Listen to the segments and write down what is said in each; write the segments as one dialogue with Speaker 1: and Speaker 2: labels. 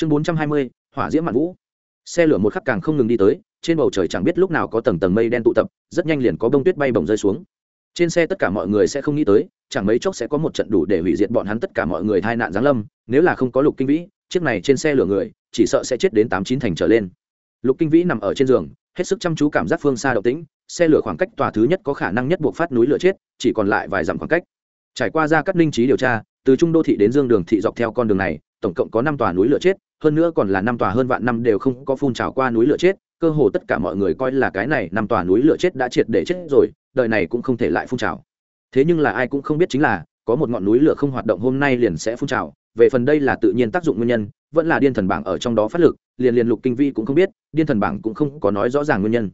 Speaker 1: chương bốn trăm hai mươi, hỏa diễm mạn vũ. Xe lửa một khắc càng không ngừng đi tới, trên bầu trời chẳng biết lúc nào có tầng tầng mây đen tụ tập, rất nhanh liền có bông tuyết bay bồng rơi xuống. Trên xe tất cả mọi người sẽ không nghĩ tới, chẳng mấy chốc sẽ có một trận đủ để hủy diệt bọn hắn tất cả mọi người tai nạn giáng lâm, nếu là không có lục kinh vĩ, chiếc này trên xe lửa người, chỉ sợ sẽ chết đến tám chín thành trở lên. Lục kinh vĩ nằm ở trên giường, hết sức chăm chú cảm giác phương xa động tĩnh, xe lửa khoảng cách tòa thứ nhất có khả năng nhất buộc phát núi lửa chết, chỉ còn lại vài dặm khoảng cách. Trải qua ra các ninh trí điều tra, từ trung đô thị đến dương đường thị dọc theo con đường này tổng cộng có năm tòa núi lửa chết, hơn nữa còn là năm tòa hơn vạn năm đều không có phun trào qua núi lửa chết, cơ hồ tất cả mọi người coi là cái này năm tòa núi lửa chết đã triệt để chết rồi, đời này cũng không thể lại phun trào. Thế nhưng là ai cũng không biết chính là, có một ngọn núi lửa không hoạt động hôm nay liền sẽ phun trào, về phần đây là tự nhiên tác dụng nguyên nhân, vẫn là điên thần bảng ở trong đó phát lực, liền liền lục kinh vi cũng không biết, điên thần bảng cũng không có nói rõ ràng nguyên nhân.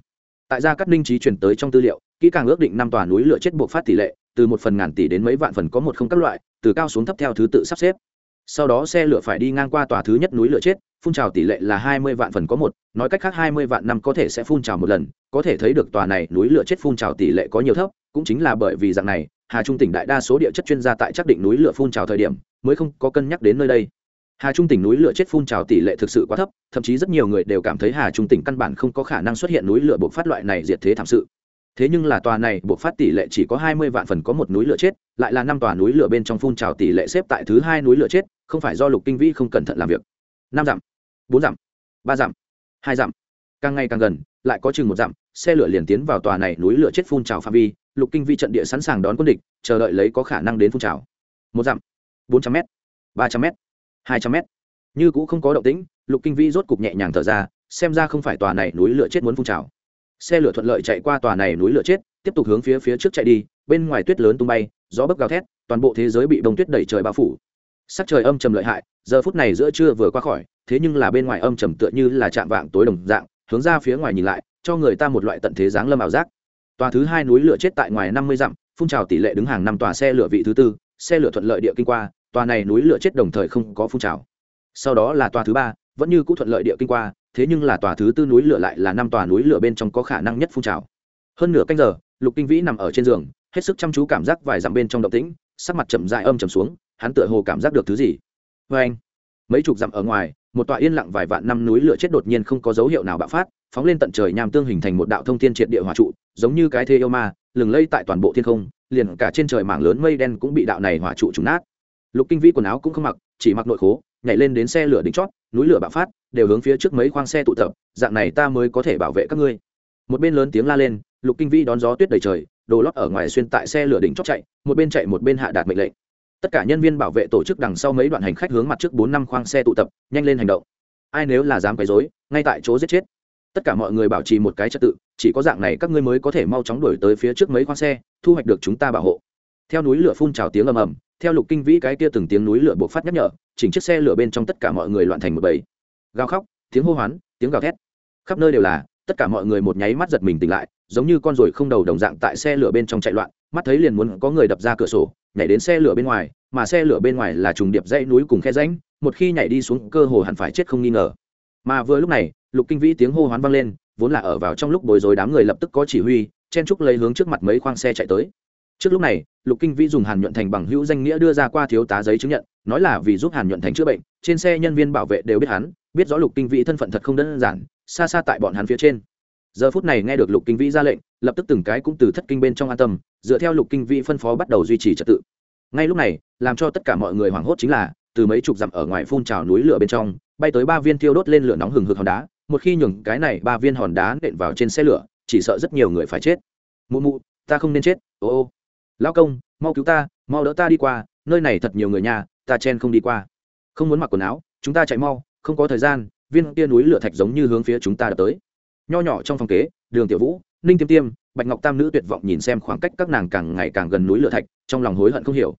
Speaker 1: Tại gia cát ninh trí chuyển tới trong tư liệu, kỹ càng ước định năm tòa núi lửa chết buộc phát tỷ lệ, từ một phần ngàn tỷ đến mấy vạn phần có một không các loại, từ cao xuống thấp theo thứ tự sắp xếp sau đó xe lửa phải đi ngang qua tòa thứ nhất núi lửa chết, phun trào tỷ lệ là hai mươi vạn phần có một, nói cách khác hai mươi vạn năm có thể sẽ phun trào một lần, có thể thấy được tòa này núi lửa chết phun trào tỷ lệ có nhiều thấp, cũng chính là bởi vì dạng này, hà trung tỉnh đại đa số địa chất chuyên gia tại chắc định núi lửa phun trào thời điểm, mới không có cân nhắc đến nơi đây. Hà trung tỉnh núi lửa chết phun trào tỷ lệ thực sự quá thấp, thậm chí rất nhiều người đều cảm thấy hà trung tỉnh căn bản không có khả năng xuất hiện núi lửa bộc phát loại này diệt thế thảm sự. Thế nhưng là tòa này buộc phát tỷ lệ chỉ có hai mươi vạn phần có một núi lửa chết lại là năm tòa núi lửa bên trong phun trào tỷ lệ xếp tại thứ hai núi lửa chết, không phải do lục kinh vĩ không cẩn thận làm việc. Năm dặm, bốn dặm, ba dặm, hai dặm. Càng ngày càng gần, lại có chừng một dặm, xe lửa liền tiến vào tòa này núi lửa chết phun trào phạm vi, lục kinh vi trận địa sẵn sàng đón quân địch, chờ đợi lấy có khả năng đến phun trào. Một dặm, bốn trăm m ba trăm m hai trăm m như cũng không có động tĩnh, lục kinh vi rốt cục nhẹ nhàng thở ra, xem ra không phải tòa này núi lửa chết muốn phun trào. Xe lửa thuận lợi chạy qua tòa này núi lửa chết, tiếp tục hướng phía phía trước chạy đi, bên ngoài tuyết lớn tung bay gió bấc gào thét, toàn bộ thế giới bị bông tuyết đẩy trời bao phủ. Sắc trời âm trầm lợi hại, giờ phút này giữa trưa vừa qua khỏi, thế nhưng là bên ngoài âm trầm tựa như là chạm vạng tối đồng dạng, hướng ra phía ngoài nhìn lại, cho người ta một loại tận thế dáng lâm ảo giác. Tòa thứ hai núi lửa chết tại ngoài năm mươi dặm, phun trào tỷ lệ đứng hàng năm tòa xe lửa vị thứ tư, xe lửa thuận lợi địa kinh qua, tòa này núi lửa chết đồng thời không có phun trào. Sau đó là tòa thứ ba, vẫn như cũ thuận lợi địa kinh qua, thế nhưng là tòa thứ tư núi lửa lại là năm tòa núi lửa bên trong có khả năng nhất phun trào. Hơn nửa canh giờ, lục kinh vĩ nằm ở trên giường hết sức chăm chú cảm giác vài dặm bên trong động tĩnh, sắc mặt chậm dại âm chầm xuống, hắn tựa hồ cảm giác được thứ gì. Vê anh, mấy chục dặm ở ngoài, một tọa yên lặng vài vạn năm núi lửa chết đột nhiên không có dấu hiệu nào bạo phát, phóng lên tận trời nham tương hình thành một đạo thông thiên triệt địa hỏa trụ, giống như cái thê yêu ma, lừng lây tại toàn bộ thiên không, liền cả trên trời mảng lớn mây đen cũng bị đạo này hỏa trụ trúng nát. Lục kinh vĩ quần áo cũng không mặc, chỉ mặc nội khố, nhảy lên đến xe lửa đỉnh chót, núi lửa bạo phát, đều hướng phía trước mấy khoang xe tụ tập, dạng này ta mới có thể bảo vệ các ngươi. Một bên lớn tiếng la lên, lục kinh vĩ đón gió tuyết đầy trời đồ lót ở ngoài xuyên tại xe lửa đỉnh chót chạy một bên chạy một bên hạ đạt mệnh lệnh. Tất cả nhân viên bảo vệ tổ chức đằng sau mấy đoạn hành khách hướng mặt trước bốn năm khoang xe tụ tập nhanh lên hành động. Ai nếu là dám quấy dối, ngay tại chỗ giết chết. Tất cả mọi người bảo trì một cái trật tự chỉ có dạng này các ngươi mới có thể mau chóng đuổi tới phía trước mấy khoang xe thu hoạch được chúng ta bảo hộ. Theo núi lửa phun trào tiếng ầm ầm theo lục kinh vĩ cái kia từng tiếng núi lửa buộc phát nhắc nhở chỉnh chiếc xe lửa bên trong tất cả mọi người loạn thành một bầy. Gào khóc tiếng hô hoán tiếng gào thét. Khắp nơi đều là tất cả mọi người một nháy mắt giật mình tỉnh lại giống như con ruồi không đầu đồng dạng tại xe lửa bên trong chạy loạn, mắt thấy liền muốn có người đập ra cửa sổ, nhảy đến xe lửa bên ngoài, mà xe lửa bên ngoài là trùng điệp dãy núi cùng khe rãnh, một khi nhảy đi xuống cơ hồ hẳn phải chết không nghi ngờ. Mà vừa lúc này, lục kinh vĩ tiếng hô hoán vang lên, vốn là ở vào trong lúc bối rối đám người lập tức có chỉ huy, chen trúc lấy hướng trước mặt mấy khoang xe chạy tới. Trước lúc này, lục kinh vĩ dùng hàn nhuận thành bằng hữu danh nghĩa đưa ra qua thiếu tá giấy chứng nhận, nói là vì giúp hàn nhuận thành chữa bệnh, trên xe nhân viên bảo vệ đều biết hắn, biết rõ lục kinh vĩ thân phận thật không đơn giản, xa xa tại bọn hắn phía trên giờ phút này nghe được lục kinh vĩ ra lệnh, lập tức từng cái cũng từ thất kinh bên trong an tâm, dựa theo lục kinh vĩ phân phó bắt đầu duy trì trật tự. Ngay lúc này, làm cho tất cả mọi người hoảng hốt chính là, từ mấy chục dặm ở ngoài phun trào núi lửa bên trong, bay tới ba viên thiêu đốt lên lửa nóng hừng hực hòn đá, một khi nhường cái này ba viên hòn đá nện vào trên xe lửa, chỉ sợ rất nhiều người phải chết. Mụ mụ, ta không nên chết, ô ô. Lao công, mau cứu ta, mau đỡ ta đi qua, nơi này thật nhiều người nhà, ta chen không đi qua. Không muốn mặc quần áo, chúng ta chạy mau, không có thời gian, viên kia núi lửa thạch giống như hướng phía chúng ta đập tới nho nhỏ trong phòng kế, đường tiểu vũ, ninh tiêm tiêm, bạch ngọc tam nữ tuyệt vọng nhìn xem khoảng cách các nàng càng ngày càng gần núi lửa thạch, trong lòng hối hận không hiểu.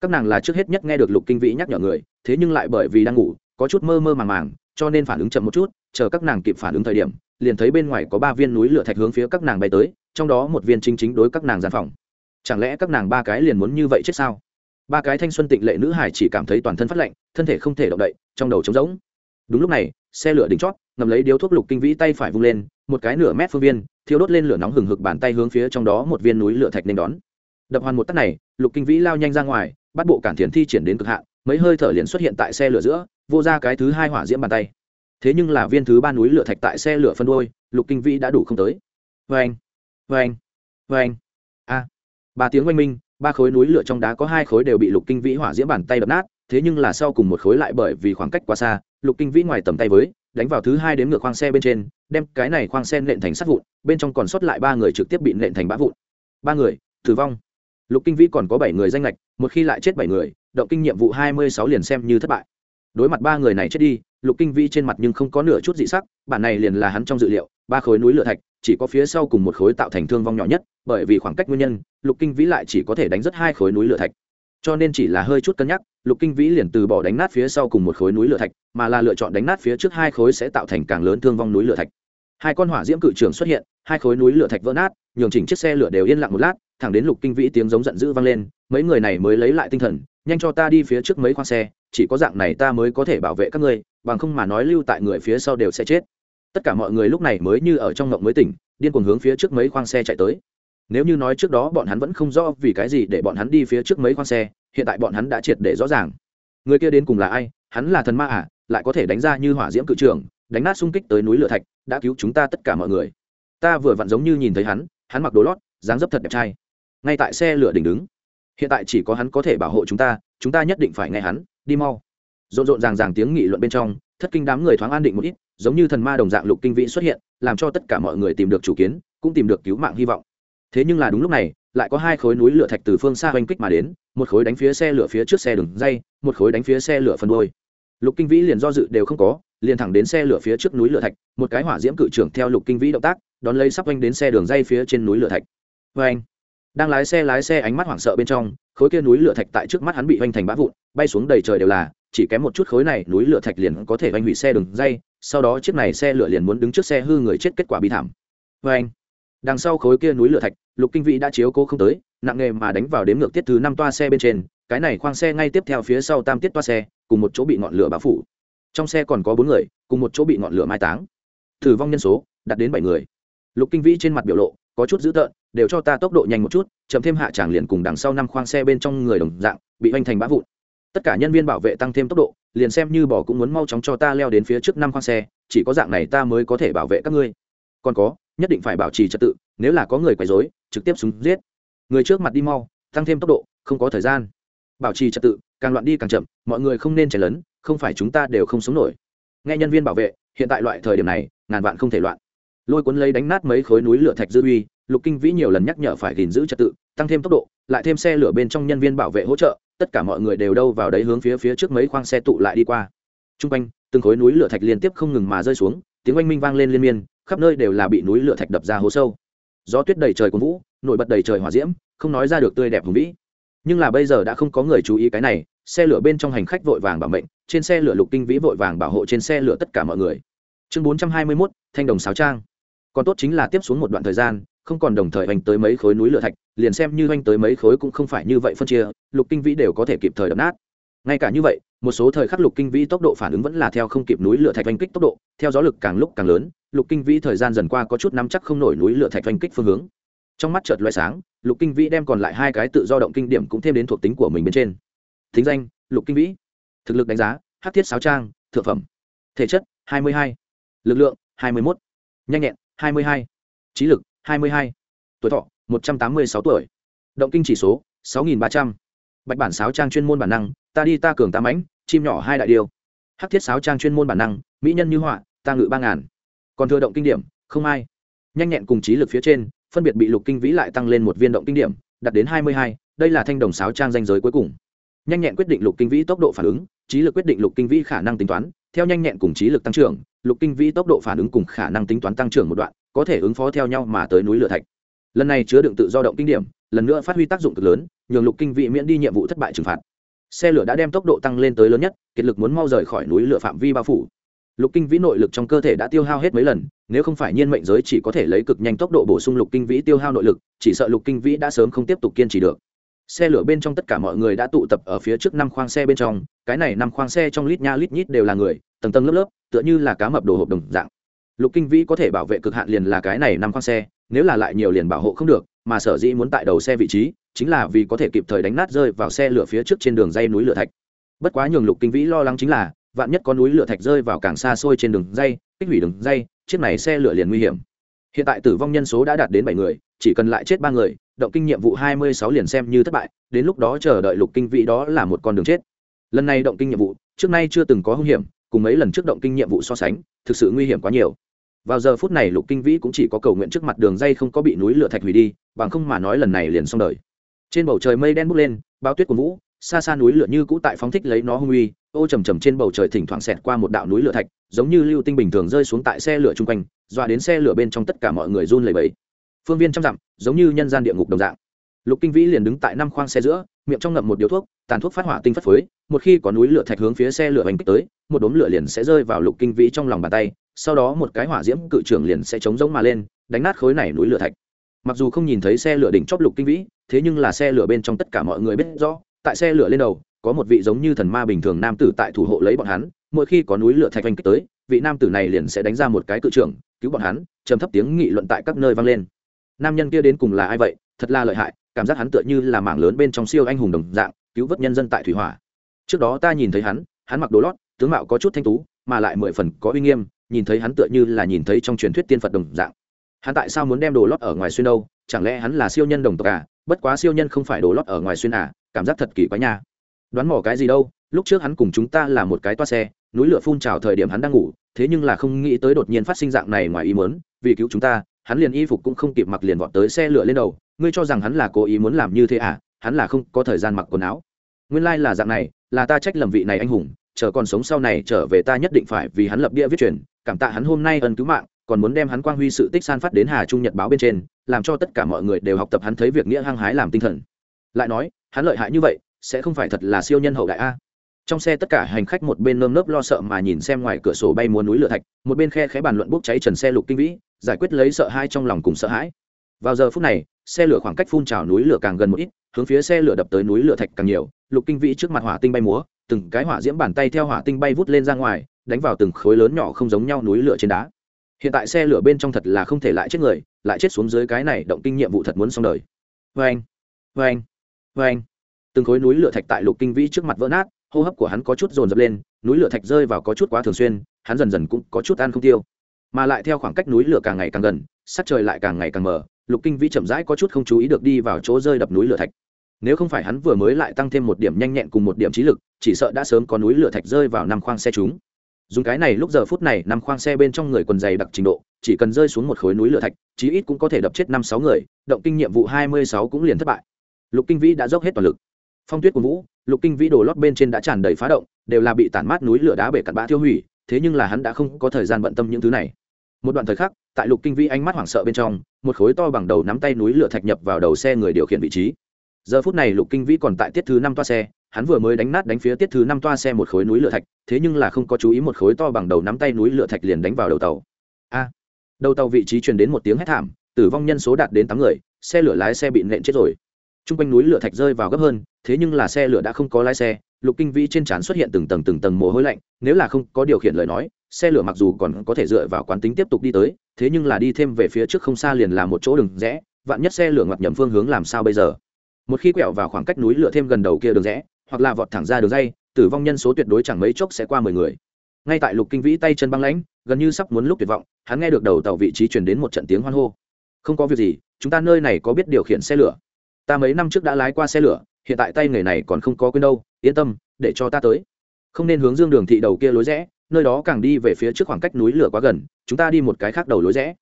Speaker 1: Các nàng là trước hết nhất nghe được lục kinh vĩ nhắc nhở người, thế nhưng lại bởi vì đang ngủ, có chút mơ mơ màng màng, cho nên phản ứng chậm một chút, chờ các nàng kịp phản ứng thời điểm, liền thấy bên ngoài có ba viên núi lửa thạch hướng phía các nàng bay tới, trong đó một viên chính chính đối các nàng gian phòng. Chẳng lẽ các nàng ba cái liền muốn như vậy chết sao? Ba cái thanh xuân tịnh lệ nữ hải chỉ cảm thấy toàn thân phát lạnh, thân thể không thể động đậy, trong đầu trống rỗng. Đúng lúc này, xe lửa đỉnh chót ngầm lấy điếu thuốc lục kinh vĩ tay phải vung lên, một cái nửa mét phương viên, thiêu đốt lên lửa nóng hừng hực bàn tay hướng phía trong đó một viên núi lửa thạch nên đón. Đập hoàn một tắt này, lục kinh vĩ lao nhanh ra ngoài, bắt bộ cản thiền thi triển đến cực hạn, mấy hơi thở liền xuất hiện tại xe lửa giữa, vô ra cái thứ hai hỏa diễm bàn tay. Thế nhưng là viên thứ ba núi lửa thạch tại xe lửa phân đôi, lục kinh vĩ đã đủ không tới. Vê anh vê anh vê anh a, ba tiếng oanh minh, ba khối núi lửa trong đá có hai khối đều bị lục kinh vĩ hỏa diễm bàn tay đập nát, thế nhưng là sau cùng một khối lại bởi vì khoảng cách quá xa, lục kinh vĩ ngoài tầm tay với đánh vào thứ hai đến ngược khoang xe bên trên, đem cái này khoang xe nện thành sắt vụn, bên trong còn sót lại ba người trực tiếp bị nện thành bã vụn. Ba người, tử vong. Lục kinh vĩ còn có bảy người danh lệch một khi lại chết bảy người, động kinh nhiệm vụ hai mươi sáu liền xem như thất bại. Đối mặt ba người này chết đi, lục kinh vĩ trên mặt nhưng không có nửa chút dị sắc, bản này liền là hắn trong dự liệu, ba khối núi lửa thạch, chỉ có phía sau cùng một khối tạo thành thương vong nhỏ nhất, bởi vì khoảng cách nguyên nhân, lục kinh vĩ lại chỉ có thể đánh rất hai khối núi lửa thạch cho nên chỉ là hơi chút cân nhắc, lục kinh vĩ liền từ bỏ đánh nát phía sau cùng một khối núi lửa thạch, mà là lựa chọn đánh nát phía trước hai khối sẽ tạo thành càng lớn thương vong núi lửa thạch. Hai con hỏa diễm cự trường xuất hiện, hai khối núi lửa thạch vỡ nát, nhường chỉnh chiếc xe lửa đều yên lặng một lát, thẳng đến lục kinh vĩ tiếng giống giận dữ vang lên, mấy người này mới lấy lại tinh thần, nhanh cho ta đi phía trước mấy khoang xe, chỉ có dạng này ta mới có thể bảo vệ các ngươi, bằng không mà nói lưu tại người phía sau đều sẽ chết. Tất cả mọi người lúc này mới như ở trong ngộng mới tỉnh, điên cuồng hướng phía trước mấy khoang xe chạy tới nếu như nói trước đó bọn hắn vẫn không rõ vì cái gì để bọn hắn đi phía trước mấy khoang xe, hiện tại bọn hắn đã triệt để rõ ràng. Người kia đến cùng là ai? Hắn là thần ma à? Lại có thể đánh ra như hỏa diễm cự trường đánh nát xung kích tới núi lửa thạch, đã cứu chúng ta tất cả mọi người. Ta vừa vặn giống như nhìn thấy hắn hắn mặc đồ lót, dáng dấp thật đẹp trai. Ngay tại xe lửa đỉnh đứng. Hiện tại chỉ có hắn có thể bảo hộ chúng ta chúng ta nhất định phải nghe hắn, đi mau. Rộn rộn ràng ràng tiếng nghị luận bên trong, thất kinh đám người thoáng an định một ít, giống như thần ma đồng dạng lục kinh vĩ xuất hiện, làm cho tất cả mọi người tìm được chủ kiến, cũng tìm được cứu mạng hy vọng thế nhưng là đúng lúc này, lại có hai khối núi lửa thạch từ phương xa oanh kích mà đến, một khối đánh phía xe lửa phía trước xe đường dây, một khối đánh phía xe lửa phân đôi lục kinh vĩ liền do dự đều không có, liền thẳng đến xe lửa phía trước núi lửa thạch, một cái hỏa diễm cự trưởng theo lục kinh vĩ động tác, đón lấy sắp oanh đến xe đường dây phía trên núi lửa thạch. Vê anh đang lái xe lái xe ánh mắt hoảng sợ bên trong, khối kia núi lửa thạch tại trước mắt hắn bị oanh thành bã vụn, bay xuống đầy trời đều là, chỉ kém một chút khối này núi lửa thạch liền có thể oanh hủy xe đường dây, sau đó chiếc này xe lửa liền muốn đứng trước xe hư người chết kết quả bi thảm. Vê anh đằng sau khối kia núi lửa thạch, lục kinh vĩ đã chiếu cố không tới, nặng nghề mà đánh vào đếm ngược tiết thứ năm toa xe bên trên, cái này khoang xe ngay tiếp theo phía sau tam tiết toa xe, cùng một chỗ bị ngọn lửa bao phủ. Trong xe còn có bốn người, cùng một chỗ bị ngọn lửa mai táng. Thử vong nhân số, đạt đến bảy người. Lục kinh vĩ trên mặt biểu lộ, có chút dữ tợn, đều cho ta tốc độ nhanh một chút, chậm thêm hạ tràng liền cùng đằng sau năm khoang xe bên trong người đồng dạng, bị hoành thành bã vụn. Tất cả nhân viên bảo vệ tăng thêm tốc độ, liền xem như bỏ cũng muốn mau chóng cho ta leo đến phía trước năm khoang xe, chỉ có dạng này ta mới có thể bảo vệ các ngươi. Còn có nhất định phải bảo trì trật tự, nếu là có người quấy rối, trực tiếp súng giết. Người trước mặt đi mau, tăng thêm tốc độ, không có thời gian. Bảo trì trật tự, càng loạn đi càng chậm, mọi người không nên chảy lớn không phải chúng ta đều không sống nổi. Nghe nhân viên bảo vệ, hiện tại loại thời điểm này, ngàn vạn không thể loạn. Lôi cuốn lấy đánh nát mấy khối núi lửa thạch dư uy, lục kinh vĩ nhiều lần nhắc nhở phải gìn giữ trật tự, tăng thêm tốc độ, lại thêm xe lửa bên trong nhân viên bảo vệ hỗ trợ, tất cả mọi người đều đâu vào đấy hướng phía phía trước mấy khoang xe tụ lại đi qua. T r u n g quanh, từng khối núi lửa thạch liên tiếp không ngừng mà rơi xuống, tiếng oanh minh vang lên liên miên khắp nơi đều là bị núi lửa thạch đập ra hố sâu. Gió tuyết đầy trời của vũ, nổi bật đầy trời hỏa diễm, không nói ra được tươi đẹp hùng vĩ. Nhưng là bây giờ đã không có người chú ý cái này, xe lửa bên trong hành khách vội vàng bảo mệnh, trên xe lửa lục kinh vĩ vội vàng bảo hộ trên xe lửa tất cả mọi người. Chương bốn trăm hai mươi mốt, thanh đồng sáo trang. Còn tốt chính là tiếp xuống một đoạn thời gian, không còn đồng thời oanh tới mấy khối núi lửa thạch, liền xem như oanh tới mấy khối cũng không phải như vậy phân chia, lục kinh vĩ đều có thể kịp thời đập nát. Ngay cả như vậy, một số thời khắc lục kinh vĩ tốc độ phản ứng vẫn là theo không kịp núi lửa thạch oanh kích tốc độ, theo gió lực càng lúc càng lớn lục kinh vĩ thời gian dần qua có chút nắm chắc không nổi núi lửa thạch oanh kích phương hướng trong mắt chợt loại sáng, lục kinh vĩ đem còn lại hai cái tự do động kinh điểm cũng thêm đến thuộc tính của mình bên trên thính danh, lục kinh vĩ thực lực đánh giá hát thiết sáo trang, thượng phẩm thể chất 22. lực lượng 21. nhanh nhẹn 22. trí lực 22. tuổi thọ 186 tuổi động kinh chỉ số 6.300. bạch bản sáo trang chuyên môn bản năng, ta đi ta cường ta mãnh, chim nhỏ hai đại điều hát thiết sáo trang chuyên môn bản năng, mỹ nhân như họa, ta ngự ba ngàn còn thừa động kinh điểm, không ai. Nhanh nhẹn cùng trí lực phía trên, phân biệt bị lục kinh vĩ lại tăng lên một viên động kinh điểm, đạt đến 22. đây là thanh đồng sáo trang danh giới cuối cùng. Nhanh nhẹn quyết định lục kinh vĩ tốc độ phản ứng, trí lực quyết định lục kinh vĩ khả năng tính toán, theo nhanh nhẹn cùng trí lực tăng trưởng, lục kinh vĩ tốc độ phản ứng cùng khả năng tính toán tăng trưởng một đoạn, có thể ứng phó theo nhau mà tới núi lửa thạch. Lần này chứa đựng tự do động kinh điểm, lần nữa phát huy tác dụng cực lớn, nhường lục kinh vĩ miễn đi nhiệm vụ thất bại trừng phạt. Xe lửa đã đem tốc độ tăng lên tới lớn nhất, kiệt lực muốn mau rời khỏi núi lửa phạm vi bao phủ lục kinh vĩ nội lực trong cơ thể đã tiêu hao hết mấy lần, nếu không phải nhiên mệnh giới chỉ có thể lấy cực nhanh tốc độ bổ sung lục kinh vĩ tiêu hao nội lực, chỉ sợ lục kinh vĩ đã sớm không tiếp tục kiên trì được. Xe lửa bên trong tất cả mọi người đã tụ tập ở phía trước năm khoang xe bên trong, cái này năm khoang xe trong lít nha lít nhít đều là người, tầng tầng lớp lớp, tựa như là cá mập đồ hộp đồng dạng. Lục kinh vĩ có thể bảo vệ cực hạn liền là cái này năm khoang xe, nếu là lại nhiều liền bảo hộ không được, mà sở dĩ muốn tại đầu xe vị trí, chính là vì có thể kịp thời đánh nát rơi vào xe lửa phía trước trên đường dây núi lửa thạch. Bất quá nhường lục kinh vĩ lo lắng chính là vạn nhất có núi lửa thạch rơi vào càng xa xôi trên đường dây, kích hủy đường dây, chiếc này xe lửa liền nguy hiểm. Hiện tại tử vong nhân số đã đạt đến bảy người, chỉ cần lại chết ba người, động kinh nhiệm vụ hai mươi sáu liền xem như thất bại, đến lúc đó chờ đợi lục kinh vị đó là một con đường chết. Lần này động kinh nhiệm vụ, trước nay chưa từng có hung hiểm, cùng mấy lần trước động kinh nhiệm vụ so sánh, thực sự nguy hiểm quá nhiều. Vào giờ phút này lục kinh vĩ cũng chỉ có cầu nguyện trước mặt đường dây không có bị núi lửa thạch hủy đi, bằng không mà nói lần này liền xong đời. Trên bầu trời mây đen bốc lên bao tuyết của vũ xa xa núi lửa như cũ tại phóng thích lấy nó hung uy, ô trầm trầm trên bầu trời thỉnh thoảng xẹt qua một đạo núi lửa thạch, giống như lưu tinh bình thường rơi xuống tại xe lửa chung quanh, dọa đến xe lửa bên trong tất cả mọi người run lẩy bẩy. Phương viên trăm dặm, giống như nhân gian địa ngục đồng dạng. Lục kinh vĩ liền đứng tại năm khoang xe giữa, miệng trong ngậm một điếu thuốc, tàn thuốc phát hỏa tinh phất phới, một khi có núi lửa thạch hướng phía xe lửa hành kích tới, một đốm lửa liền sẽ rơi vào lục kinh vĩ trong lòng bàn tay, sau đó một cái hỏa diễm cự trưởng liền sẽ chống giống mà lên, đánh nát khối này núi lửa thạch. Mặc dù không nhìn thấy xe lửa đỉnh chóp lục kinh vĩ, thế nhưng là xe lửa bên trong tất cả mọi người biết rõ tại xe lửa lên đầu, có một vị giống như thần ma bình thường nam tử tại thủ hộ lấy bọn hắn, mỗi khi có núi lửa thạch oanh kích tới, vị nam tử này liền sẽ đánh ra một cái cự trưởng, cứu bọn hắn, trầm thấp tiếng nghị luận tại các nơi vang lên. Nam nhân kia đến cùng là ai vậy? Thật là lợi hại, cảm giác hắn tựa như là mảng lớn bên trong siêu anh hùng đồng dạng, cứu vớt nhân dân tại thủy hỏa. Trước đó ta nhìn thấy hắn hắn mặc đồ lót, tướng mạo có chút thanh tú, mà lại mười phần có uy nghiêm, nhìn thấy hắn tựa như là nhìn thấy trong truyền thuyết tiên phật đồng dạng. Hắn tại sao muốn đem đồ lót ở ngoài xuyên đâu? Chẳng lẽ hắn là siêu nhân đồng tộc à? Bất quá siêu nhân không phải đồ lót ở ngoài xuyên à cảm giác thật kỳ quá nha. Đoán mỏ cái gì đâu, lúc trước hắn cùng chúng ta là một cái toa xe, núi lửa phun trào thời điểm hắn đang ngủ, thế nhưng là không nghĩ tới đột nhiên phát sinh dạng này ngoài ý muốn, vì cứu chúng ta, hắn liền y phục cũng không kịp mặc liền vọt tới xe lửa lên đầu, ngươi cho rằng hắn là cố ý muốn làm như thế à hắn là không có thời gian mặc quần áo. Nguyên lai là dạng này, là ta trách lầm vị này anh hùng, chờ còn sống sau này trở về ta nhất định phải vì hắn lập địa viết truyền, cảm tạ hắn hôm nay ân cứu mạng còn muốn đem hắn quang huy sự tích san phát đến hà trung nhật báo bên trên, làm cho tất cả mọi người đều học tập hắn thấy việc nghĩa hăng hái làm tinh thần. Lại nói, hắn lợi hại như vậy, sẽ không phải thật là siêu nhân hậu đại a. Trong xe tất cả hành khách một bên nơm nớp lo sợ mà nhìn xem ngoài cửa sổ bay múa núi lửa thạch, một bên khe khẽ bàn luận bốc cháy trần xe lục kinh vĩ, giải quyết lấy sợ hai trong lòng cùng sợ hãi. Vào giờ phút này, xe lửa khoảng cách phun trào núi lửa càng gần một ít, hướng phía xe lửa đập tới núi lửa thạch càng nhiều, lục kinh vĩ trước mặt hỏa tinh bay múa, từng cái hỏa diễm bàn tay theo hỏa tinh bay vút lên ra ngoài, đánh vào từng khối lớn nhỏ không giống nhau núi lửa trên đá hiện tại xe lửa bên trong thật là không thể lại chết người, lại chết xuống dưới cái này động kinh nhiệm vụ thật muốn xong đời. Vê anh vê anh vê anh từng khối núi lửa thạch tại lục kinh vĩ trước mặt vỡ nát, hô hấp của hắn có chút dồn dập lên, núi lửa thạch rơi vào có chút quá thường xuyên, hắn dần dần cũng có chút ăn không tiêu. Mà lại theo khoảng cách núi lửa càng ngày càng gần, sắc trời lại càng ngày càng mờ, lục kinh vĩ chậm rãi có chút không chú ý được đi vào chỗ rơi đập núi lửa thạch. Nếu không phải hắn vừa mới lại tăng thêm một điểm nhanh nhẹn cùng một điểm trí lực, chỉ sợ đã sớm có núi lửa thạch rơi vào năm khoang xe chúng dùng cái này lúc giờ phút này nằm khoang xe bên trong người quần dày đặc trình độ, chỉ cần rơi xuống một khối núi lửa thạch, chí ít cũng có thể đập chết năm sáu người, động kinh nhiệm vụ hai mươi sáu cũng liền thất bại. Lục kinh vĩ đã dốc hết toàn lực. Phong tuyết của vũ, lục kinh vĩ đổ lót bên trên đã tràn đầy phá động, đều là bị tản mát núi lửa đá bể cặn bã tiêu hủy, thế nhưng là hắn đã không có thời gian bận tâm những thứ này. Một đoạn thời khắc, tại lục kinh vĩ ánh mắt hoảng sợ bên trong, một khối to bằng đầu nắm tay núi lửa thạch nhập vào đầu xe người điều khiển vị trí. Giờ phút này lục kinh vĩ còn tại tiết thứ năm toa xe hắn vừa mới đánh nát đánh phía tiết thứ năm toa xe một khối núi lửa thạch, thế nhưng là không có chú ý một khối to bằng đầu nắm tay núi lửa thạch liền đánh vào đầu tàu. A! Đầu tàu vị trí truyền đến một tiếng hét thảm, tử vong nhân số đạt đến tám người, xe lửa lái xe bị nện chết rồi. T r u n g quanh núi lửa thạch rơi vào gấp hơn, thế nhưng là xe lửa đã không có lái xe, lục kinh vĩ trên trán xuất hiện từng tầng từng tầng mồ hôi lạnh, nếu là không có điều khiển lời nói, xe lửa mặc dù còn có thể dựa vào quán tính tiếp tục đi tới, thế nhưng là đi thêm về phía trước không xa liền là một chỗ đường rẽ, vạn nhất xe lửa ngoặt nhầm phương hướng làm sao bây giờ? Một khi quẹo vào khoảng cách núi lửa thêm gần đầu kia đường rẽ hoặc là vọt thẳng ra đường dây, tử vong nhân số tuyệt đối chẳng mấy chốc sẽ qua mười người. Ngay tại lục kinh vĩ tay chân băng lãnh, gần như sắp muốn lúc tuyệt vọng, hắn nghe được đầu tàu vị trí chuyển đến một trận tiếng hoan hô. Không có việc gì, chúng ta nơi này có biết điều khiển xe lửa. Ta mấy năm trước đã lái qua xe lửa, hiện tại tay nghề này còn không có quên đâu, yên tâm, để cho ta tới. Không nên hướng dương đường thị đầu kia lối rẽ, nơi đó càng đi về phía trước khoảng cách núi lửa quá gần, chúng ta đi một cái khác đầu lối rẽ.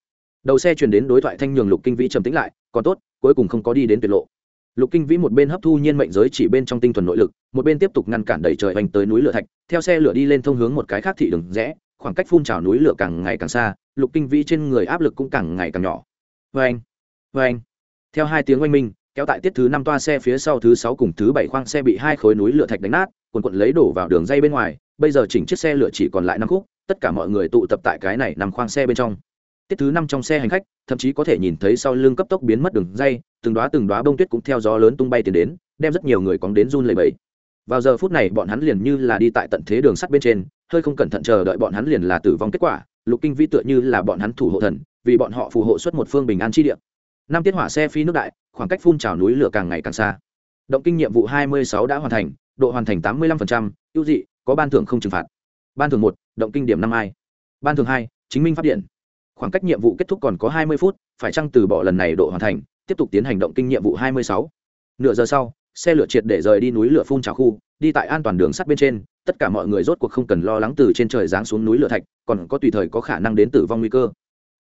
Speaker 1: Đầu xe chuyển đến đối thoại thanh nhường lục kinh vĩ trầm tĩnh lại, còn tốt, cuối cùng không có đi đến tuyệt lộ lục kinh vĩ một bên hấp thu nhiên mệnh giới chỉ bên trong tinh thuần nội lực, một bên tiếp tục ngăn cản đẩy trời oanh tới núi lửa thạch, theo xe lửa đi lên thông hướng một cái khác thị đường rẽ, khoảng cách phun trào núi lửa càng ngày càng xa, lục kinh vĩ trên người áp lực cũng càng ngày càng nhỏ. Vê anh vê anh theo hai tiếng oanh minh, kéo tại tiết thứ năm toa xe phía sau thứ sáu cùng thứ bảy khoang xe bị hai khối núi lửa thạch đánh nát quần quận lấy đổ vào đường dây bên ngoài, bây giờ chỉnh chiếc xe lửa chỉ còn lại năm khúc, tất cả mọi người tụ tập tại cái này nằm khoang xe bên trong. Tiết thứ năm trong xe hành khách thậm chí có thể nhìn thấy sau lưng cấp tốc biến mất đường dây từng đoá từng đoá bông tuyết cũng theo gió lớn tung bay tiến đến đem rất nhiều người cóng đến run lầy bẫy vào giờ phút này bọn hắn liền như là đi tại tận thế đường sắt bên trên hơi không cẩn thận chờ đợi bọn hắn liền là tử vong kết quả lục kinh vĩ tựa như là bọn hắn thủ hộ thần vì bọn họ phù hộ xuất một phương bình an chi địa. Năm tiết hỏa xe phi nước đại khoảng cách phun trào núi lửa càng ngày càng xa. Động kinh nhiệm vụ hai mươi sáu đã hoàn thành độ hoàn thành tám mươi 85%, ưu dị có ban thưởng không trừng phạt. Ban thưởng một động kinh điểm năm ai ban thưởng hai chính minh phát điện khoảng cách nhiệm vụ kết thúc còn có hai mươi phút, phải chăng từ bỏ lần này độ hoàn thành, tiếp tục tiến hành động kinh nhiệm vụ hai mươi sáu? Nửa giờ sau, xe lửa triệt để rời đi núi lửa phun trào khu, đi tại an toàn đường sắt bên trên, tất cả mọi người rốt cuộc không cần lo lắng từ trên trời giáng xuống núi lửa thạch, còn có tùy thời có khả năng đến tử vong nguy cơ.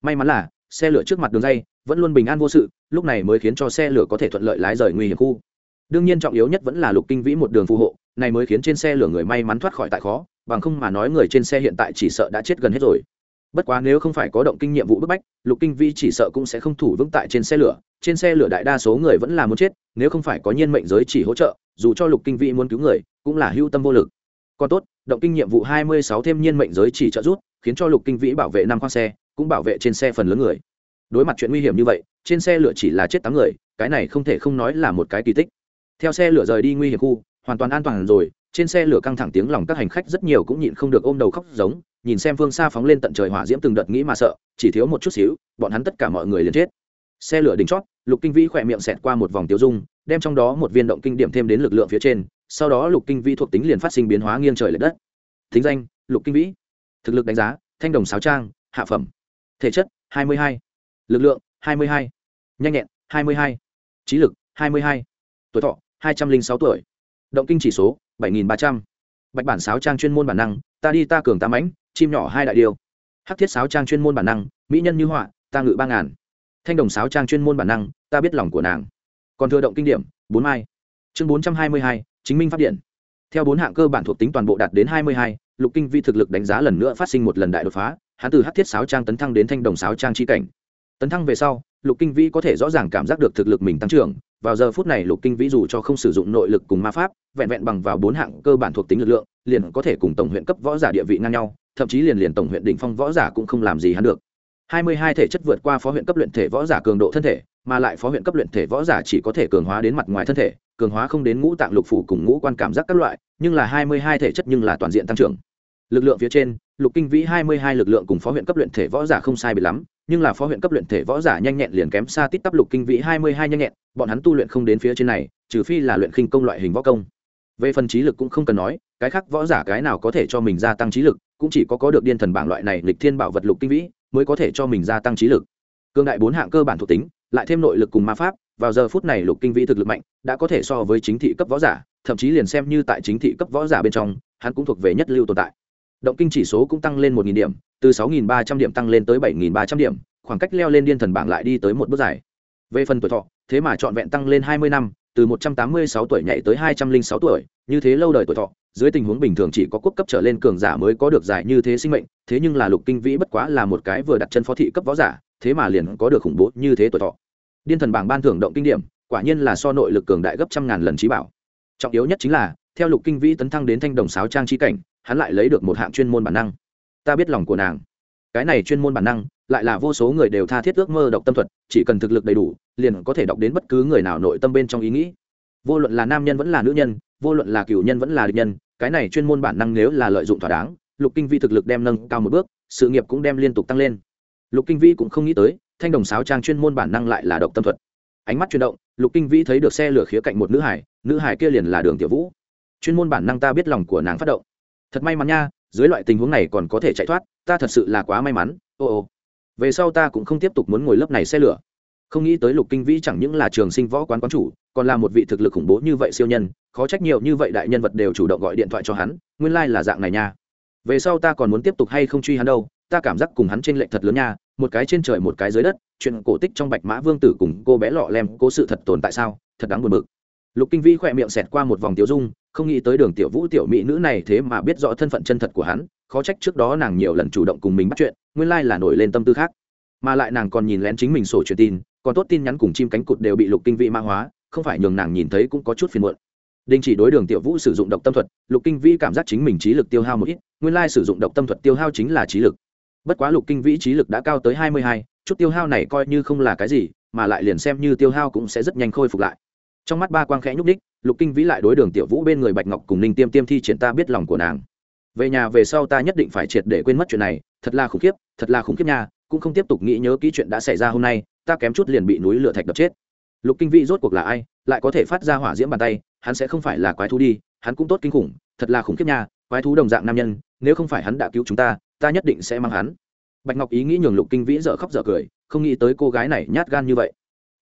Speaker 1: May mắn là, xe lửa trước mặt đường dây vẫn luôn bình an vô sự, lúc này mới khiến cho xe lửa có thể thuận lợi lái rời nguy hiểm khu. Đương nhiên trọng yếu nhất vẫn là lục kinh vĩ một đường phù hộ, này mới khiến trên xe lửa người may mắn thoát khỏi tại khó, bằng không mà nói người trên xe hiện tại chỉ sợ đã chết gần hết rồi bất quá nếu không phải có động kinh nhiệm vụ bức bách, lục kinh Vi chỉ sợ cũng sẽ không thủ vững tại trên xe lửa. Trên xe lửa đại đa số người vẫn là muốn chết, nếu không phải có nhiên mệnh giới chỉ hỗ trợ, dù cho lục kinh Vi muốn cứu người, cũng là hưu tâm vô lực. Còn tốt, động kinh nhiệm vụ hai mươi sáu thêm nhiên mệnh giới chỉ trợ giúp, khiến cho lục kinh vĩ bảo vệ năm khoang xe, cũng bảo vệ trên xe phần lớn người. Đối mặt chuyện nguy hiểm như vậy, trên xe lửa chỉ là chết tám người, cái này không thể không nói là một cái kỳ tích. Theo xe lửa rời đi nguy hiểm khu, hoàn toàn an toàn rồi, trên xe lửa căng thẳng tiếng lòng các hành khách rất nhiều cũng nhịn không được ôm đầu khóc giống nhìn xem phương xa phóng lên tận trời hỏa diễm từng đợt nghĩ mà sợ, chỉ thiếu một chút xíu, bọn hắn tất cả mọi người liền chết xe lửa đỉnh chót, lục kinh vĩ khỏe miệng xẹt qua một vòng tiêu dung, đem trong đó một viên động kinh điểm thêm đến lực lượng phía trên, sau đó lục kinh vĩ thuộc tính liền phát sinh biến hóa nghiêng trời l ệ đất thính danh, lục kinh vĩ thực lực đánh giá, thanh đồng sáo trang, hạ phẩm thể chất 22. lực lượng 22. nhanh nhẹn 22. trí lực 22. tuổi thọ 206 tuổi động kinh chỉ số 7.300. bạch bản sáo trang chuyên môn bản năng, ta đi ta cường ta mãnh chim nhỏ hai đại điều hắc thiết sáo trang chuyên môn bản năng, mỹ nhân như họa, ta ngự ba ngàn. Thanh đồng sáo trang chuyên môn bản năng, ta biết lòng của nàng. Còn thừa động kinh điểm, bốn mai. Chương bốn trăm hai mươi hai, chính minh phát điện. Theo bốn hạng cơ bản thuộc tính toàn bộ đạt đến hai mươi hai, lục kinh vi thực lực đánh giá lần nữa phát sinh một lần đại đột phá, hắn từ hát thiết sáo trang tấn thăng đến thanh đồng sáo trang chi cảnh. Tấn thăng về sau, lục kinh vĩ có thể rõ ràng cảm giác được thực lực mình tăng trưởng, vào giờ phút này lục kinh vĩ dù cho không sử dụng nội lực cùng ma pháp, vẹn vẹn bằng vào bốn hạng cơ bản thuộc tính lực lượng, liền có thể cùng tổng huyện cấp võ giả địa vị ngang nhau thậm chí liền liền tổng huyện đỉnh phong võ giả cũng không làm gì hắn được. Hai mươi hai thể chất vượt qua phó huyện cấp luyện thể võ giả cường độ thân thể, mà lại phó huyện cấp luyện thể võ giả chỉ có thể cường hóa đến mặt ngoài thân thể, cường hóa không đến ngũ tạng lục phủ cùng ngũ quan cảm giác các loại, nhưng là hai mươi hai thể chất nhưng là toàn diện tăng trưởng. Lực lượng phía trên, lục kinh vĩ hai mươi hai lực lượng cùng phó huyện cấp luyện thể võ giả không sai biệt lắm, nhưng là phó huyện cấp luyện thể võ giả nhanh nhẹn liền kém xa tít tắp lục kinh vĩ hai mươi hai nhanh nhẹn, bọn hắn tu luyện không đến phía trên này, trừ phi là luyện khinh công loại hình võ công. Về phần trí lực cũng không cần nói, cái khác võ giả cái nào có thể cho mình gia tăng trí lực cũng chỉ có có được điên thần bảng loại này lịch thiên bảo vật lục kinh vĩ, mới có thể cho mình gia tăng trí lực. Cương đại bốn hạng cơ bản thuộc tính, lại thêm nội lực cùng ma pháp, vào giờ phút này lục kinh vĩ thực lực mạnh, đã có thể so với chính thị cấp võ giả, thậm chí liền xem như tại chính thị cấp võ giả bên trong, hắn cũng thuộc về nhất lưu tồn tại. Động kinh chỉ số cũng tăng lên một điểm, từ sáu ba trăm điểm tăng lên tới bảy ba trăm điểm, khoảng cách leo lên điên thần bảng lại đi tới một bước dài. Về phần tuổi thọ, thế mà trọn vẹn tăng lên hai mươi năm, từ một trăm tám mươi sáu tuổi nhảy tới hai trăm linh sáu tuổi, như thế lâu đời tuổi thọ dưới tình huống bình thường chỉ có quốc cấp trở lên cường giả mới có được giải như thế sinh mệnh, thế nhưng là lục kinh vĩ bất quá là một cái vừa đặt chân phó thị cấp võ giả, thế mà liền có được khủng bố như thế tuổi thọ. Điên thần bảng ban thưởng động kinh điểm, quả nhiên là so nội lực cường đại gấp trăm ngàn lần trí bảo. Trọng yếu nhất chính là, theo lục kinh vĩ tấn thăng đến thanh đồng sáo trang trí cảnh, hắn lại lấy được một hạng chuyên môn bản năng. Ta biết lòng của nàng. Cái này chuyên môn bản năng, lại là vô số người đều tha thiết ước mơ đọc tâm thuật, chỉ cần thực lực đầy đủ, liền có thể đọc đến bất cứ người nào nội tâm bên trong ý nghĩ. Vô luận là nam nhân vẫn là nữ nhân, vô luận là cựu nhân vẫn là địch nhân cái này chuyên môn bản năng nếu là lợi dụng thỏa đáng, lục kinh vi thực lực đem nâng cao một bước, sự nghiệp cũng đem liên tục tăng lên. Lục kinh vi cũng không nghĩ tới, thanh đồng sáo trang chuyên môn bản năng lại là độc tâm thuật. Ánh mắt chuyển động, lục kinh vi thấy được xe lửa khía cạnh một nữ hải nữ hải kia liền là đường tiểu vũ. Chuyên môn bản năng ta biết lòng của nàng phát động. Thật may mắn nha, dưới loại tình huống này còn có thể chạy thoát, ta thật sự là quá may mắn, ô ô. Về sau ta cũng không tiếp tục muốn ngồi lớp này xe lửa không nghĩ tới lục kinh vĩ chẳng những là trường sinh võ quán quán chủ, còn là một vị thực lực khủng bố như vậy siêu nhân, khó trách nhiều như vậy đại nhân vật đều chủ động gọi điện thoại cho hắn, nguyên lai、like、là dạng này nha. Về sau ta còn muốn tiếp tục hay không truy hắn đâu, ta cảm giác cùng hắn trên lệnh thật lớn nha, một cái trên trời một cái dưới đất, chuyện cổ tích trong bạch mã vương tử cùng cô bé lọ lem cố sự thật tồn tại sao, thật đáng buồn bực. Lục kinh vĩ khỏe miệng xẹt qua một vòng tiểu dung, không nghĩ tới đường tiểu vũ tiểu mỹ nữ này thế mà biết rõ thân phận chân thật của hắn, khó trách trước đó nàng nhiều lần chủ động cùng mình bắt chuyện, nguyên lai là nổi lên tâm tư khác. Mà lại nàng còn nhìn lén chính mình sổ truyền tin còn tốt tin nhắn cùng chim cánh cụt đều bị lục kinh vĩ mã hóa, không phải nhường nàng nhìn thấy cũng có chút phiền muộn. Đình chỉ đối đường tiểu vũ sử dụng độc tâm thuật, lục kinh vĩ cảm giác chính mình trí lực tiêu hao một ít, nguyên lai sử dụng độc tâm thuật tiêu hao chính là trí lực. Bất quá lục kinh vĩ trí lực đã cao tới hai mươi hai, chút tiêu hao này coi như không là cái gì, mà lại liền xem như tiêu hao cũng sẽ rất nhanh khôi phục lại. Trong mắt ba quang khẽ nhúc đích lục kinh vĩ lại đối đường tiểu vũ bên người bạch ngọc cùng ninh tiêm tiêm thi triển ta biết lòng của nàng. Về nhà về sau ta nhất định phải triệt để quên mất chuyện này, thật là khủng khiếp, thật là khủng khiếp nha cũng không tiếp tục nghĩ nhớ kỹ chuyện đã xảy ra hôm nay, ta kém chút liền bị núi lửa thạch đập chết. Lục kinh vĩ rốt cuộc là ai, lại có thể phát ra hỏa diễm bàn tay, hắn sẽ không phải là quái thú đi, hắn cũng tốt kinh khủng, thật là khủng khiếp nha, quái thú đồng dạng nam nhân, nếu không phải hắn đã cứu chúng ta ta nhất định sẽ mang hắn. Bạch ngọc ý nghĩ nhường lục kinh vĩ dở khóc dở cười, không nghĩ tới cô gái này nhát gan như vậy.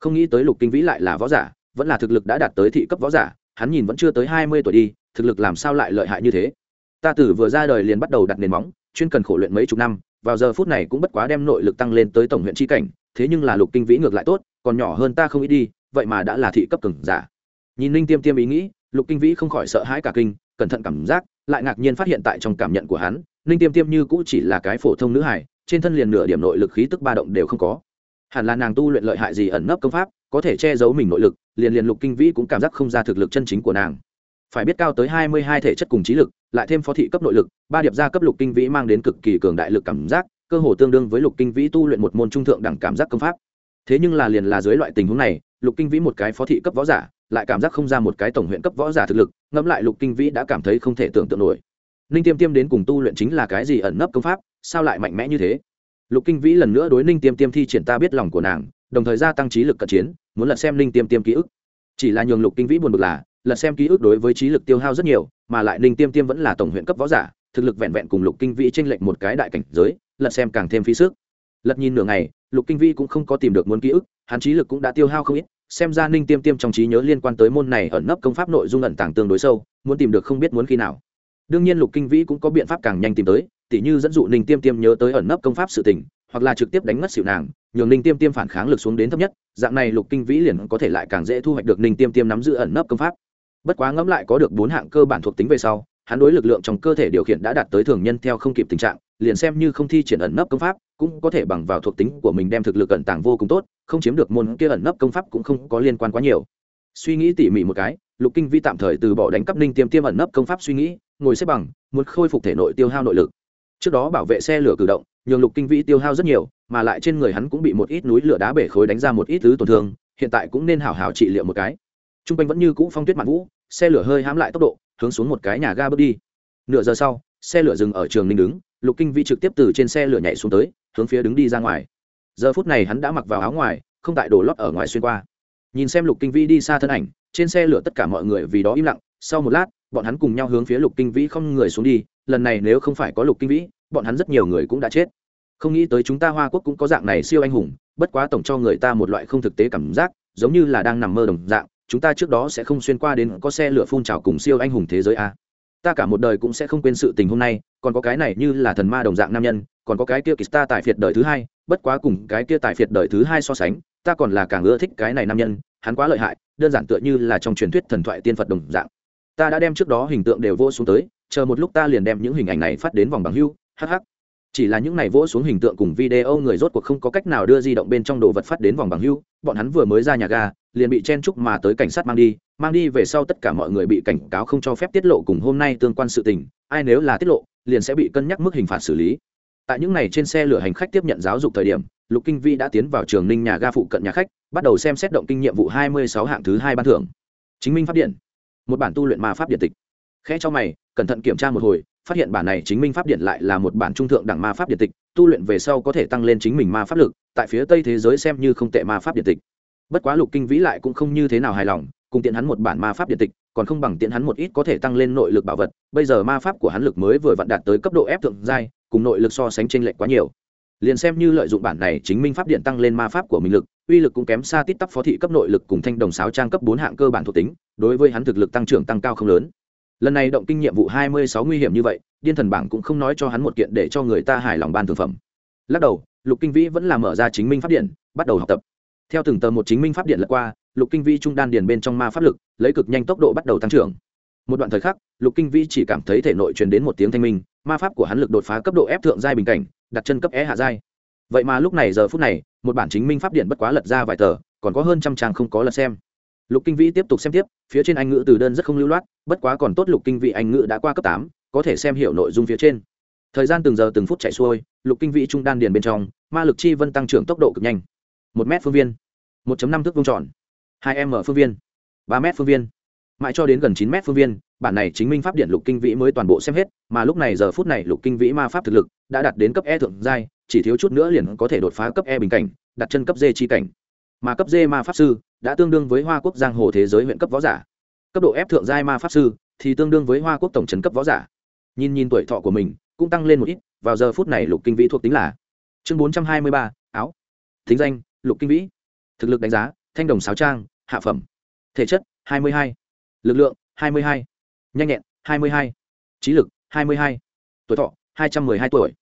Speaker 1: Không nghĩ tới lục kinh vĩ lại là võ giả, vẫn là thực lực đã đạt tới thị cấp võ giả, hắn nhìn vẫn chưa tới hai mươi tuổi đi, thực lực làm sao lại lợi hại như thế? Ta tử vừa ra đời liền bắt đầu đặt nền móng, chuyên cần khổ luyện mấy chục năm vào giờ phút này cũng bất quá đem nội lực tăng lên tới tổng huyện tri cảnh, thế nhưng là lục kinh vĩ ngược lại tốt, còn nhỏ hơn ta không ít đi, vậy mà đã là thị cấp cường giả. Nhìn ninh tiêm tiêm ý nghĩ, lục kinh vĩ không khỏi sợ hãi cả kinh, cẩn thận cảm giác, lại ngạc nhiên phát hiện tại trong cảm nhận của hắn, ninh tiêm tiêm như cũ chỉ là cái phổ thông nữ hải trên thân liền nửa điểm nội lực khí tức ba động đều không có. Hẳn là nàng tu luyện lợi hại gì ẩn nấp công pháp, có thể che giấu mình nội lực, liền liền lục kinh vĩ cũng cảm giác không ra thực lực chân chính của nàng. Phải biết cao tới hai mươi hai thể chất cùng trí lực lại thêm phó thị cấp nội lực, ba điệp gia cấp lục kinh vĩ mang đến cực kỳ cường đại lực cảm giác, cơ hồ tương đương với lục kinh vĩ tu luyện một môn trung thượng đẳng cảm giác công pháp. Thế nhưng là liền là dưới loại tình huống này, lục kinh vĩ một cái phó thị cấp võ giả, lại cảm giác không ra một cái tổng huyện cấp võ giả thực lực, ngẫm lại lục kinh vĩ đã cảm thấy không thể tưởng tượng nổi. Ninh tiêm tiêm đến cùng tu luyện chính là cái gì ẩn nấp công pháp, sao lại mạnh mẽ như thế? Lục kinh vĩ lần nữa đối ninh tiêm tiêm thi triển ta biết lòng của nàng, đồng thời gia tăng trí lực cận chiến, muốn lật xem ninh tiêm tiêm ký ức. Chỉ là nhường lục kinh vĩ buồn bực là lật xem ký ức đối với trí lực tiêu hao rất nhiều, mà lại ninh tiêm tiêm vẫn là tổng huyện cấp võ giả, thực lực vẹn vẹn cùng lục kinh vĩ tranh lệch một cái đại cảnh giới, lật xem càng thêm phí sức. Lật nhìn nửa ngày, lục kinh vĩ cũng không có tìm được muốn ký ức, hắn trí lực cũng đã tiêu hao không ít, xem ra ninh tiêm tiêm trong trí nhớ liên quan tới môn này ẩn nấp công pháp nội dung ẩn tàng tương đối sâu, muốn tìm được không biết muốn khi nào. Đương nhiên lục kinh vĩ cũng có biện pháp càng nhanh tìm tới, tỉ như dẫn dụ ninh tiêm tiêm nhớ tới ẩn nấp công pháp sự tình, hoặc là trực tiếp đánh mất xịu nàng, nhường ninh tiêm tiêm phản kháng lực xuống đến thấp nhất, dạng này lục kinh vĩ liền có thể lại càng dễ thu hoạch được ninh tiêm tiêm nắm giữ ẩn nấp công pháp bất quá ngẫm lại có được bốn hạng cơ bản thuộc tính về sau, hắn đối lực lượng trong cơ thể điều khiển đã đạt tới thường nhân theo không kịp tình trạng, liền xem như không thi triển ẩn nấp công pháp, cũng có thể bằng vào thuộc tính của mình đem thực lực ẩn tàng vô cùng tốt, không chiếm được môn kia ẩn nấp công pháp cũng không có liên quan quá nhiều. Suy nghĩ tỉ mỉ một cái, lục kinh vi tạm thời từ bỏ đánh cắp ninh tiêm tiêm ẩn nấp công pháp suy nghĩ, ngồi xếp bằng, muốn khôi phục thể nội tiêu hao nội lực. Trước đó bảo vệ xe lửa cử động, nhường lục kinh vĩ tiêu hao rất nhiều, mà lại trên người hắn cũng bị một ít núi lửa đá bể khối đánh ra một ít thứ tổn thương, hiện tại cũng nên hảo hảo trị liệu một cái. T r u n g quanh vẫn như cũ phong tuyết mạn vũ xe lửa hơi hãm lại tốc độ, hướng xuống một cái nhà ga bước đi. Nửa giờ sau, xe lửa dừng ở trường ninh đứng, lục kinh vi trực tiếp từ trên xe lửa nhảy xuống tới, hướng phía đứng đi ra ngoài. Giờ phút này hắn đã mặc vào áo ngoài, không tại đổ lót ở ngoài xuyên qua. Nhìn xem lục kinh vi đi xa thân ảnh, trên xe lửa tất cả mọi người vì đó im lặng, sau một lát, bọn hắn cùng nhau hướng phía lục kinh vĩ không người xuống đi, lần này nếu không phải có lục kinh vĩ, bọn hắn rất nhiều người cũng đã chết. Không nghĩ tới chúng ta hoa quốc cũng có dạng này siêu anh hùng, bất quá tổng cho người ta một loại không thực tế cảm giác, giống như là đang nằm mơ đồng dạng chúng ta trước đó sẽ không xuyên qua đến có xe lửa phun trào cùng siêu anh hùng thế giới a. Ta cả một đời cũng sẽ không quên sự tình hôm nay, còn có cái này như là thần ma đồng dạng nam nhân, còn có cái kia kista ta tại phiệt đời thứ hai, bất quá cùng cái kia tại phiệt đời thứ hai so sánh, ta còn là càng ưa thích cái này nam nhân, hắn quá lợi hại, đơn giản tựa như là trong truyền thuyết thần thoại tiên phật đồng dạng. Ta đã đem trước đó hình tượng đều vô xuống tới, chờ một lúc ta liền đem những hình ảnh này phát đến vòng bằng hưu hh chỉ là những này vỗ xuống hình tượng cùng video người rốt cuộc không có cách nào đưa di động bên trong đồ vật phát đến vòng bằng hưu, bọn hắn vừa mới ra nhà ga, liền bị chen chúc mà tới cảnh sát mang đi mang đi về sau tất cả mọi người bị cảnh cáo không cho phép tiết lộ cùng hôm nay tương quan sự tình, ai nếu là tiết lộ, liền sẽ bị cân nhắc mức hình phạt xử lý. Tại những ngày trên xe lửa hành khách tiếp nhận giáo dục thời điểm, lục kinh vi đã tiến vào trường ninh nhà ga phụ cận nhà khách, bắt đầu xem xét động kinh nhiệm vụ hai mươi sáu hạng thứ hai ban thưởng. Chính minh pháp điện. Một bản tu luyện ma pháp điện tịch. Khẽ cho mày, cẩn thận kiểm tra một hồi phát hiện bản này chính minh pháp điện lại là một bản trung thượng đẳng ma pháp điện tịch, tu luyện về sau có thể tăng lên chính mình ma pháp lực, tại phía tây thế giới xem như không tệ ma pháp điện tịch. Bất quá lục kinh vĩ lại cũng không như thế nào hài lòng, cùng tiện hắn một bản ma pháp điện tịch, còn không bằng tiện hắn một ít có thể tăng lên nội lực bảo vật, bây giờ ma pháp của hắn lực mới vừa vặn đạt tới cấp độ ép thượng giai, cùng nội lực so sánh chênh lệch quá nhiều. Liền xem như lợi dụng bản này chính minh pháp điện tăng lên ma pháp của mình lực, uy lực cũng kém xa tít tắp phó thị cấp nội lực cùng thanh đồng sáo trang cấp bốn hạng cơ bản thuộc tính, đối với hắn thực lực tăng trưởng tăng cao không lớn lần này động kinh nhiệm vụ hai mươi sáu nguy hiểm như vậy, điên thần bảng cũng không nói cho hắn một kiện để cho người ta hài lòng ban thực phẩm. Lắc đầu, lục kinh vĩ vẫn là mở ra chính minh pháp điện, bắt đầu học tập. Theo từng tờ một chính minh pháp điện lật qua, lục kinh vĩ trung đan điền bên trong ma pháp lực, lấy cực nhanh tốc độ bắt đầu tăng trưởng. Một đoạn thời khắc, lục kinh vĩ chỉ cảm thấy thể nội truyền đến một tiếng thanh minh, ma pháp của hắn lực đột phá cấp độ ép thượng giai bình cảnh, đặt chân cấp é hạ giai. Vậy mà lúc này giờ phút này, một bản chính minh pháp điện bất quá lật ra vài tờ, còn có hơn trăm trang không có lật xem lục kinh vĩ tiếp tục xem tiếp, phía trên anh ngữ từ đơn rất không lưu loát, bất quá còn tốt lục kinh vĩ anh ngữ đã qua cấp tám, có thể xem hiểu nội dung phía trên. Thời gian từng giờ từng phút chạy xuôi, lục kinh vĩ trung đan điền bên trong, ma lực chi vân tăng trưởng tốc độ cực nhanh. Một m phương viên, một năm thước vuông tròn, hai m phương viên, ba m phương viên. Mãi cho đến gần chín m phương viên, bản này chính minh pháp điện lục kinh vĩ mới toàn bộ xem hết, mà lúc này giờ phút này lục kinh vĩ ma pháp thực lực đã đạt đến cấp e thượng giai, chỉ thiếu chút nữa liền có thể đột phá cấp e bình cảnh, đặt chân cấp d chi cảnh. Mà cấp d ma pháp sư đã tương đương với hoa quốc giang hồ thế giới huyện cấp võ giả. Cấp độ ép thượng giai ma pháp sư thì tương đương với hoa quốc tổng trấn cấp võ giả. Nhìn nhìn tuổi thọ của mình, cũng tăng lên một ít, vào giờ phút này lục kinh vĩ thuộc tính là chương bốn trăm hai mươi ba, áo. Thính danh, lục kinh vĩ. Thực lực đánh giá, thanh đồng sáo trang, hạ phẩm. Thể chất, hai mươi hai. Lực lượng, hai mươi hai. Nhanh nhẹn, hai mươi hai. Trí lực, hai mươi hai. Tuổi thọ, hai trăm m ư ơ i hai tuổi.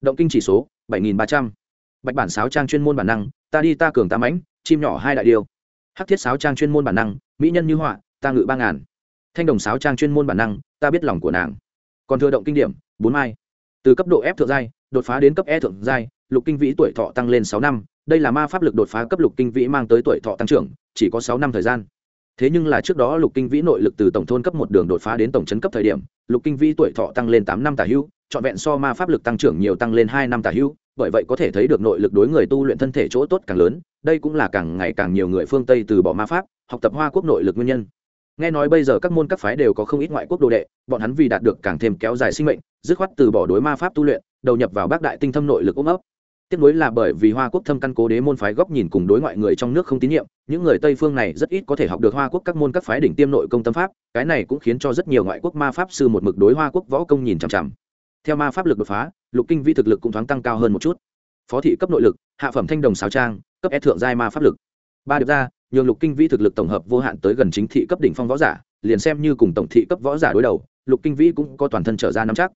Speaker 1: Động kinh chỉ số, bảy nghìn ba trăm. Bạch bản sáo trang chuyên môn bản năng, ta đi ta cường ta ánh chim nhỏ hai đại điều hắc thiết sáo trang chuyên môn bản năng, mỹ nhân như họa, ta ngự ba ngàn. Thanh đồng sáo trang chuyên môn bản năng, ta biết lòng của nàng. Còn thừa động kinh điểm, bốn mai. Từ cấp độ f thượng giai, đột phá đến cấp e thượng giai, lục kinh vĩ tuổi thọ tăng lên sáu năm. Đây là ma pháp lực đột phá cấp lục kinh vĩ mang tới tuổi thọ tăng trưởng, chỉ có sáu năm thời gian. Thế nhưng là trước đó lục kinh vĩ nội lực từ tổng thôn cấp một đường đột phá đến tổng chấn cấp thời điểm, lục kinh vĩ tuổi thọ tăng lên tám năm tả hữu trọn vẹn so ma pháp lực tăng trưởng nhiều tăng lên hai năm tả hữu, bởi vậy có thể thấy được nội lực đối người tu luyện thân thể chỗ tốt càng lớn, đây cũng là càng ngày càng nhiều người phương tây từ bỏ ma pháp, học tập hoa quốc nội lực nguyên nhân. Nghe nói bây giờ các môn các phái đều có không ít ngoại quốc đồ đệ, bọn hắn vì đạt được càng thêm kéo dài sinh mệnh, dứt khoát từ bỏ đối ma pháp tu luyện, đầu nhập vào bác đại tinh thâm nội lực ôm ấp. Tiếp nối là bởi vì hoa quốc thâm căn cố đế môn phái góc nhìn cùng đối ngoại người trong nước không tín nhiệm, những người tây phương này rất ít có thể học được hoa quốc các môn các phái đỉnh tiêm nội công tâm pháp, cái này cũng khiến cho rất nhiều ngoại quốc ma pháp sư một mực đối hoa quốc võ công nhìn chằm chằm theo ma pháp lực đột phá, lục kinh vi thực lực cũng thoáng tăng cao hơn một chút. Phó thị cấp nội lực, hạ phẩm thanh đồng sáo trang, cấp e thượng giai ma pháp lực. Ba điệp ra, nhường lục kinh vi thực lực tổng hợp vô hạn tới gần chính thị cấp đỉnh phong võ giả, liền xem như cùng tổng thị cấp võ giả đối đầu, lục kinh vĩ cũng có toàn thân trở ra nắm chắc.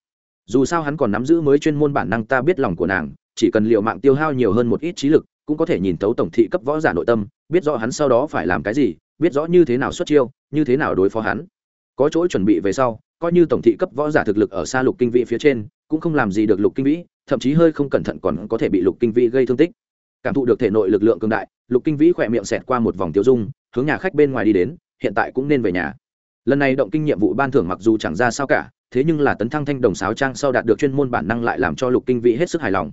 Speaker 1: Dù sao hắn còn nắm giữ mới chuyên môn bản năng ta biết lòng của nàng, chỉ cần liệu mạng tiêu hao nhiều hơn một ít trí lực, cũng có thể nhìn thấu tổng thị cấp võ giả nội tâm, biết rõ hắn sau đó phải làm cái gì, biết rõ như thế nào xuất chiêu, như thế nào đối phó hắn. Có chỗ chuẩn bị về sau coi như tổng thị cấp võ giả thực lực ở xa lục kinh vĩ phía trên, cũng không làm gì được lục kinh vĩ, thậm chí hơi không cẩn thận còn có thể bị lục kinh vĩ gây thương tích. Cảm thụ được thể nội lực lượng cường đại, lục kinh vĩ khỏe miệng xẹt qua một vòng tiêu dung, hướng nhà khách bên ngoài đi đến, hiện tại cũng nên về nhà. Lần này động kinh nhiệm vụ ban thưởng mặc dù chẳng ra sao cả, thế nhưng là tấn thăng thanh đồng sáo trang sau đạt được chuyên môn bản năng lại làm cho lục kinh vĩ hết sức hài lòng.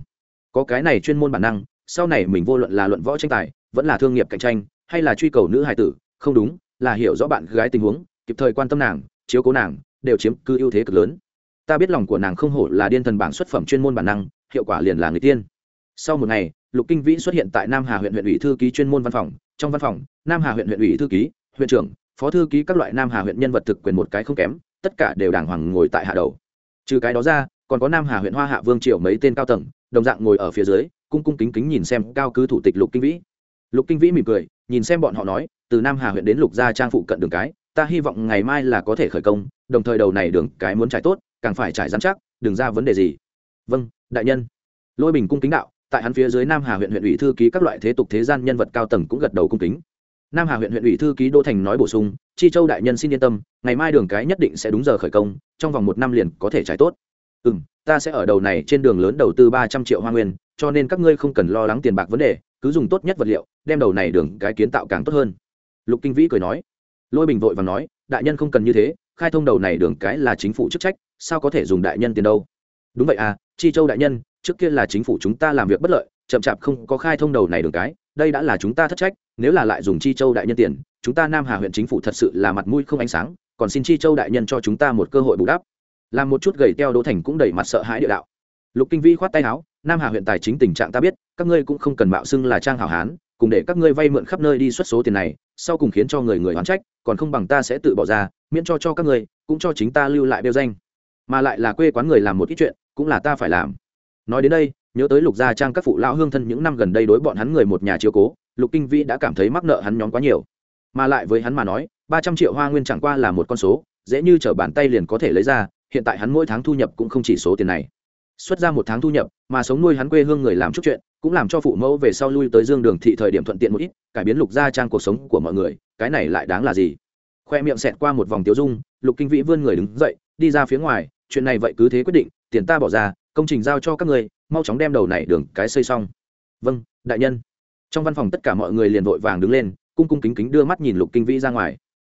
Speaker 1: Có cái này chuyên môn bản năng, sau này mình vô luận là luận võ tranh tài, vẫn là thương nghiệp cạnh tranh, hay là truy cầu nữ hài tử, không đúng, là hiểu rõ bạn gái tình huống, kịp thời quan tâm nàng, chiếu cố nàng đều chiếm cư ưu thế cực lớn. Ta biết lòng của nàng không hổ là điên thần bảng xuất phẩm chuyên môn bản năng, hiệu quả liền là người tiên. Sau một ngày, lục kinh vĩ xuất hiện tại nam hà huyện huyện ủy thư ký chuyên môn văn phòng. Trong văn phòng, nam hà huyện huyện ủy thư ký, huyện trưởng, phó thư ký các loại nam hà huyện nhân vật thực quyền một cái không kém, tất cả đều đàng hoàng ngồi tại hạ đầu. Trừ cái đó ra, còn có nam hà huyện hoa hạ vương triều mấy tên cao tầng, đồng dạng ngồi ở phía dưới, cung cung kính kính nhìn xem cao cứ thủ tịch lục kinh vĩ. Lục kinh vĩ mỉm cười, nhìn xem bọn họ nói, từ nam hà huyện đến lục gia trang phụ cận đường cái ta hy vọng ngày mai là có thể khởi công, đồng thời đầu này đường cái muốn trải tốt, càng phải trải dám chắc, đừng ra vấn đề gì. Vâng đại nhân. Lôi bình cung kính đạo, tại hắn phía dưới nam hà huyện huyện ủy thư ký các loại thế tục thế gian nhân vật cao tầng cũng gật đầu cung kính. Nam hà huyện huyện ủy thư ký đỗ thành nói bổ sung, chi châu đại nhân xin yên tâm, ngày mai đường cái nhất định sẽ đúng giờ khởi công, trong vòng một năm liền có thể trải tốt. Ừ m ta sẽ ở đầu này trên đường lớn đầu tư ba trăm triệu hoa nguyên, cho nên các ngươi không cần lo lắng tiền bạc vấn đề, cứ dùng tốt nhất vật liệu, đem đầu này đường cái kiến tạo càng tốt hơn. Lục kinh vĩ cười nói lôi bình vội và nói, đại nhân không cần như thế, khai thông đầu này đường cái là chính phủ chức trách, sao có thể dùng đại nhân tiền đâu? Đúng vậy à chi châu đại nhân, trước kia là chính phủ chúng ta làm việc bất lợi, chậm chạp không có khai thông đầu này đường cái, đây đã là chúng ta thất trách, nếu là lại dùng chi châu đại nhân tiền, chúng ta nam hà huyện chính phủ thật sự là mặt mũi không ánh sáng, còn xin chi châu đại nhân cho chúng ta một cơ hội bù đắp. Làm một chút gầy teo đỗ thành cũng đầy mặt sợ hãi địa đạo. Lục kinh vi khoát tay áo, nam hà huyện tài chính tình trạng ta biết, các ngươi cũng không cần mạo xưng là trang hảo hán, cùng để các ngươi vay mượn khắp nơi đi xuất số tiền này sau cùng khiến cho người người oán trách còn không bằng ta sẽ tự bỏ ra miễn cho cho các người, cũng cho chính ta lưu lại đeo danh. Mà lại là quê quán người làm một ít chuyện cũng là ta phải làm. Nói đến đây nhớ tới lục gia trang các phụ lão hương thân những năm gần đây đối bọn hắn người một nhà chiếu cố lục kinh vĩ đã cảm thấy mắc nợ hắn nhóm quá nhiều. Mà lại với hắn mà nói ba trăm triệu hoa nguyên chẳng qua là một con số dễ như t r ở bàn tay liền có thể lấy ra hiện tại hắn mỗi tháng thu nhập cũng không chỉ số tiền này xuất ra một tháng thu nhập, mà sống nuôi hắn quê hương người làm chút chuyện, cũng làm cho phụ mẫu về sau lui tới dương đường thị thời điểm thuận tiện một ít, cải biến lục gia trang cuộc sống của mọi người, cái này lại đáng là gì? Khoe miệng xẹt qua một vòng tiếu dung, lục kinh vĩ vươn người đứng dậy, đi ra phía ngoài, chuyện này vậy cứ thế quyết định, tiền ta bỏ ra, công trình giao cho các người, mau chóng đem đầu này đường cái xây xong. Vâng đại nhân. Trong văn phòng tất cả mọi người liền vội vàng đứng lên, cung cung kính kính đưa mắt nhìn lục kinh vĩ ra ngoài.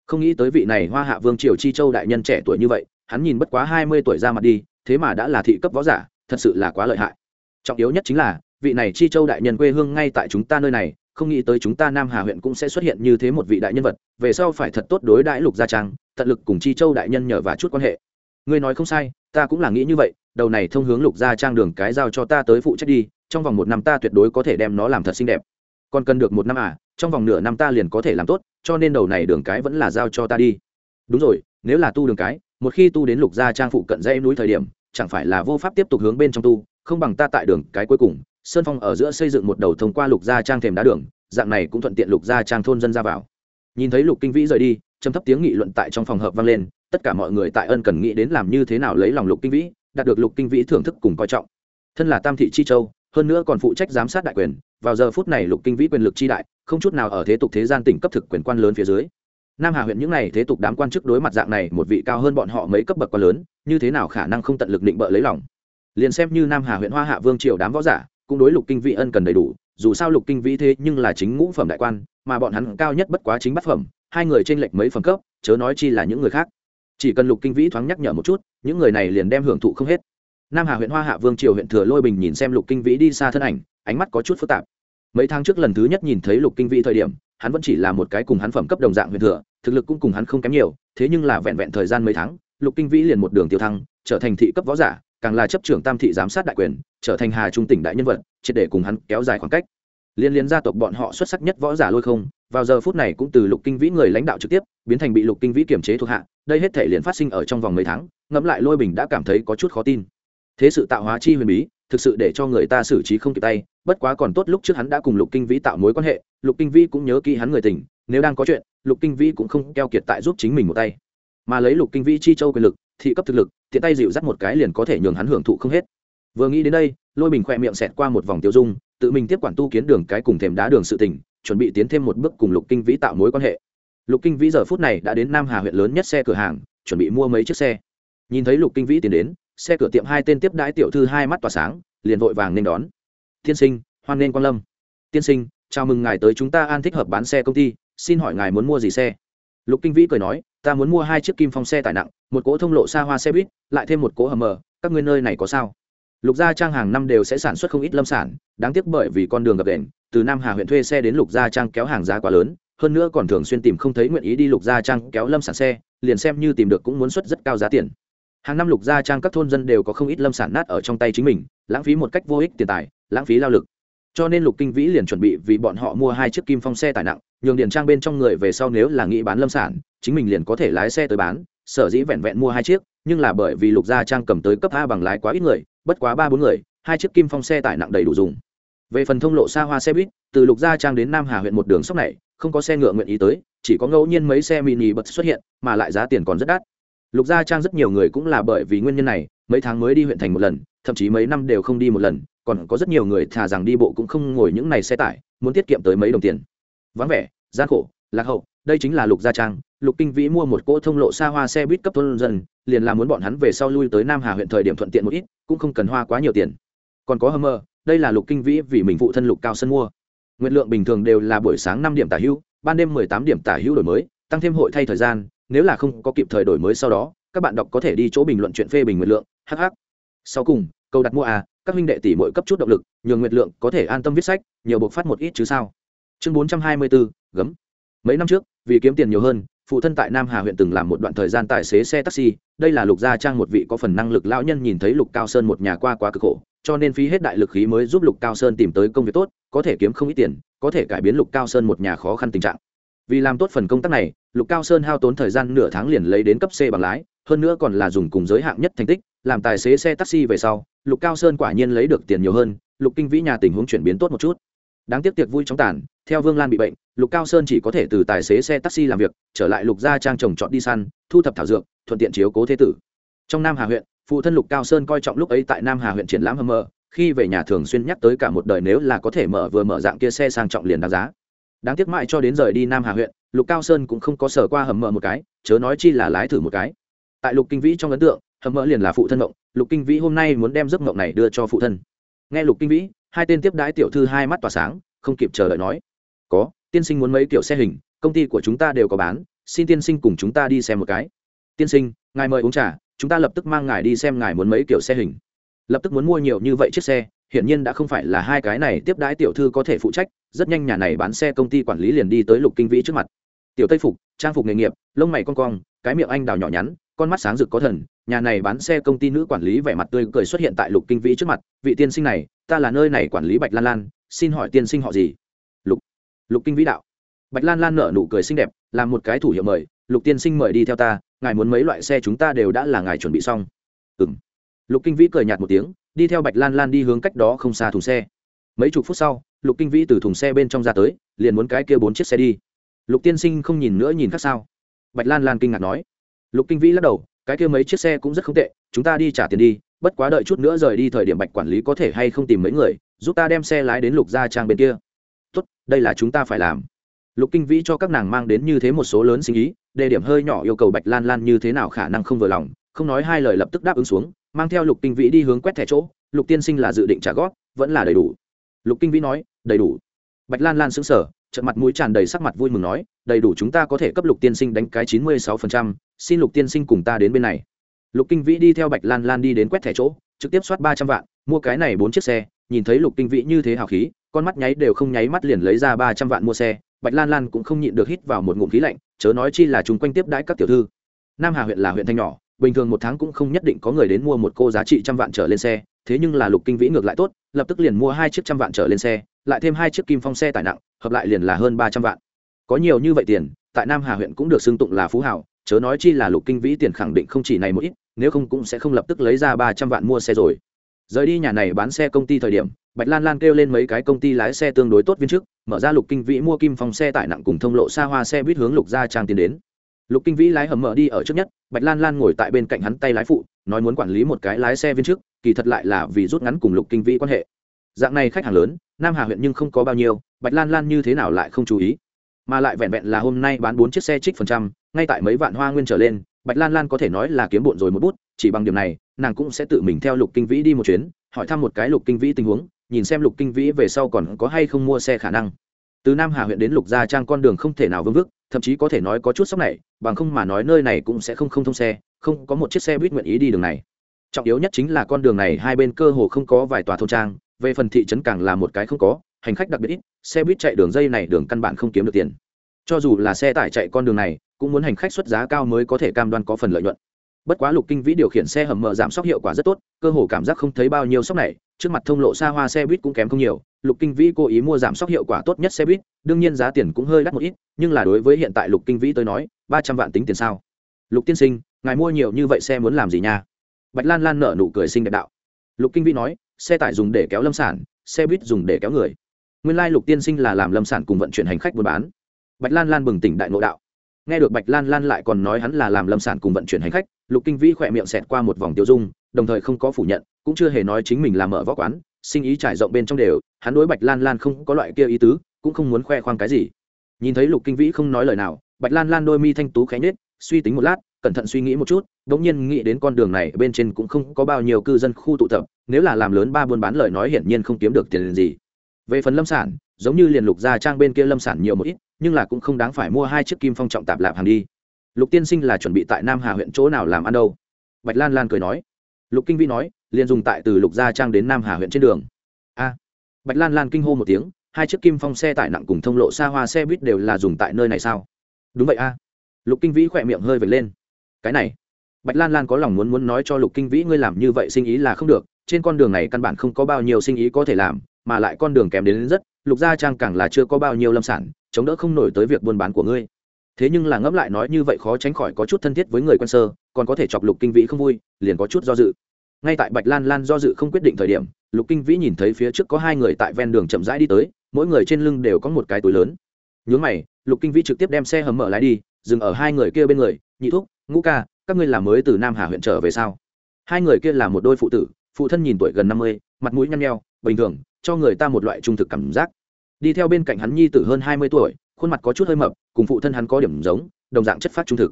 Speaker 1: Không nghĩ tới vị này hoa hạ vương triều chi châu đại nhân trẻ tuổi như vậy, hắn nhìn bất quá hai mươi tuổi ra mặt đi thế mà đã là thị cấp võ giả, thật sự là quá lợi hại. Trọng yếu nhất chính là, vị này chi châu đại nhân quê hương ngay tại chúng ta nơi này, không nghĩ tới chúng ta nam hà huyện cũng sẽ xuất hiện như thế một vị đại nhân vật, về sau phải thật tốt đối đãi lục gia trang, tận lực cùng chi châu đại nhân nhờ và chút quan hệ. Ngươi nói không sai, ta cũng là nghĩ như vậy, đầu này thông hướng lục gia trang đường cái giao cho ta tới phụ trách đi, trong vòng một năm ta tuyệt đối có thể đem nó làm thật xinh đẹp. Còn cần được một năm à trong vòng nửa năm ta liền có thể làm tốt, cho nên đầu này đường cái vẫn là giao cho ta đi. Đúng rồi, nếu là tu đường cái một khi tu đến lục gia trang phụ cận dãy núi thời điểm, chẳng phải là vô pháp tiếp tục hướng bên trong tu, không bằng ta tại đường cái cuối cùng, sơn phong ở giữa xây dựng một đầu thông qua lục gia trang thềm đá đường, dạng này cũng thuận tiện lục gia trang thôn dân ra vào. Nhìn thấy lục kinh vĩ rời đi, trầm thấp tiếng nghị luận tại trong phòng hợp vang lên, tất cả mọi người tại ân cần nghĩ đến làm như thế nào lấy lòng lục kinh vĩ, đạt được lục kinh vĩ thưởng thức cùng coi trọng. Thân là tam thị chi châu, hơn nữa còn phụ trách giám sát đại quyền, vào giờ phút này lục kinh vĩ quyền lực chi đại, không chút nào ở thế tục thế gian tỉnh cấp thực quyền quan lớn phía dưới nam hà huyện những n à y thế tục đám quan chức đối mặt dạng này, một vị cao hơn bọn họ mấy cấp bậc quá lớn, như thế nào khả năng không tận lực định bợ lấy lòng? Liền xem như nam hà huyện hoa hạ vương triều đám võ giả, cũng đối lục kinh vĩ ân cần đầy đủ, dù sao lục kinh vĩ thế nhưng là chính ngũ phẩm đại quan, mà bọn hắn cao nhất bất quá chính bát phẩm, hai người t r ê n lệch mấy phẩm cấp, chớ nói chi là những người khác. Chỉ cần lục kinh vĩ thoáng nhắc nhở một chút, những người này liền đem hưởng thụ không hết. Nam hà huyện hoa hạ vương triều huyện thừa lôi bình nhìn xem lục kinh vĩ đi xa thân ảnh, ánh mắt có chút phức tạp. Mấy tháng trước lần thứ nhất nhìn thấy lục kinh vĩ thời điểm hắn vẫn chỉ là một cái cùng hắn phẩm cấp đồng dạng huyền thừa, thực lực cũng cùng hắn không kém nhiều, thế nhưng là vẹn vẹn thời gian mấy tháng, lục kinh vĩ liền một đường tiêu thăng, trở thành thị cấp võ giả, càng là chấp trưởng tam thị giám sát đại quyền, trở thành hà trung tỉnh đại nhân vật, triệt để cùng hắn kéo dài khoảng cách. Liên liên gia tộc bọn họ xuất sắc nhất võ giả lôi không, vào giờ phút này cũng từ lục kinh vĩ người lãnh đạo trực tiếp, biến thành bị lục kinh vĩ kiểm chế thuộc hạ, đây hết thể liền phát sinh ở trong vòng mấy tháng, ngẫm lại lôi bình đã cảm thấy có chút khó tin. Thế sự tạo hóa chi huyền bí thực sự để cho người ta xử trí không kịp tay, bất quá còn tốt lúc trước hắn đã cùng lục kinh vĩ tạo mối quan hệ, lục kinh vĩ cũng nhớ kỹ hắn người tình, nếu đang có chuyện, lục kinh vĩ cũng không keo kiệt tại giúp chính mình một tay. Mà lấy lục kinh vĩ chi châu quyền lực, thị cấp thực lực thiện tay dịu dắt một cái liền có thể nhường hắn hưởng thụ không hết. Vừa nghĩ đến đây, lôi bình khoe miệng xẹt qua một vòng tiêu dung, tự mình tiếp quản tu kiến đường cái cùng thềm đá đường sự tỉnh chuẩn bị tiến thêm một bước cùng lục kinh vĩ tạo mối quan hệ. Lục kinh vĩ giờ phút này đã đến nam hà huyện lớn nhất xe cửa hàng, chuẩn bị mua mấy chiếc xe. Nhìn thấy lục kinh vĩ tiến đến xe cửa tiệm hai tên tiếp đãi tiểu thư hai mắt tỏa sáng, liền vội vàng nên đón. Tiên sinh, hoan nên quan lâm. Tiên sinh, chào mừng ngài tới chúng ta an thích hợp bán xe công ty, xin hỏi ngài muốn mua gì xe? Lục kinh vĩ cười nói, ta muốn mua hai chiếc kim phong xe tải nặng, một cỗ thông lộ xa hoa xe buýt, lại thêm một cỗ hầm mờ, các ngươi nơi này có sao? Lục gia trang hàng năm đều sẽ sản xuất không ít lâm sản, đáng tiếc bởi vì con đường gập đền, từ nam hà huyện thuê xe đến lục gia trang kéo hàng giá quá lớn, hơn nữa còn thường xuyên tìm không thấy nguyện ý đi lục gia trang kéo lâm sản xe, liền xem như tìm được cũng muốn xuất rất cao giá tiền hàng năm lục gia trang các thôn dân đều có không ít lâm sản nát ở trong tay chính mình, lãng phí một cách vô ích tiền tài, lãng phí lao lực. Cho nên lục kinh vĩ liền chuẩn bị vì bọn họ mua hai chiếc kim phong xe tải nặng, nhường điền trang bên trong người về sau nếu là nghĩ bán lâm sản, chính mình liền có thể lái xe tới bán, sở dĩ vẹn vẹn mua hai chiếc, nhưng là bởi vì lục gia trang cầm tới cấp a bằng lái quá ít người, bất quá ba bốn người, hai chiếc kim phong xe tải nặng đầy đủ dùng. Về phần thông lộ xa hoa xe buýt, từ lục gia trang đến nam hà huyện một đường sóc này, không có xe ngựa nguyện ý tới, chỉ có ngẫu nhiên mấy xe mini bật xuất hiện, mà lại giá tiền còn rất đắt lục gia trang rất nhiều người cũng là bởi vì nguyên nhân này, mấy tháng mới đi huyện thành một lần, thậm chí mấy năm đều không đi một lần, còn có rất nhiều người thà rằng đi bộ cũng không ngồi những này xe tải, muốn tiết kiệm tới mấy đồng tiền. Vắng vẻ, gian khổ, lạc hậu, đây chính là lục gia trang. Lục kinh vĩ mua một cỗ thông lộ xa hoa xe buýt cấp thôn dân, liền là muốn bọn hắn về sau lui tới nam hà huyện thời điểm thuận tiện một ít, cũng không cần hoa quá nhiều tiền. Còn có hummer, đây là lục kinh vĩ vì mình phụ thân lục cao sân mua. Nguyện lượng bình thường đều là buổi sáng năm điểm tả hữu ban đêm mười tám điểm tả hữu đổi mới, tăng thêm hội thay thời gian nếu là không có kịp thời đổi mới sau đó, các bạn đọc có thể đi chỗ bình luận chuyện phê bình nguyện lượng hh sau cùng, câu đặt mua à các huynh đệ tỷ mỗi cấp chút động lực, nhường nguyện lượng có thể an tâm viết sách, nhiều buộc phát một ít chứ sao. Chương bốn trăm hai mươi bốn gấm. Mấy năm trước, vì kiếm tiền nhiều hơn, phụ thân tại nam hà huyện từng làm một đoạn thời gian tài xế xe taxi, đây là lục gia trang một vị có phần năng lực lão nhân nhìn thấy lục cao sơn một nhà qua quá cực khổ, cho nên phí hết đại lực khí mới giúp lục cao sơn tìm tới công việc tốt, có thể kiếm không ít tiền, có thể cải biến lục cao sơn một nhà khó khăn tình trạng vì làm tốt phần công tác này, lục cao sơn hao tốn thời gian nửa tháng liền lấy đến cấp c bằng lái, hơn nữa còn là dùng cùng giới hạng nhất thành tích, làm tài xế xe taxi về sau, lục cao sơn quả nhiên lấy được tiền nhiều hơn, lục kinh vĩ nhà tình huống chuyển biến tốt một chút. Đáng tiếc tiệc vui chóng tàn, theo vương lan bị bệnh, lục cao sơn chỉ có thể từ tài xế xe taxi làm việc, trở lại lục gia trang trồng trọt đi săn, thu thập thảo dược, thuận tiện chiếu cố thế tử. Trong nam hà huyện, phụ thân lục cao sơn coi trọng lúc ấy tại nam hà huyện triển lãm hầm mờ khi về nhà thường xuyên nhắc tới cả một đời nếu là có thể mở vừa mở dạng kia xe sang trọng liền đáng giá đáng tiếc mãi cho đến rời đi nam hà huyện, lục cao sơn cũng không có sở qua hầm mỡ một cái, chớ nói chi là lái thử một cái. Tại lục kinh vĩ trong ấn tượng, hầm mỡ liền là phụ thân mộng, lục kinh vĩ hôm nay muốn đem giấc mộng này đưa cho phụ thân. Nghe lục kinh vĩ, hai tên tiếp đái tiểu thư hai mắt tỏa sáng, không kịp chờ đợi nói, có, tiên sinh muốn mấy kiểu xe hình, công ty của chúng ta đều có bán, xin tiên sinh cùng chúng ta đi xem một cái. Tiên sinh, ngài mời uống trà, chúng ta lập tức mang ngài đi xem ngài muốn mấy kiểu xe hình. Lập tức muốn mua nhiều như vậy chiếc xe hiển nhiên đã không phải là hai cái này tiếp đái tiểu thư có thể phụ trách, rất nhanh nhà này bán xe công ty quản lý liền đi tới lục kinh vĩ trước mặt. Tiểu tây phục, trang phục nghề nghiệp, lông mày con cong, cái miệng anh đào nhỏ nhắn, con mắt sáng rực có thần, nhà này bán xe công ty nữ quản lý vẻ mặt tươi cười xuất hiện tại lục kinh vĩ trước mặt, vị tiên sinh này, ta là nơi này quản lý bạch lan lan, xin hỏi tiên sinh họ gì? Lục lục kinh vĩ đạo. Bạch lan lan nở nụ cười xinh đẹp, làm một cái thủ hiệu mời, lục tiên sinh mời đi theo ta, ngài muốn mấy loại xe chúng ta đều đã là ngài chuẩn bị xong. Ừ m lục kinh vĩ cười nhạt một tiếng đi theo bạch lan lan đi hướng cách đó không xa thùng xe. Mấy chục phút sau, lục kinh vĩ từ thùng xe bên trong ra tới, liền muốn cái kia bốn chiếc xe đi. Lục tiên sinh không nhìn nữa nhìn khác sao? Bạch lan lan kinh ngạc nói. Lục kinh vĩ lắc đầu, cái kia mấy chiếc xe cũng rất không tệ, chúng ta đi trả tiền đi, bất quá đợi chút nữa rời đi thời điểm bạch quản lý có thể hay không tìm mấy người, giúp ta đem xe lái đến lục gia trang bên kia. Tốt, đây là chúng ta phải làm. Lục kinh vĩ cho các nàng mang đến như thế một số lớn sinh ý, đề điểm hơi nhỏ yêu cầu bạch lan lan như thế nào khả năng không vừa lòng, không nói hai lời lập tức đáp ứng xuống mang theo lục kinh vĩ đi hướng quét thẻ chỗ, lục tiên sinh là dự định trả góp, vẫn là đầy đủ. Lục kinh vĩ nói, đầy đủ. Bạch lan lan xứng sở trận mặt mũi tràn đầy sắc mặt vui mừng nói, đầy đủ chúng ta có thể cấp lục tiên sinh đánh cái chín mươi sáu phần trăm, xin lục tiên sinh cùng ta đến bên này. Lục kinh vĩ đi theo bạch lan lan đi đến quét thẻ chỗ, trực tiếp soát ba trăm vạn, mua cái này bốn chiếc xe, nhìn thấy lục kinh vĩ như thế hào khí, con mắt nháy đều không nháy mắt liền lấy ra ba trăm vạn mua xe, bạch lan lan cũng không nhịn được hít vào một ngụm khí lạnh, chớ nói chi là chúng quanh tiếp đãi các tiểu thư. Nam hà huyện là huyện thanh nhỏ bình thường một tháng cũng không nhất định có người đến mua một cô giá trị trăm vạn trở lên xe, thế nhưng là lục kinh vĩ ngược lại tốt, lập tức liền mua hai chiếc trăm vạn trở lên xe, lại thêm hai chiếc kim phong xe tải nặng, hợp lại liền là hơn ba trăm vạn. Có nhiều như vậy tiền, tại nam hà huyện cũng được xưng tụng là phú hảo, chớ nói chi là lục kinh vĩ tiền khẳng định không chỉ này một ít, nếu không cũng sẽ không lập tức lấy ra ba trăm vạn mua xe rồi. Rời đi nhà này bán xe công ty thời điểm, bạch lan lan kêu lên mấy cái công ty lái xe tương đối tốt viên chức, mở ra lục kinh vĩ mua kim phong xe tải nặng cùng thông lộ xa hoa xe buýt hướng lục gia trang tiến đến lục kinh vĩ lái hầm mở đi ở trước nhất, bạch lan lan ngồi tại bên cạnh hắn tay lái phụ, nói muốn quản lý một cái lái xe viên trước. kỳ thật lại là vì rút ngắn cùng lục kinh vĩ quan hệ dạng này khách hàng lớn, nam hà huyện nhưng không có bao nhiêu, bạch lan lan như thế nào lại không chú ý mà lại vẹn vẹn là hôm nay bán bốn chiếc xe trích phần trăm, ngay tại mấy vạn hoa nguyên trở lên, bạch lan lan có thể nói là kiếm bộn rồi một bút, chỉ bằng điểm này, nàng cũng sẽ tự mình theo lục kinh vĩ đi một chuyến, hỏi thăm một cái lục kinh vĩ tình huống, nhìn xem lục kinh vĩ về sau còn có hay không mua xe khả năng từ nam hà huyện đến lục gia trang con đường không thể nào vương vức thậm chí có thể nói có chút sốc này, bằng không mà nói nơi này cũng sẽ không không thông xe, không có một chiếc xe buýt nguyện ý đi đường này. Trọng yếu nhất chính là con đường này hai bên cơ hồ không có vài tòa thôn trang, về phần thị trấn càng là một cái không có, hành khách đặc biệt ít, xe buýt chạy đường dây này đường căn bản không kiếm được tiền. Cho dù là xe tải chạy con đường này, cũng muốn hành khách xuất giá cao mới có thể cam đoan có phần lợi nhuận bất quá lục kinh vĩ điều khiển xe hầm mở giảm sóc hiệu quả rất tốt, cơ hồ cảm giác không thấy bao nhiêu sốc này, trước mặt thông lộ xa hoa xe buýt cũng kém không nhiều, lục kinh vĩ cố ý mua giảm sóc hiệu quả tốt nhất xe buýt, đương nhiên giá tiền cũng hơi đắt một ít, nhưng là đối với hiện tại lục kinh vĩ tôi nói, ba trăm vạn tính tiền sao? Lục tiên sinh, ngài mua nhiều như vậy xe muốn làm gì nha? Bạch lan lan nở nụ cười sinh đẹp đạo. Lục kinh vĩ nói, xe tải dùng để kéo lâm sản, xe buýt dùng để kéo người. Nguyên lai lục tiên sinh là làm lâm sản cùng vận chuyển hành khách buôn bán. Bạch lan lan bừng tỉnh đại ngộ đạo nghe được bạch lan lan lại còn nói hắn là làm lâm sản cùng vận chuyển hành khách, lục kinh vĩ khỏe miệng xẹt qua một vòng tiêu dung, đồng thời không có phủ nhận, cũng chưa hề nói chính mình làm mở võ quán, sinh ý trải rộng bên trong đều, hắn đối bạch lan lan không có loại kia ý tứ, cũng không muốn khoe khoang cái gì. Nhìn thấy lục kinh vĩ không nói lời nào, bạch lan lan đôi mi thanh tú khánh nết suy tính một lát, cẩn thận suy nghĩ một chút đ ỗ n g nhiên nghĩ đến con đường này bên trên cũng không có bao nhiêu cư dân khu tụ tập, nếu là làm lớn ba buôn bán lời nói hiển nhiên không kiếm được tiền gì về phần lâm sản, giống như liền lục gia trang bên kia lâm sản nhiều một ít, nhưng là cũng không đáng phải mua hai chiếc kim phong trọng tạp lạp hàng đi. Lục tiên sinh là chuẩn bị tại nam hà huyện chỗ nào làm ăn đâu? Bạch lan lan cười nói. Lục kinh vĩ nói, liền dùng tại từ lục gia trang đến nam hà huyện trên đường. A. Bạch lan lan kinh hô một tiếng, hai chiếc kim phong xe tải nặng cùng thông lộ xa hoa xe buýt đều là dùng tại nơi này sao? Đúng vậy a. Lục kinh vĩ khỏe miệng hơi vệt lên. Cái này. Bạch lan lan có lòng muốn muốn nói cho lục kinh vĩ ngươi làm như vậy sinh ý là không được, trên con đường này căn bản không có bao nhiêu sinh ý có thể làm mà lại con đường kém đến, đến rất lục gia trang càng là chưa có bao nhiêu lâm sản chống đỡ không nổi tới việc buôn bán của ngươi. Thế nhưng là ngẫm lại nói như vậy khó tránh khỏi có chút thân thiết với người quân sơ còn có thể chọc lục kinh vĩ không vui liền có chút do dự. Ngay tại bạch lan lan do dự không quyết định thời điểm lục kinh vĩ nhìn thấy phía trước có hai người tại ven đường chậm rãi đi tới mỗi người trên lưng đều có một cái túi lớn. Nhướng mày lục kinh vĩ trực tiếp đem xe hầm mở lái đi dừng ở hai người kia bên người nhị thúc ngũ ca các ngươi làm mới từ nam hà huyện trở về sao? Hai người kia là một đôi phụ tử phụ thân nhìn tuổi gần năm mươi mặt mũi nhăn nheo bình thường cho người ta một loại trung thực cảm giác. Đi theo bên cạnh hắn nhi tử hơn hai mươi tuổi, khuôn mặt có chút hơi mập, cùng phụ thân hắn có điểm giống, đồng dạng chất phát trung thực.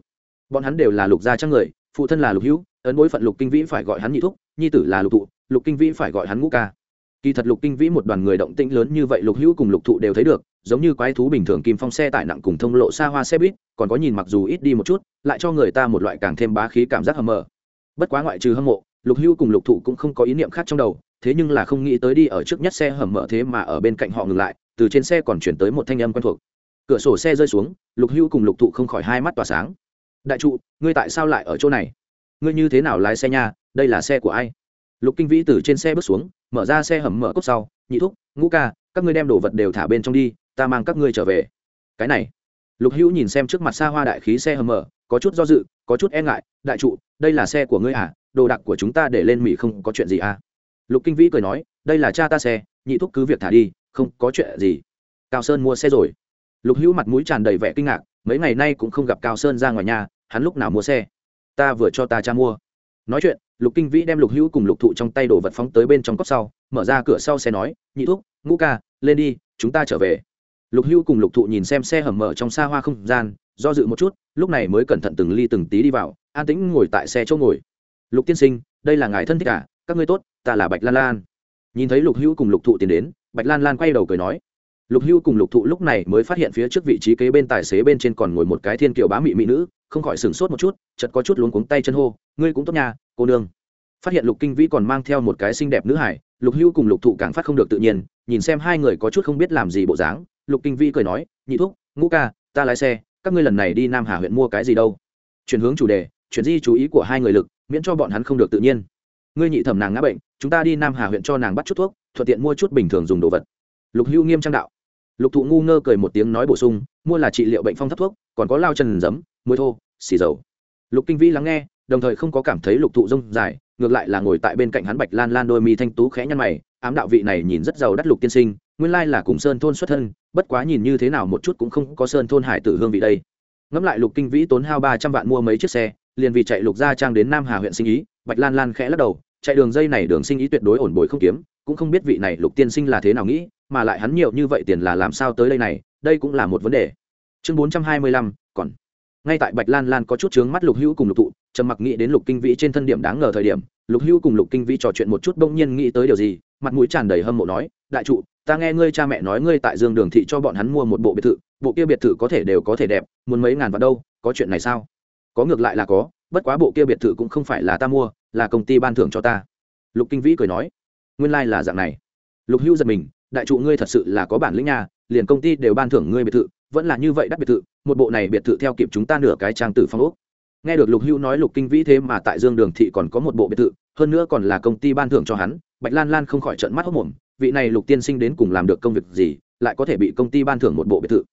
Speaker 1: Bọn hắn đều là lục gia trang người, phụ thân là lục hữu, ấn bối phận lục kinh vĩ phải gọi hắn nhị thúc, nhi tử là lục thụ, lục kinh vĩ phải gọi hắn ngũ ca. Kỳ thật lục kinh vĩ một đoàn người động tĩnh lớn như vậy lục hữu cùng lục thụ đều thấy được, giống như quái thú bình thường kim phong xe tải nặng cùng thông lộ xa hoa xe buýt, còn có nhìn mặc dù ít đi một chút, lại cho người ta một loại càng thêm bá khí cảm giác hầm mờ. Bất quá ngoại trừ hâm mộ, lục hữu cùng lục thụ cũng không có ý niệm khác trong đầu thế nhưng là không nghĩ tới đi ở trước nhất xe hầm mở thế mà ở bên cạnh họ ngừng lại, từ trên xe còn chuyển tới một thanh âm quen thuộc. Cửa sổ xe rơi xuống, lục hữu cùng lục thụ không khỏi hai mắt tỏa sáng. Đại trụ, ngươi tại sao lại ở chỗ này? Ngươi như thế nào lái xe nha, đây là xe của ai? Lục kinh vĩ từ trên xe bước xuống, mở ra xe hầm mở cốc sau, nhị thúc, ngũ ca, các ngươi đem đồ vật đều thả bên trong đi, ta mang các ngươi trở về. Cái này? Lục hữu nhìn xem trước mặt xa hoa đại khí xe hầm mở, có chút do dự, có chút e ngại, đại trụ, đây là xe của ngươi à đồ đạc của chúng ta để lên mỹ không có chuyện gì à? Lục kinh vĩ cười nói, đây là cha ta xe, nhị thúc cứ việc thả đi, không có chuyện gì. Cao sơn mua xe rồi. Lục hữu mặt mũi tràn đầy vẻ kinh ngạc, mấy ngày nay cũng không gặp cao sơn ra ngoài nhà, hắn lúc nào mua xe? Ta vừa cho ta cha mua. Nói chuyện, lục kinh vĩ đem lục hữu cùng lục thụ trong tay đồ vật phóng tới bên trong cốc sau, mở ra cửa sau xe nói, nhị thúc, ngũ ca, lên đi, chúng ta trở về. Lục hữu cùng lục thụ nhìn xem xe hầm mở trong xa hoa không gian, do dự một chút, lúc này mới cẩn thận từng ly từng tí đi vào, an tĩnh ngồi tại xe chỗ ngồi. Lục tiên sinh, đây là ngài thân thích cả à? Các ngươi tốt, ta là bạch lan lan. Nhìn thấy lục hữu cùng lục thụ tiến đến, bạch lan lan quay đầu cười nói, lục hữu cùng lục thụ lúc này mới phát hiện phía trước vị trí kế bên tài xế bên trên còn ngồi một cái thiên kiều bá mị mỹ nữ, không khỏi sửng sốt một chút chật có chút luống cuống tay chân hô, ngươi cũng tốt nhà cô nương. Phát hiện lục kinh vĩ còn mang theo một cái xinh đẹp nữ hải, lục hữu cùng lục thụ càng phát không được tự nhiên, nhìn xem hai người có chút không biết làm gì bộ dáng, lục kinh vĩ cười nói, nhị thúc, ngũ ca, ta lái xe, các ngươi lần này đi nam hà huyện mua cái gì đâu? Chuyển hướng chủ đề, chuyển di chú ý của hai người lực, miễn cho bọn hắn không được tự nhiên ngươi nhị thẩm nàng ngã bệnh, chúng ta đi nam hà huyện cho nàng bắt chút thuốc, thuận tiện mua chút bình thường dùng đồ vật. Lục hưu nghiêm trang đạo. Lục thụ ngu ngơ cười một tiếng nói bổ sung, mua là trị liệu bệnh phong thấp thuốc, còn có lao chân giấm, muối thô, xì dầu. Lục kinh vĩ lắng nghe, đồng thời không có cảm thấy lục thụ rông dài, ngược lại là ngồi tại bên cạnh hắn bạch lan lan đôi mi thanh tú khẽ nhăn mày, ám đạo vị này nhìn rất giàu đắt lục tiên sinh, nguyên lai là cùng sơn thôn xuất thân, bất quá nhìn như thế nào một chút cũng không có sơn thôn hải tử hương vị đây. Ngẫm lại lục kinh vĩ tốn hao ba trăm vạn mua mấy chiếc xe, liền vì chạy lục gia trang đến nam hà huyện sinh ý bạch lan lan khẽ lắc đầu, chạy đường dây này đường sinh ý tuyệt đối ổn bồi không kiếm, cũng không biết vị này lục tiên sinh là thế nào nghĩ, mà lại hắn nhiều như vậy tiền là làm sao tới đây này, đây cũng là một vấn đề. Chương bốn trăm hai mươi lăm, còn. Ngay tại bạch lan lan có chút chướng mắt lục hữu cùng lục thụ, trầm mặc nghĩ đến lục kinh vĩ trên thân điểm đáng ngờ thời điểm, lục hữu cùng lục kinh vĩ trò chuyện một chút bỗng nhiên nghĩ tới điều gì, mặt mũi tràn đầy hâm mộ nói, đại trụ, ta nghe ngươi cha mẹ nói ngươi tại dương đường thị cho bọn hắn mua một bộ biệt thự, bộ kia biệt thự có thể đều có thể đẹp, muốn mấy ngàn vào đâu, có chuyện này sao? Có ngược lại là có bất quá bộ kia biệt thự cũng không phải là ta mua, là công ty ban thưởng cho ta. Lục kinh vĩ cười nói, nguyên lai、like、là dạng này. Lục hữu giật mình, đại trụ ngươi thật sự là có bản lĩnh nhà liền công ty đều ban thưởng ngươi biệt thự, vẫn là như vậy đắt biệt thự, một bộ này biệt thự theo kịp chúng ta nửa cái trang tử phong úc nghe được lục hữu nói lục kinh vĩ thế mà tại dương đường thị còn có một bộ biệt thự, hơn nữa còn là công ty ban thưởng cho hắn, bạch lan lan không khỏi trận mắt hốc mồm, vị này lục tiên sinh đến cùng làm được công việc gì, lại có thể bị công ty ban thưởng một bộ biệt thự?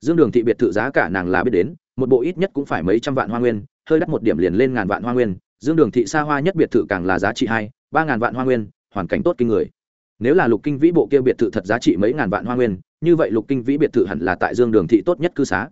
Speaker 1: Dương đường thị biệt thự giá cả nàng là biết đến, một bộ ít nhất cũng phải mấy trăm vạn hoa nguyên hơi đắt một điểm liền lên ngàn vạn hoa nguyên, dương đường thị xa hoa nhất biệt thự càng là giá trị hai, ba ngàn vạn hoa nguyên, hoàn cảnh tốt kinh người. Nếu là lục kinh vĩ bộ kia biệt thự thật giá trị mấy ngàn vạn hoa nguyên, như vậy lục kinh vĩ biệt thự hẳn là tại dương đường thị tốt nhất cư xá.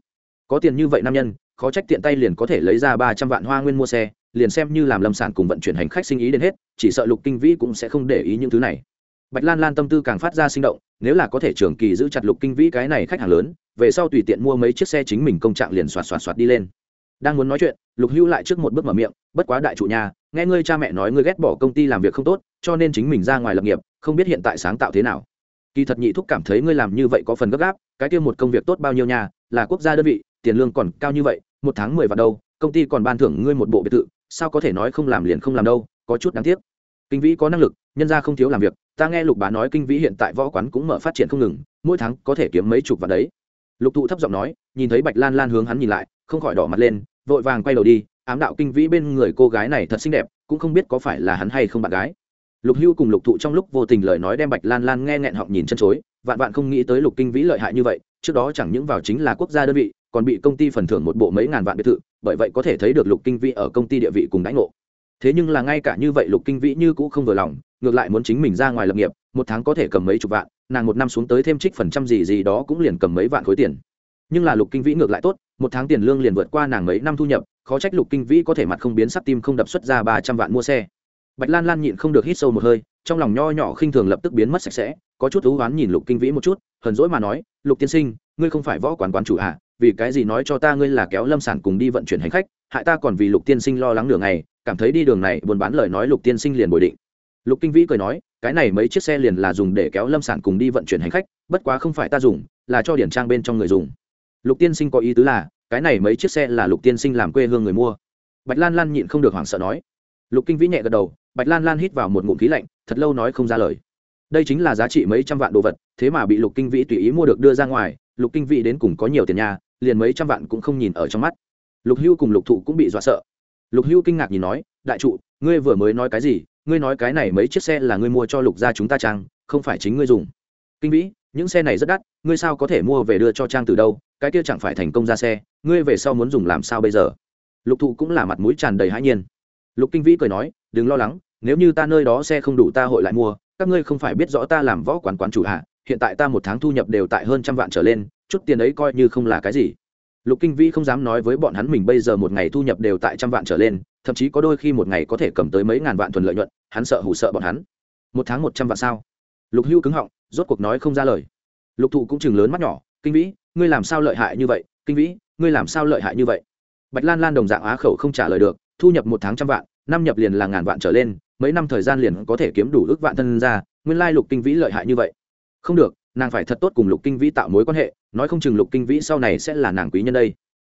Speaker 1: Có tiền như vậy nam nhân, khó trách tiện tay liền có thể lấy ra ba trăm vạn hoa nguyên mua xe, liền xem như làm lâm sản cùng vận chuyển hành khách sinh ý đến hết, chỉ sợ lục kinh vĩ cũng sẽ không để ý những thứ này. Bạch lan lan tâm tư càng phát ra sinh động, nếu là có thể trường kỳ giữ chặt lục kinh vĩ cái này khách hàng lớn, về sau tùy tiện mua mấy chiếc xe chính mình công trạng liền xoạt xoạt xoạt đi lên đang muốn nói chuyện, lục hữu lại trước một bước mở miệng, bất quá đại chủ nhà, nghe ngươi cha mẹ nói ngươi ghét bỏ công ty làm việc không tốt, cho nên chính mình ra ngoài lập nghiệp, không biết hiện tại sáng tạo thế nào. Kỳ thật nhị thúc cảm thấy ngươi làm như vậy có phần gấp gáp, cái kia một công việc tốt bao nhiêu nhà, là quốc gia đơn vị, tiền lương còn cao như vậy, một tháng mười vạn đâu, công ty còn ban thưởng ngươi một bộ biệt thự, sao có thể nói không làm liền không làm đâu, có chút đáng tiếc. Kinh vĩ có năng lực, nhân ra không thiếu làm việc, ta nghe lục bá nói kinh vĩ hiện tại võ quán cũng mở phát triển không ngừng, mỗi tháng có thể kiếm mấy chục vạn đấy. Lục thụ thấp giọng nói, nhìn thấy bạch lan lan hướng hắn nhìn lại không khỏi đỏ mặt lên, vội vàng quay đầu đi, ám đạo kinh vĩ bên người cô gái này thật xinh đẹp, cũng không biết có phải là hắn hay không bạn gái. Lục hưu cùng lục thụ trong lúc vô tình lời nói đem bạch lan lan nghe nghẹn họng nhìn chân chối, vạn vạn không nghĩ tới lục kinh vĩ lợi hại như vậy, trước đó chẳng những vào chính là quốc gia đơn vị, còn bị công ty phần thưởng một bộ mấy ngàn vạn biệt thự, bởi vậy có thể thấy được lục kinh vĩ ở công ty địa vị cùng đãi ngộ. Thế nhưng là ngay cả như vậy lục kinh vĩ như cũng không vừa lòng, ngược lại muốn chính mình ra ngoài lập nghiệp, một tháng có thể cầm mấy chục vạn, nàng một năm xuống tới thêm trích phần trăm gì gì đó cũng liền cầm mấy vạn khối tiền. Nhưng là lục kinh vĩ ngược lại tốt một tháng tiền lương liền vượt qua nàng mấy năm thu nhập khó trách lục kinh vĩ có thể mặt không biến sắc tim không đập xuất ra ba trăm vạn mua xe. Bạch lan lan nhịn không được hít sâu một hơi trong lòng nho nhỏ khinh thường lập tức biến mất sạch sẽ có chút thú oán nhìn lục kinh vĩ một chút hờn dỗi mà nói lục tiên sinh ngươi không phải võ quán quán chủ à? Vì cái gì nói cho ta ngươi là kéo lâm sản cùng đi vận chuyển hành khách hại ta còn vì lục tiên sinh lo lắng đường này, cảm thấy đi đường này buôn bán lời nói lục tiên sinh liền bồi định. Lục kinh vĩ cười nói cái này mấy chiếc xe liền là dùng để kéo lâm sản cùng đi vận chuyển hành khách bất quá không phải ta dùng là cho điển trang bên trong người dùng lục tiên sinh có ý tứ là, cái này mấy chiếc xe là lục tiên sinh làm quê hương người mua. Bạch lan lan nhịn không được hoảng sợ nói. Lục kinh vĩ nhẹ gật đầu, bạch lan lan hít vào một ngụm khí lạnh, thật lâu nói không ra lời. Đây chính là giá trị mấy trăm vạn đồ vật, thế mà bị lục kinh vĩ tùy ý mua được đưa ra ngoài, lục kinh vĩ đến cùng có nhiều tiền nhà liền mấy trăm vạn cũng không nhìn ở trong mắt. Lục hưu cùng lục thụ cũng bị dọa sợ. Lục hưu kinh ngạc nhìn nói, đại trụ, ngươi vừa mới nói cái gì? Ngươi nói cái này mấy chiếc xe là ngươi mua cho lục gia chúng ta trang, không phải chính ngươi dùng. Kinh vĩ những xe này rất đắt, ngươi sao có thể mua về đưa cho trang từ đâu? Cái kia chẳng phải thành công ra xe, ngươi về sau muốn dùng làm sao bây giờ? Lục thụ cũng là mặt mũi tràn đầy hãi nhiên. Lục kinh vĩ cười nói, đừng lo lắng, nếu như ta nơi đó xe không đủ ta hội lại mua, các ngươi không phải biết rõ ta làm võ quán quán chủ hạ hiện tại ta một tháng thu nhập đều tại hơn trăm vạn trở lên, chút tiền ấy coi như không là cái gì. Lục kinh vĩ không dám nói với bọn hắn mình bây giờ một ngày thu nhập đều tại trăm vạn trở lên, thậm chí có đôi khi một ngày có thể cầm tới mấy ngàn vạn thuần lợi nhuận, hắn sợ hủ sợ bọn hắn. Một tháng một trăm vạn sao? Lục hưu cứng họng rốt cuộc nói không ra lời. Lục thụ cũng chừng lớn mắt nhỏ, kinh vĩ, ngươi làm sao lợi hại như vậy? Kinh vĩ, ngươi làm sao lợi hại như vậy? Bạch lan lan đồng dạng á khẩu không trả lời được, thu nhập một tháng trăm vạn, năm nhập liền là ngàn vạn trở lên, mấy năm thời gian liền có thể kiếm đủ ước vạn thân ra, nguyên lai lục kinh vĩ lợi hại như vậy. Không được, nàng phải thật tốt cùng lục kinh vĩ tạo mối quan hệ, nói không chừng lục kinh vĩ sau này sẽ là nàng quý nhân đây.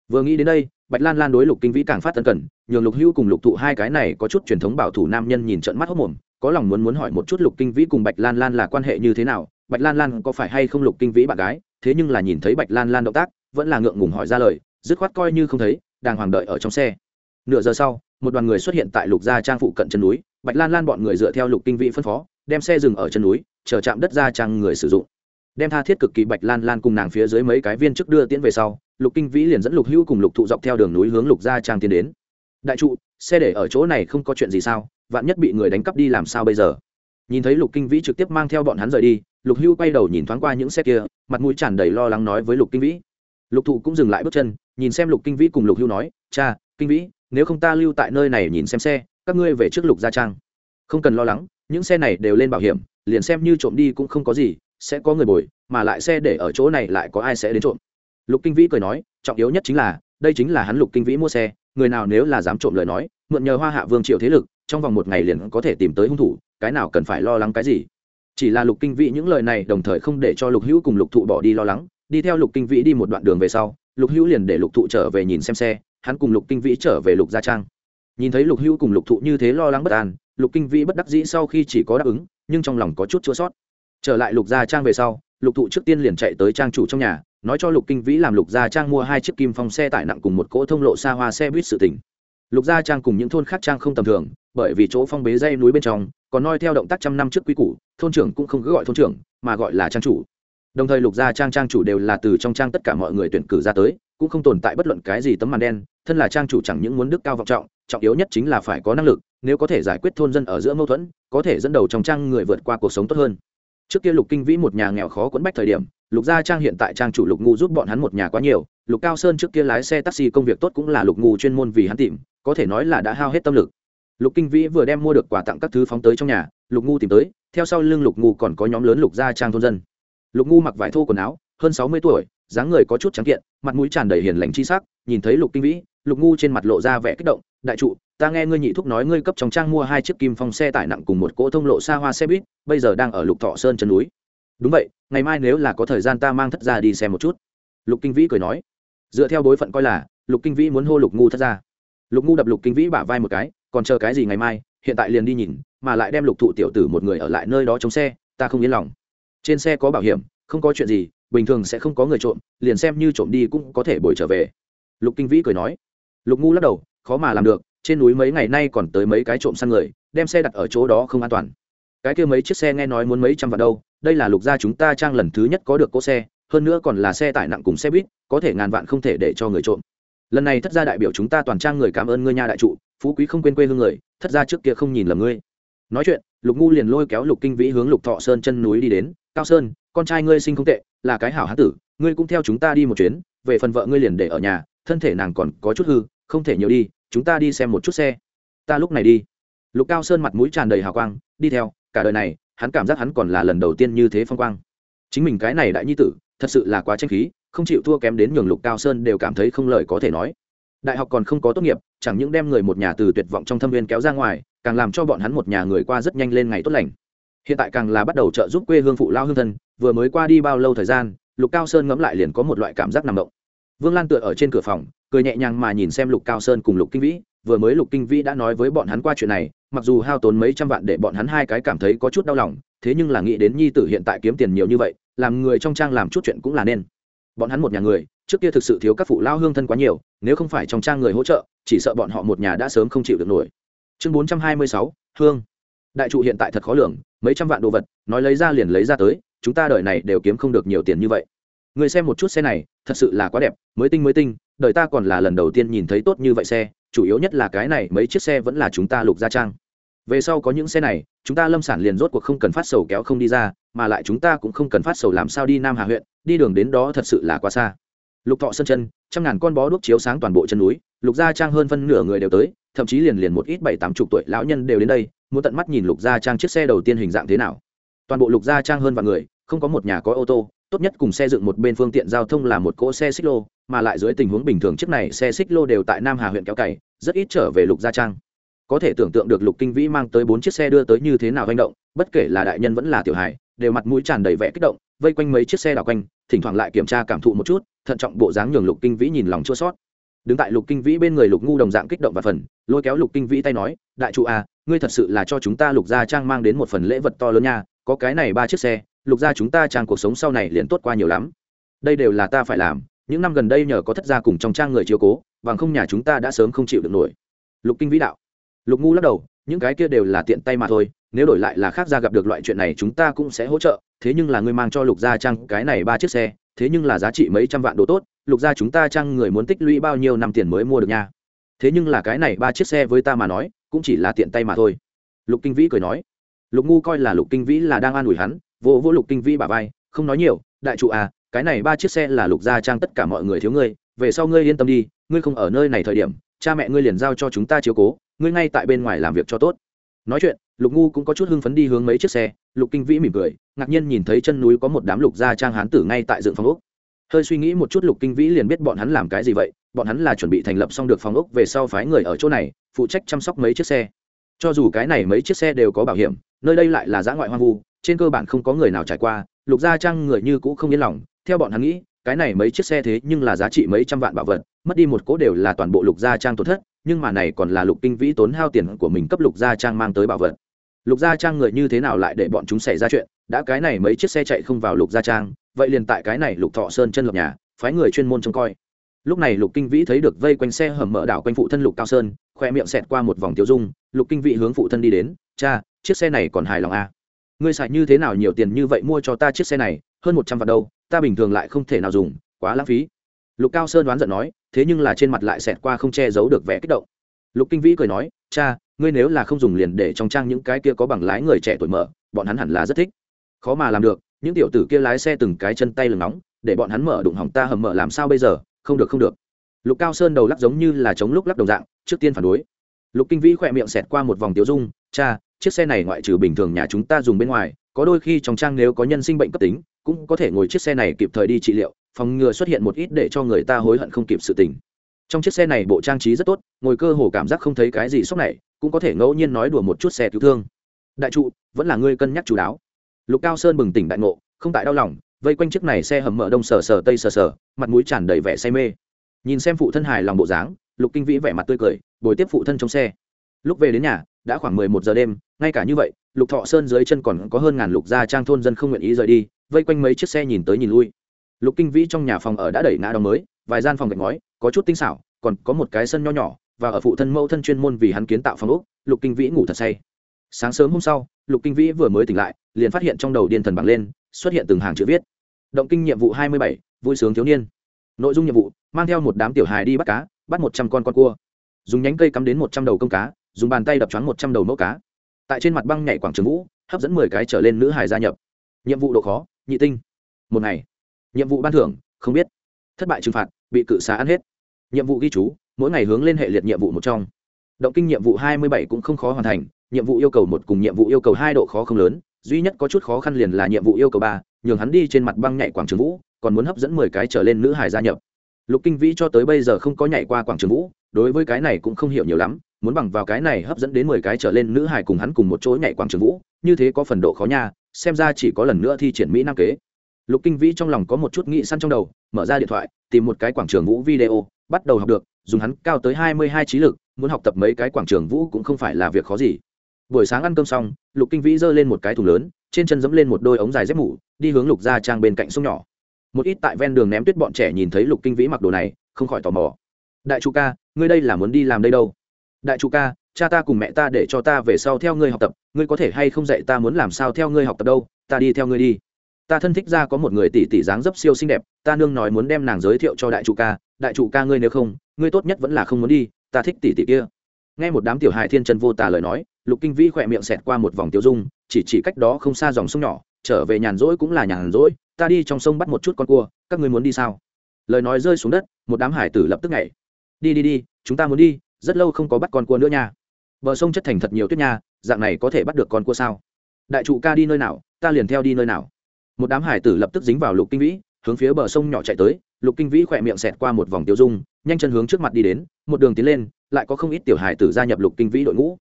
Speaker 1: Vừa nghĩ đến đây, bạch lan lan đối lục kinh vĩ càng phát tân cần, nhường lục hưu cùng lục thụ hai cái này có chút truyền thống bảo thủ nam nhân nhìn trận mắt hốc mồm có lòng muốn muốn hỏi một chút lục kinh vĩ cùng bạch lan lan là quan hệ như thế nào, bạch lan lan có phải hay không lục kinh vĩ bạn gái, thế nhưng là nhìn thấy bạch lan lan động tác, vẫn là ngượng ngùng hỏi ra lời, dứt khoát coi như không thấy đang hoàng đợi ở trong xe. Nửa giờ sau, một đoàn người xuất hiện tại lục gia trang phụ cận chân núi, bạch lan lan bọn người dựa theo lục kinh vĩ phân phó, đem xe dừng ở chân núi, chờ chạm đất gia trang người sử dụng. Đem tha thiết cực kỳ bạch lan lan cùng nàng phía dưới mấy cái viên trước đưa tiễn về sau, lục kinh vĩ liền dẫn lục hữu cùng lục thụ dọc theo đường núi hướng lục gia trang tiến đến. Đại trụ, xe để ở chỗ này không có chuyện gì sao? Vạn nhất bị người đánh cắp đi làm sao bây giờ? Nhìn thấy lục kinh vĩ trực tiếp mang theo bọn hắn rời đi, lục Hưu quay đầu nhìn thoáng qua những xe kia, mặt mũi tràn đầy lo lắng nói với lục kinh vĩ. Lục thụ cũng dừng lại bước chân, nhìn xem lục kinh vĩ cùng lục Hưu nói, cha, kinh vĩ, nếu không ta lưu tại nơi này nhìn xem xe, các ngươi về trước lục gia trang. Không cần lo lắng, những xe này đều lên bảo hiểm, liền xem như trộm đi cũng không có gì, sẽ có người bồi, mà lại xe để ở chỗ này lại có ai sẽ đến trộm. Lục kinh vĩ cười nói, trọng yếu nhất chính là, đây chính là hắn lục kinh vĩ mua xe, người nào nếu là dám trộm lời nói, mượn nhờ hoa hạ vương triệu thế lực trong vòng một ngày liền có thể tìm tới hung thủ, cái nào cần phải lo lắng cái gì? Chỉ là lục kinh vĩ những lời này đồng thời không để cho lục hữu cùng lục thụ bỏ đi lo lắng, đi theo lục kinh vĩ đi một đoạn đường về sau, lục hữu liền để lục thụ trở về nhìn xem xe, hắn cùng lục kinh vĩ trở về lục gia trang. Nhìn thấy lục hữu cùng lục thụ như thế lo lắng bất an, lục kinh vĩ bất đắc dĩ sau khi chỉ có đáp ứng, nhưng trong lòng có chút chua sót trở lại lục gia trang về sau, lục thụ trước tiên liền chạy tới trang chủ trong nhà, nói cho lục kinh vĩ làm lục gia trang mua hai chiếc kim phong xe tải nặng cùng một cỗ thông lộ xa hoa xe buýt sự tỉnh lục gia trang cùng những thôn khác trang không tầm thường bởi vì chỗ phong bế dây núi bên trong, còn noi theo động tác trăm năm trước quy củ, thôn trưởng cũng không cứ gọi thôn trưởng, mà gọi là trang chủ. Đồng thời lục gia trang trang chủ đều là từ trong trang tất cả mọi người tuyển cử ra tới, cũng không tồn tại bất luận cái gì tấm màn đen, thân là trang chủ chẳng những muốn đức cao vọng trọng trọng yếu nhất chính là phải có năng lực, nếu có thể giải quyết thôn dân ở giữa mâu thuẫn, có thể dẫn đầu trong trang người vượt qua cuộc sống tốt hơn. Trước kia lục kinh vĩ một nhà nghèo khó quẫn bách thời điểm, lục gia trang hiện tại trang chủ lục ngu giúp bọn hắn một nhà quá nhiều, lục cao sơn trước kia lái xe taxi công việc tốt cũng là lục ngu chuyên môn vì hắn tìm, có thể nói là đã hao hết tâm lực lục kinh vĩ vừa đem mua được quà tặng các thứ phóng tới trong nhà, lục ngu tìm tới, theo sau lưng lục ngu còn có nhóm lớn lục gia trang thôn dân. Lục ngu mặc vải thô quần áo, hơn sáu mươi tuổi, dáng người có chút trắng kiện, mặt mũi tràn đầy hiền lành chi sắc, nhìn thấy lục kinh vĩ, lục ngu trên mặt lộ ra vẻ kích động, đại trụ, ta nghe ngươi nhị thúc nói ngươi cấp trong trang mua hai chiếc kim phong xe tải nặng cùng một cỗ thông lộ xa hoa xe buýt, bây giờ đang ở lục thọ sơn chân núi. Đúng vậy, ngày mai nếu là có thời gian ta mang thất ra đi xem một chút. Lục kinh vĩ cười nói. Dựa theo đối phận coi là, lục kinh vĩ muốn hô lục ngu thất ra lục ngu đập lục kinh vĩ bả vai một cái còn chờ cái gì ngày mai, hiện tại liền đi nhìn, mà lại đem lục thụ tiểu tử một người ở lại nơi đó chống xe, ta không yên lòng. Trên xe có bảo hiểm, không có chuyện gì, bình thường sẽ không có người trộm, liền xem như trộm đi cũng có thể bồi trở về. Lục kinh vĩ cười nói. Lục ngu lắc đầu, khó mà làm được, trên núi mấy ngày nay còn tới mấy cái trộm săn người, đem xe đặt ở chỗ đó không an toàn. Cái kia mấy chiếc xe nghe nói muốn mấy trăm vạn đâu, đây là lục gia chúng ta trang lần thứ nhất có được cỗ xe, hơn nữa còn là xe tải nặng cùng xe buýt, có thể ngàn vạn không thể để cho người trộm. Lần này thất gia đại biểu chúng ta toàn trang người cảm ơn ngươi nha đại trụ phú quý không quên quê hương người, thất ra trước kia không nhìn lầm ngươi. Nói chuyện, lục ngu liền lôi kéo lục kinh vĩ hướng lục thọ sơn chân núi đi đến. Cao sơn, con trai ngươi sinh không tệ, là cái hảo hán tử, ngươi cũng theo chúng ta đi một chuyến, về phần vợ ngươi liền để ở nhà, thân thể nàng còn có chút hư, không thể nhiều đi, chúng ta đi xem một chút xe. Ta lúc này đi. Lục cao sơn mặt mũi tràn đầy hào quang, đi theo, cả đời này, hắn cảm giác hắn còn là lần đầu tiên như thế phong quang. Chính mình cái này đại nhi tử, thật sự là quá tranh khí, không chịu thua kém đến nhường lục cao sơn đều cảm thấy không lời có thể nói đại học còn không có tốt nghiệp, chẳng những đem người một nhà từ tuyệt vọng trong thâm viên kéo ra ngoài, càng làm cho bọn hắn một nhà người qua rất nhanh lên ngày tốt lành. Hiện tại càng là bắt đầu trợ giúp quê hương phụ lao hương thân, vừa mới qua đi bao lâu thời gian, lục cao sơn ngẫm lại liền có một loại cảm giác nằm động. Vương lan tựa ở trên cửa phòng, cười nhẹ nhàng mà nhìn xem lục cao sơn cùng lục kinh vĩ, vừa mới lục kinh vĩ đã nói với bọn hắn qua chuyện này, mặc dù hao tốn mấy trăm vạn để bọn hắn hai cái cảm thấy có chút đau lòng, thế nhưng là nghĩ đến nhi tử hiện tại kiếm tiền nhiều như vậy, làm người trong trang làm chút chuyện cũng là nên. Bọn hắn một nhà người trước kia thực sự thiếu các phụ lao hương thân quá nhiều, nếu không phải trong trang người hỗ trợ, chỉ sợ bọn họ một nhà đã sớm không chịu được nổi. Chương bốn trăm hai mươi sáu, hương. Đại trụ hiện tại thật khó lường, mấy trăm vạn đồ vật, nói lấy ra liền lấy ra tới, chúng ta đời này đều kiếm không được nhiều tiền như vậy. Người xem một chút xe này, thật sự là quá đẹp, mới tinh mới tinh, đời ta còn là lần đầu tiên nhìn thấy tốt như vậy xe, chủ yếu nhất là cái này, mấy chiếc xe vẫn là chúng ta lục gia trang. Về sau có những xe này, chúng ta lâm sản liền rốt cuộc không cần phát sầu kéo không đi ra, mà lại chúng ta cũng không cần phát sầu làm sao đi nam hà huyện, đi đường đến đó thật sự là quá xa lục thọ sân chân, trăm ngàn con bó đuốc chiếu sáng toàn bộ chân núi, lục gia trang hơn phân nửa người đều tới, thậm chí liền liền một ít bảy tám chục tuổi lão nhân đều đến đây, muốn tận mắt nhìn lục gia trang chiếc xe đầu tiên hình dạng thế nào. Toàn bộ lục gia trang hơn vạn người, không có một nhà có ô tô, tốt nhất cùng xe dựng một bên phương tiện giao thông là một cỗ xe xích lô, mà lại dưới tình huống bình thường chiếc này xe xích lô đều tại nam hà huyện kéo cày, rất ít trở về lục gia trang. Có thể tưởng tượng được lục kinh vĩ mang tới bốn chiếc xe đưa tới như thế nào hành động, bất kể là đại nhân vẫn là tiểu hải đều mặt mũi tràn đầy vẻ kích động vây quanh mấy chiếc xe đảo quanh, thỉnh thoảng lại kiểm tra cảm thụ một chút, thận trọng bộ dáng nhường lục kinh vĩ nhìn lòng chua sót đứng tại lục kinh vĩ bên người lục ngu đồng dạng kích động và phần, lôi kéo lục kinh vĩ tay nói, đại trụ à ngươi thật sự là cho chúng ta lục gia trang mang đến một phần lễ vật to lớn nha, có cái này ba chiếc xe, lục gia chúng ta trang cuộc sống sau này liền tốt qua nhiều lắm. Đây đều là ta phải làm, những năm gần đây nhờ có thất gia cùng trong trang người chiếu cố, bằng không nhà chúng ta đã sớm không chịu được nổi. Lục kinh vĩ đạo. Lục ngu lắc đầu những cái kia đều là tiện tay mà thôi, nếu đổi lại là khác gia gặp được loại chuyện này chúng ta cũng sẽ hỗ trợ, thế nhưng là ngươi mang cho lục gia trang cái này ba chiếc xe, thế nhưng là giá trị mấy trăm vạn đồ tốt, lục gia chúng ta trang người muốn tích lũy bao nhiêu năm tiền mới mua được nha? Thế nhưng là cái này ba chiếc xe với ta mà nói, cũng chỉ là tiện tay mà thôi. Lục kinh vĩ cười nói. Lục ngu coi là lục kinh vĩ là đang an ủi hắn vỗ vỗ lục kinh vĩ bà vai, không nói nhiều, đại trụ à cái này ba chiếc xe là lục gia trang tất cả mọi người thiếu ngươi, về sau ngươi yên tâm đi, ngươi không ở nơi này thời điểm, cha mẹ ngươi liền giao cho chúng ta chiếu cố ngươi ngay tại bên ngoài làm việc cho tốt. Nói chuyện, lục ngu cũng có chút hưng phấn đi hướng mấy chiếc xe, lục kinh vĩ mỉm cười, ngạc nhiên nhìn thấy chân núi có một đám lục gia trang hán tử ngay tại dựng phòng ốc. Hơi suy nghĩ một chút, lục kinh vĩ liền biết bọn hắn làm cái gì vậy, bọn hắn là chuẩn bị thành lập xong được phòng ốc về sau phái người ở chỗ này, phụ trách chăm sóc mấy chiếc xe. Cho dù cái này mấy chiếc xe đều có bảo hiểm, nơi đây lại là giã ngoại hoang vu, trên cơ bản không có người nào trải qua, lục gia trang người như cũ không yên lòng. Theo bọn hắn nghĩ, cái này mấy chiếc xe thế nhưng là giá trị mấy trăm vạn bảo vật, mất đi một cố đều là toàn bộ lục gia trang tổn thất nhưng mà này còn là lục kinh vĩ tốn hao tiền của mình cấp lục gia trang mang tới bảo vật. Lục gia trang người như thế nào lại để bọn chúng xảy ra chuyện? Đã cái này mấy chiếc xe chạy không vào lục gia trang, vậy liền tại cái này lục thọ sơn chân lập nhà, phái người chuyên môn trông coi. Lúc này lục kinh vĩ thấy được vây quanh xe hầm mở đảo quanh phụ thân lục cao sơn, khoe miệng xẹt qua một vòng tiêu dung, lục kinh vĩ hướng phụ thân đi đến, cha, chiếc xe này còn hài lòng à. ngươi xài như thế nào nhiều tiền như vậy mua cho ta chiếc xe này, hơn một trăm vạn đâu, ta bình thường lại không thể nào dùng, quá lãng phí. Lục cao sơn đoán giận nói thế nhưng là trên mặt lại xẹt qua không che giấu được vẻ kích động. Lục kinh vĩ cười nói, cha, ngươi nếu là không dùng liền để trong trang những cái kia có bằng lái người trẻ tuổi mở, bọn hắn hẳn là rất thích. Khó mà làm được, những tiểu tử kia lái xe từng cái chân tay lừng nóng, để bọn hắn mở đụng hỏng ta hầm mở làm sao bây giờ? Không được không được. Lục cao sơn đầu lắc giống như là chống lúc lắc đồng dạng, trước tiên phản đối. Lục kinh vĩ khỏe miệng xẹt qua một vòng tiêu dung, cha, chiếc xe này ngoại trừ bình thường nhà chúng ta dùng bên ngoài, có đôi khi trong trang nếu có nhân sinh bệnh cấp tính, cũng có thể ngồi chiếc xe này kịp thời đi trị liệu phòng ngừa xuất hiện một ít để cho người ta hối hận không kịp sự tình. Trong chiếc xe này bộ trang trí rất tốt, ngồi cơ hồ cảm giác không thấy cái gì sốc này, cũng có thể ngẫu nhiên nói đùa một chút xe cứu thương. Đại trụ, vẫn là ngươi cân nhắc chú đáo. Lục cao sơn bừng tỉnh đại ngộ, không tại đau lòng, vây quanh chiếc này xe hầm mở đông sờ sờ tây sờ sờ, mặt mũi tràn đầy vẻ say mê. Nhìn xem phụ thân hài lòng bộ dáng, lục kinh vĩ vẻ mặt tươi cười, bồi tiếp phụ thân trong xe. Lúc về đến nhà, đã khoảng mười một giờ đêm, ngay cả như vậy, lục thọ sơn dưới chân còn có hơn ngàn lục gia trang thôn dân không nguyện ý rời đi, vây quanh mấy chiếc xe nhìn tới nhìn lui lục kinh vĩ trong nhà phòng ở đã đẩy ngã đóng mới, vài gian phòng gạch ngói, có chút tinh xảo, còn có một cái sân nho nhỏ, và ở phụ thân mẫu thân chuyên môn vì hắn kiến tạo phòng úc lục kinh vĩ ngủ thật say. Sáng sớm hôm sau, lục kinh vĩ vừa mới tỉnh lại, liền phát hiện trong đầu điên thần bằng lên, xuất hiện từng hàng chữ viết. Động kinh nhiệm vụ hai mươi bảy, vui sướng thiếu niên. Nội dung nhiệm vụ, mang theo một đám tiểu hài đi bắt cá, bắt một trăm con con cua. Dùng nhánh cây cắm đến một trăm đầu công cá, dùng bàn tay đập choáng một trăm đầu mẫu cá. Tại trên mặt băng nhảy quảng trường vũ, hấp dẫn mười cái trở lên nữ hài gia nhập. Nhiệm vụ độ khó, nhị tinh. Một ngày nhiệm vụ ban thưởng, không biết. Thất bại trừng phạt, bị cự xá ăn hết. Nhiệm vụ ghi chú, mỗi ngày hướng lên hệ liệt nhiệm vụ một trong. Động kinh nhiệm vụ hai mươi bảy cũng không khó hoàn thành, nhiệm vụ yêu cầu một cùng nhiệm vụ yêu cầu hai độ khó không lớn, duy nhất có chút khó khăn liền là nhiệm vụ yêu cầu ba, nhường hắn đi trên mặt băng nhảy quảng trường vũ, còn muốn hấp dẫn mười cái trở lên nữ hải gia nhập. Lục kinh vĩ cho tới bây giờ không có nhảy qua quảng trường vũ, đối với cái này cũng không hiểu nhiều lắm, muốn bằng vào cái này hấp dẫn đến mười cái trở lên nữ hải cùng hắn cùng một chỗ nhảy quảng trường vũ, như thế có phần độ khó nha, xem ra chỉ có lần nữa thi triển mỹ nam kế lục kinh vĩ trong lòng có một chút nghĩ săn trong đầu, mở ra điện thoại, tìm một cái quảng trường vũ video, bắt đầu học được, dùng hắn cao tới hai mươi hai trí lực, muốn học tập mấy cái quảng trường vũ cũng không phải là việc khó gì. Buổi sáng ăn cơm xong, lục kinh vĩ giơ lên một cái thùng lớn, trên chân dẫm lên một đôi ống dài dép mủ đi hướng lục gia trang bên cạnh sông nhỏ. Một ít tại ven đường ném tuyết bọn trẻ nhìn thấy lục kinh vĩ mặc đồ này, không khỏi tò mò. Đại chủ ca, ngươi đây là muốn đi làm đây đâu? Đại chủ ca, cha ta cùng mẹ ta để cho ta về sau theo ngươi học tập, ngươi có thể hay không dạy ta muốn làm sao theo ngươi học tập đâu, ta đi theo ngươi đi ta thân thích ra có một người tỷ tỷ dáng dấp siêu xinh đẹp, ta nương nói muốn đem nàng giới thiệu cho đại chủ ca, đại chủ ca ngươi nếu không, ngươi tốt nhất vẫn là không muốn đi, ta thích tỷ tỷ kia. Nghe một đám tiểu hài thiên chân vô tà lời nói, lục kinh vĩ khỏe miệng xẹt qua một vòng tiêu dung, chỉ chỉ cách đó không xa dòng sông nhỏ, trở về nhàn rỗi cũng là nhàn rỗi, ta đi trong sông bắt một chút con cua, các ngươi muốn đi sao? Lời nói rơi xuống đất, một đám hải tử lập tức nhảy. Đi đi đi, chúng ta muốn đi, rất lâu không có bắt con cua nữa nha. Bờ sông chất thành thật nhiều tuyết nha, dạng này có thể bắt được con cua sao? Đại trụ ca đi nơi nào, ta liền theo đi nơi nào một đám hải tử lập tức dính vào lục kinh vĩ, hướng phía bờ sông nhỏ chạy tới. Lục kinh vĩ khỏe miệng xẹt qua một vòng tiêu dung, nhanh chân hướng trước mặt đi đến, một đường tiến lên, lại có không ít tiểu hải tử gia nhập lục kinh vĩ đội ngũ.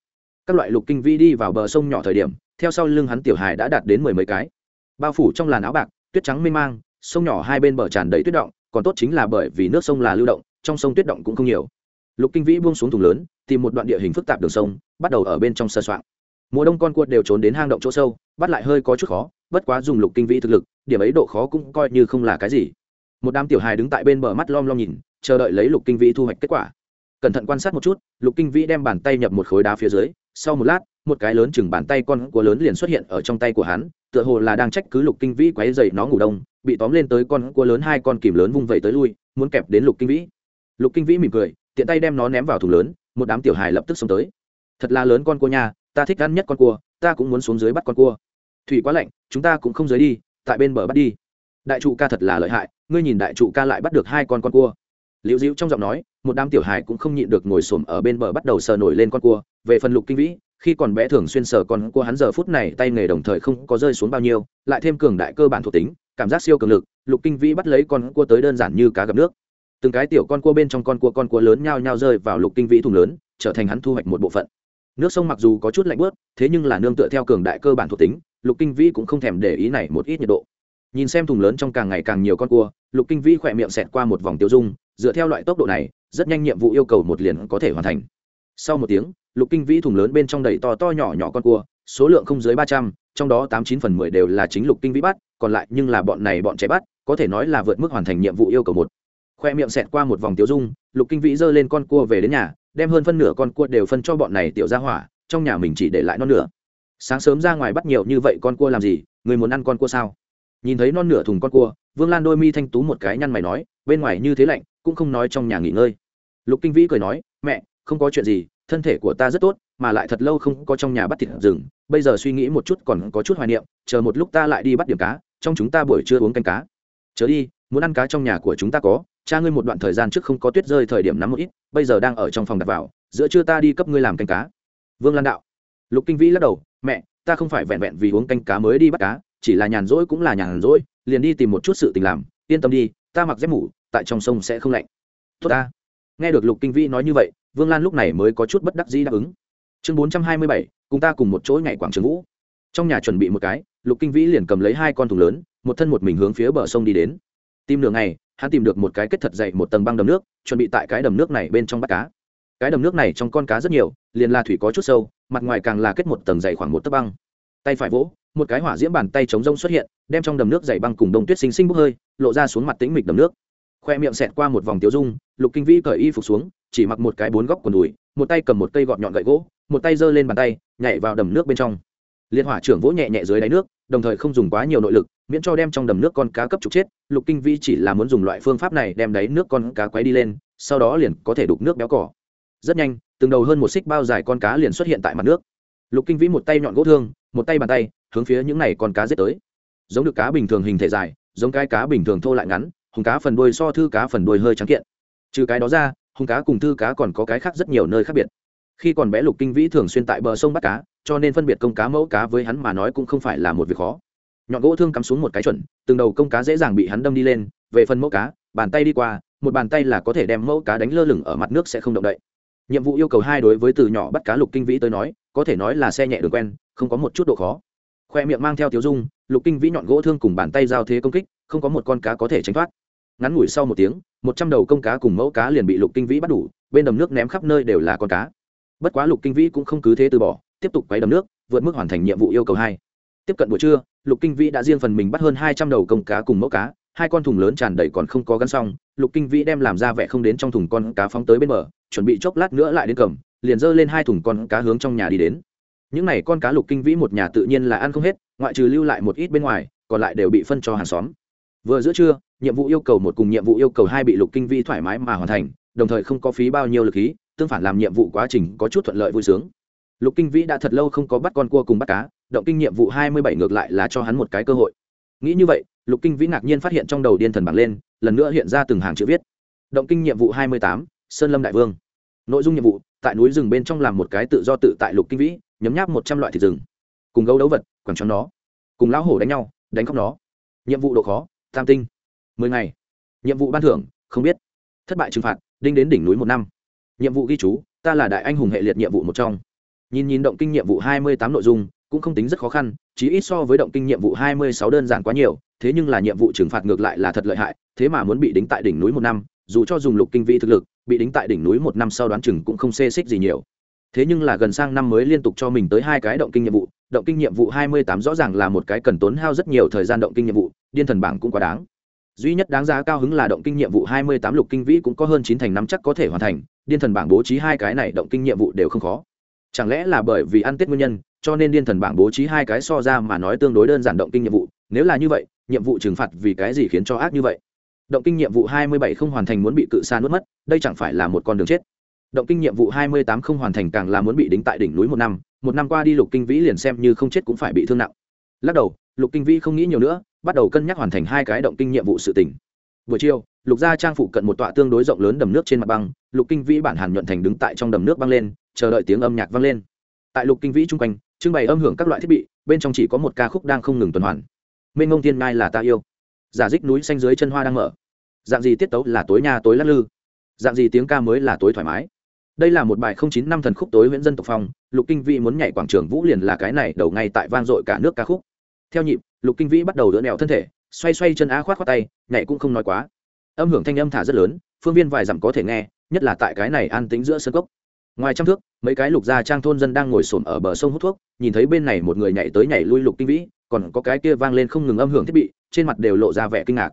Speaker 1: Các loại lục kinh vĩ đi vào bờ sông nhỏ thời điểm, theo sau lưng hắn tiểu hải đã đạt đến mười mấy cái. Bao phủ trong làn áo bạc, tuyết trắng mênh mang, sông nhỏ hai bên bờ tràn đầy tuyết động, còn tốt chính là bởi vì nước sông là lưu động, trong sông tuyết động cũng không nhiều. Lục kinh vĩ buông xuống thùng lớn, tìm một đoạn địa hình phức tạp đường sông, bắt đầu ở bên trong sơ soạn. Mùa đông con cua đều trốn đến hang động chỗ sâu, bắt lại hơi có chút khó bất quá dùng lục kinh vĩ thực lực, điểm ấy độ khó cũng coi như không là cái gì. Một đám tiểu hài đứng tại bên bờ mắt lom lom nhìn, chờ đợi lấy lục kinh vĩ thu hoạch kết quả. Cẩn thận quan sát một chút, lục kinh vĩ đem bàn tay nhập một khối đá phía dưới, sau một lát, một cái lớn chừng bàn tay con cua lớn liền xuất hiện ở trong tay của hắn, tựa hồ là đang trách cứ lục kinh vĩ quấy dậy nó ngủ đông, bị tóm lên tới con cua lớn hai con kìm lớn vung vẩy tới lui, muốn kẹp đến lục kinh vĩ. Lục kinh vĩ mỉm cười, tiện tay đem nó ném vào thùng lớn, một đám tiểu hài lập tức xông tới. Thật là lớn con cua nha, ta thích ăn nhất con cua, ta cũng muốn xuống dưới bắt con cua thủy quá lạnh, chúng ta cũng không rời đi, tại bên bờ bắt đi. Đại trụ ca thật là lợi hại, ngươi nhìn đại trụ ca lại bắt được hai con con cua. Liễu dĩu trong giọng nói, một đám tiểu hài cũng không nhịn được ngồi xổm ở bên bờ bắt đầu sờ nổi lên con cua. Về phần lục kinh vĩ, khi còn bé thường xuyên sờ con cua hắn giờ phút này tay nghề đồng thời không có rơi xuống bao nhiêu, lại thêm cường đại cơ bản thuộc tính, cảm giác siêu cường lực, lục kinh vĩ bắt lấy con cua tới đơn giản như cá gặp nước. Từng cái tiểu con cua bên trong con cua con cua lớn nhao nhao rơi vào lục kinh vĩ thùng lớn, trở thành hắn thu hoạch một bộ phận nước sông mặc dù có chút lạnh bớt thế nhưng là nương tựa theo cường đại cơ bản thuộc tính, lục kinh vĩ cũng không thèm để ý này một ít nhiệt độ. Nhìn xem thùng lớn trong càng ngày càng nhiều con cua, lục kinh vĩ khỏe miệng xẹt qua một vòng tiêu dung, dựa theo loại tốc độ này, rất nhanh nhiệm vụ yêu cầu một liền có thể hoàn thành. Sau một tiếng, lục kinh vĩ thùng lớn bên trong đầy to to nhỏ nhỏ con cua, số lượng không dưới ba trăm, trong đó tám chín phần mười đều là chính lục kinh vĩ bắt, còn lại nhưng là bọn này bọn trẻ bắt, có thể nói là vượt mức hoàn thành nhiệm vụ yêu cầu một. Khoe miệng xẹt qua một vòng tiêu dung, lục kinh vĩ giơ lên con cua về đến nhà đem hơn phân nửa con cua đều phân cho bọn này tiểu ra hỏa, trong nhà mình chỉ để lại non nửa. Sáng sớm ra ngoài bắt nhiều như vậy con cua làm gì? Người muốn ăn con cua sao? Nhìn thấy non nửa thùng con cua, vương lan đôi mi thanh tú một cái nhăn mày nói, bên ngoài như thế lạnh, cũng không nói trong nhà nghỉ ngơi. Lục kinh vĩ cười nói, mẹ, không có chuyện gì, thân thể của ta rất tốt, mà lại thật lâu không có trong nhà bắt thịt rừng. Bây giờ suy nghĩ một chút còn có chút hoài niệm, chờ một lúc ta lại đi bắt điểm cá, trong chúng ta buổi trưa uống canh cá. Chớ đi, muốn ăn cá trong nhà của chúng ta có cha ngươi một đoạn thời gian trước không có tuyết rơi thời điểm nắm một ít, bây giờ đang ở trong phòng đặt vào, giữa trưa ta đi cấp ngươi làm canh cá. Vương lan đạo. Lục kinh vĩ lắc đầu, mẹ, ta không phải vẹn vẹn vì uống canh cá mới đi bắt cá, chỉ là nhàn rỗi cũng là nhàn rỗi, liền đi tìm một chút sự tình làm, yên tâm đi, ta mặc dép mủ, tại trong sông sẽ không lạnh. Tốt ta. Nghe được lục kinh vĩ nói như vậy, vương lan lúc này mới có chút bất đắc dĩ đáp ứng. Chương bốn trăm hai mươi bảy, cùng ta cùng một chỗ ngày quảng trường vũ trong nhà chuẩn bị một cái, lục kinh vĩ liền cầm lấy hai con thùng lớn, một thân một mình hướng phía bờ sông đi đến. Tìm nửa ngày hắn tìm được một cái kết thật dày một tầng băng đầm nước, chuẩn bị tại cái đầm nước này bên trong bắt cá. Cái đầm nước này trong con cá rất nhiều, liền là thủy có chút sâu, mặt ngoài càng là kết một tầng dày khoảng một tấc băng. Tay phải vỗ, một cái hỏa diễm bàn tay chống rông xuất hiện, đem trong đầm nước dày băng cùng đông tuyết xinh xinh bốc hơi, lộ ra xuống mặt tĩnh mịch đầm nước. Khoe miệng xẹt qua một vòng tiêu dung, lục kinh vĩ cởi y phục xuống, chỉ mặc một cái bốn góc quần đùi, một tay cầm một cây gọt nhọn gậy gỗ, một tay giơ lên bàn tay, nhảy vào đầm nước bên trong. Liên hỏa trưởng vỗ nhẹ nhẹ dưới đáy nước, đồng thời không dùng quá nhiều nội lực miễn cho đem trong đầm nước con cá cấp trục chết, lục kinh vĩ chỉ là muốn dùng loại phương pháp này đem đáy nước con cá quấy đi lên, sau đó liền có thể đục nước béo cỏ. Rất nhanh, từng đầu hơn một xích bao dài con cá liền xuất hiện tại mặt nước. Lục kinh vĩ một tay nhọn gỗ thương, một tay bàn tay, hướng phía những này con cá giết tới. Giống được cá bình thường hình thể dài, giống cái cá bình thường thô lại ngắn, hùng cá phần đuôi so thư cá phần đuôi hơi trắng kiện. Trừ cái đó ra, hùng cá cùng thư cá còn có cái khác rất nhiều nơi khác biệt. Khi còn bé lục kinh vĩ thường xuyên tại bờ sông bắt cá, cho nên phân biệt công cá mẫu cá với hắn mà nói cũng không phải là một việc khó nhọn gỗ thương cắm xuống một cái chuẩn, từng đầu công cá dễ dàng bị hắn đâm đi lên, về phần mẫu cá, bàn tay đi qua, một bàn tay là có thể đem mẫu cá đánh lơ lửng ở mặt nước sẽ không động đậy. Nhiệm vụ yêu cầu hai đối với từ nhỏ bắt cá lục kinh vĩ tới nói, có thể nói là xe nhẹ đường quen, không có một chút độ khó. Khoe miệng mang theo tiếu dung, lục kinh vĩ nhọn gỗ thương cùng bàn tay giao thế công kích, không có một con cá có thể tránh thoát. Ngắn ngủi sau một tiếng, một trăm đầu công cá cùng mẫu cá liền bị lục kinh vĩ bắt đủ, bên đầm nước ném khắp nơi đều là con cá. Bất quá lục kinh vĩ cũng không cứ thế từ bỏ, tiếp tục quấy đầm nước, vượt mức hoàn thành nhiệm vụ yêu cầu hai. Tiếp cận buổi trưa lục kinh vĩ đã riêng phần mình bắt hơn hai trăm đầu công cá cùng mẫu cá, hai con thùng lớn tràn đầy còn không có gắn xong. Lục kinh vĩ đem làm ra vẻ không đến trong thùng con cá phóng tới bên bờ, chuẩn bị chốc lát nữa lại đến cầm, liền giơ lên hai thùng con cá hướng trong nhà đi đến. Những n à y con cá lục kinh vĩ một nhà tự nhiên là ăn không hết, ngoại trừ lưu lại một ít bên ngoài, còn lại đều bị phân cho hàng xóm. Vừa giữa trưa, nhiệm vụ yêu cầu một cùng nhiệm vụ yêu cầu hai bị lục kinh vĩ thoải mái mà hoàn thành, đồng thời không có phí bao nhiêu lực khí, tương phản làm nhiệm vụ quá trình có chút thuận lợi vui sướng. Lục kinh vĩ đã thật lâu không có bắt con cua cùng bắt cá động kinh nhiệm vụ hai mươi bảy ngược lại là cho hắn một cái cơ hội. Nghĩ như vậy, lục kinh vĩ ngạc nhiên phát hiện trong đầu điên thần bảng lên, lần nữa hiện ra từng hàng chữ viết. Động kinh nhiệm vụ hai mươi tám, sơn lâm đại vương. Nội dung nhiệm vụ, tại núi rừng bên trong làm một cái tự do tự tại lục kinh vĩ, nhấm nháp một trăm loại thịt rừng. Cùng gấu đấu vật quẳng cho nó. Cùng lão hổ đánh nhau, đánh khóc nó. Nhiệm vụ độ khó, tam tinh. mười ngày. Nhiệm vụ ban thưởng, không biết. Thất bại trừng phạt, đinh đến đỉnh núi một năm. Nhiệm vụ ghi chú, ta là đại anh hùng hệ liệt nhiệm vụ một trong. Nhìn nhìn động kinh nhiệm vụ hai mươi tám nội dung cũng không tính rất khó khăn chỉ ít so với động kinh nhiệm vụ hai mươi sáu đơn giản quá nhiều, thế nhưng là nhiệm vụ trừng phạt ngược lại là thật lợi hại, thế mà muốn bị đính tại đỉnh núi một năm, dù cho dùng lục kinh vị thực lực, bị đính tại đỉnh núi một năm sau đoán chừng cũng không xê xích gì nhiều. Thế nhưng là gần sang năm mới liên tục cho mình tới hai cái động kinh nhiệm vụ, động kinh nhiệm vụ hai mươi tám rõ ràng là một cái cần tốn hao rất nhiều thời gian động kinh nhiệm vụ, điên thần bảng cũng quá đáng. Duy nhất đáng giá cao hứng là động kinh nhiệm vụ hai mươi tám lục kinh vĩ cũng có hơn chín thành năm chắc có thể hoàn thành, điên thần bảng bố trí hai cái này động kinh nhiệm vụ đều không khó chẳng lẽ là bởi vì ăn tết nguyên nhân, cho nên điên thần bảng bố trí hai cái so ra mà nói tương đối đơn giản động kinh nhiệm vụ? Nếu là như vậy, nhiệm vụ trừng phạt vì cái gì khiến cho ác như vậy? Động kinh nhiệm vụ hai mươi bảy không hoàn thành muốn bị cự xa nuốt mất, đây chẳng phải là một con đường chết. Động kinh nhiệm vụ hai mươi tám không hoàn thành càng là muốn bị đính tại đỉnh núi một năm một năm qua đi lục kinh vĩ liền xem như không chết cũng phải bị thương nặng. Lắc đầu, lục kinh vĩ không nghĩ nhiều nữa, bắt đầu cân nhắc hoàn thành hai cái động kinh nhiệm vụ sự tỉnh buổi chiều lục gia trang phụ cận một tọa tương đối rộng lớn đầm nước trên mặt băng, lục kinh vĩ bản hàn nhuận thành đứng tại trong đầm nước băng lên, chờ đợi tiếng âm nhạc vang lên. Tại lục kinh vĩ chung quanh, trưng bày âm hưởng các loại thiết bị, bên trong chỉ có một ca khúc đang không ngừng tuần hoàn. Mênh ngông tiên ngai là ta yêu. Giả dích núi xanh dưới chân hoa đang mở. Dạng gì tiết tấu là tối nhà tối lắc lư. Dạng gì tiếng ca mới là tối thoải mái. Đây là một bài không chín năm thần khúc tối huyện dân tộc phong, lục kinh vĩ muốn nhảy quảng trường vũ liền là cái này, đầu ngay tại vang dội cả nước ca khúc. Theo nhịp, lục kinh vĩ bắt đầu đỡ nẹo thân thể, xoay xoay chân á khoát khoát tay, nhảy cũng không nói quá âm hưởng thanh âm thả rất lớn, phương viên vài dặm có thể nghe, nhất là tại cái này an tĩnh giữa sân cốc. Ngoài trăm thước, mấy cái lục gia trang thôn dân đang ngồi xổm ở bờ sông hút thuốc, nhìn thấy bên này một người nhảy tới nhảy lui lục kinh vĩ, còn có cái kia vang lên không ngừng âm hưởng thiết bị, trên mặt đều lộ ra vẻ kinh ngạc.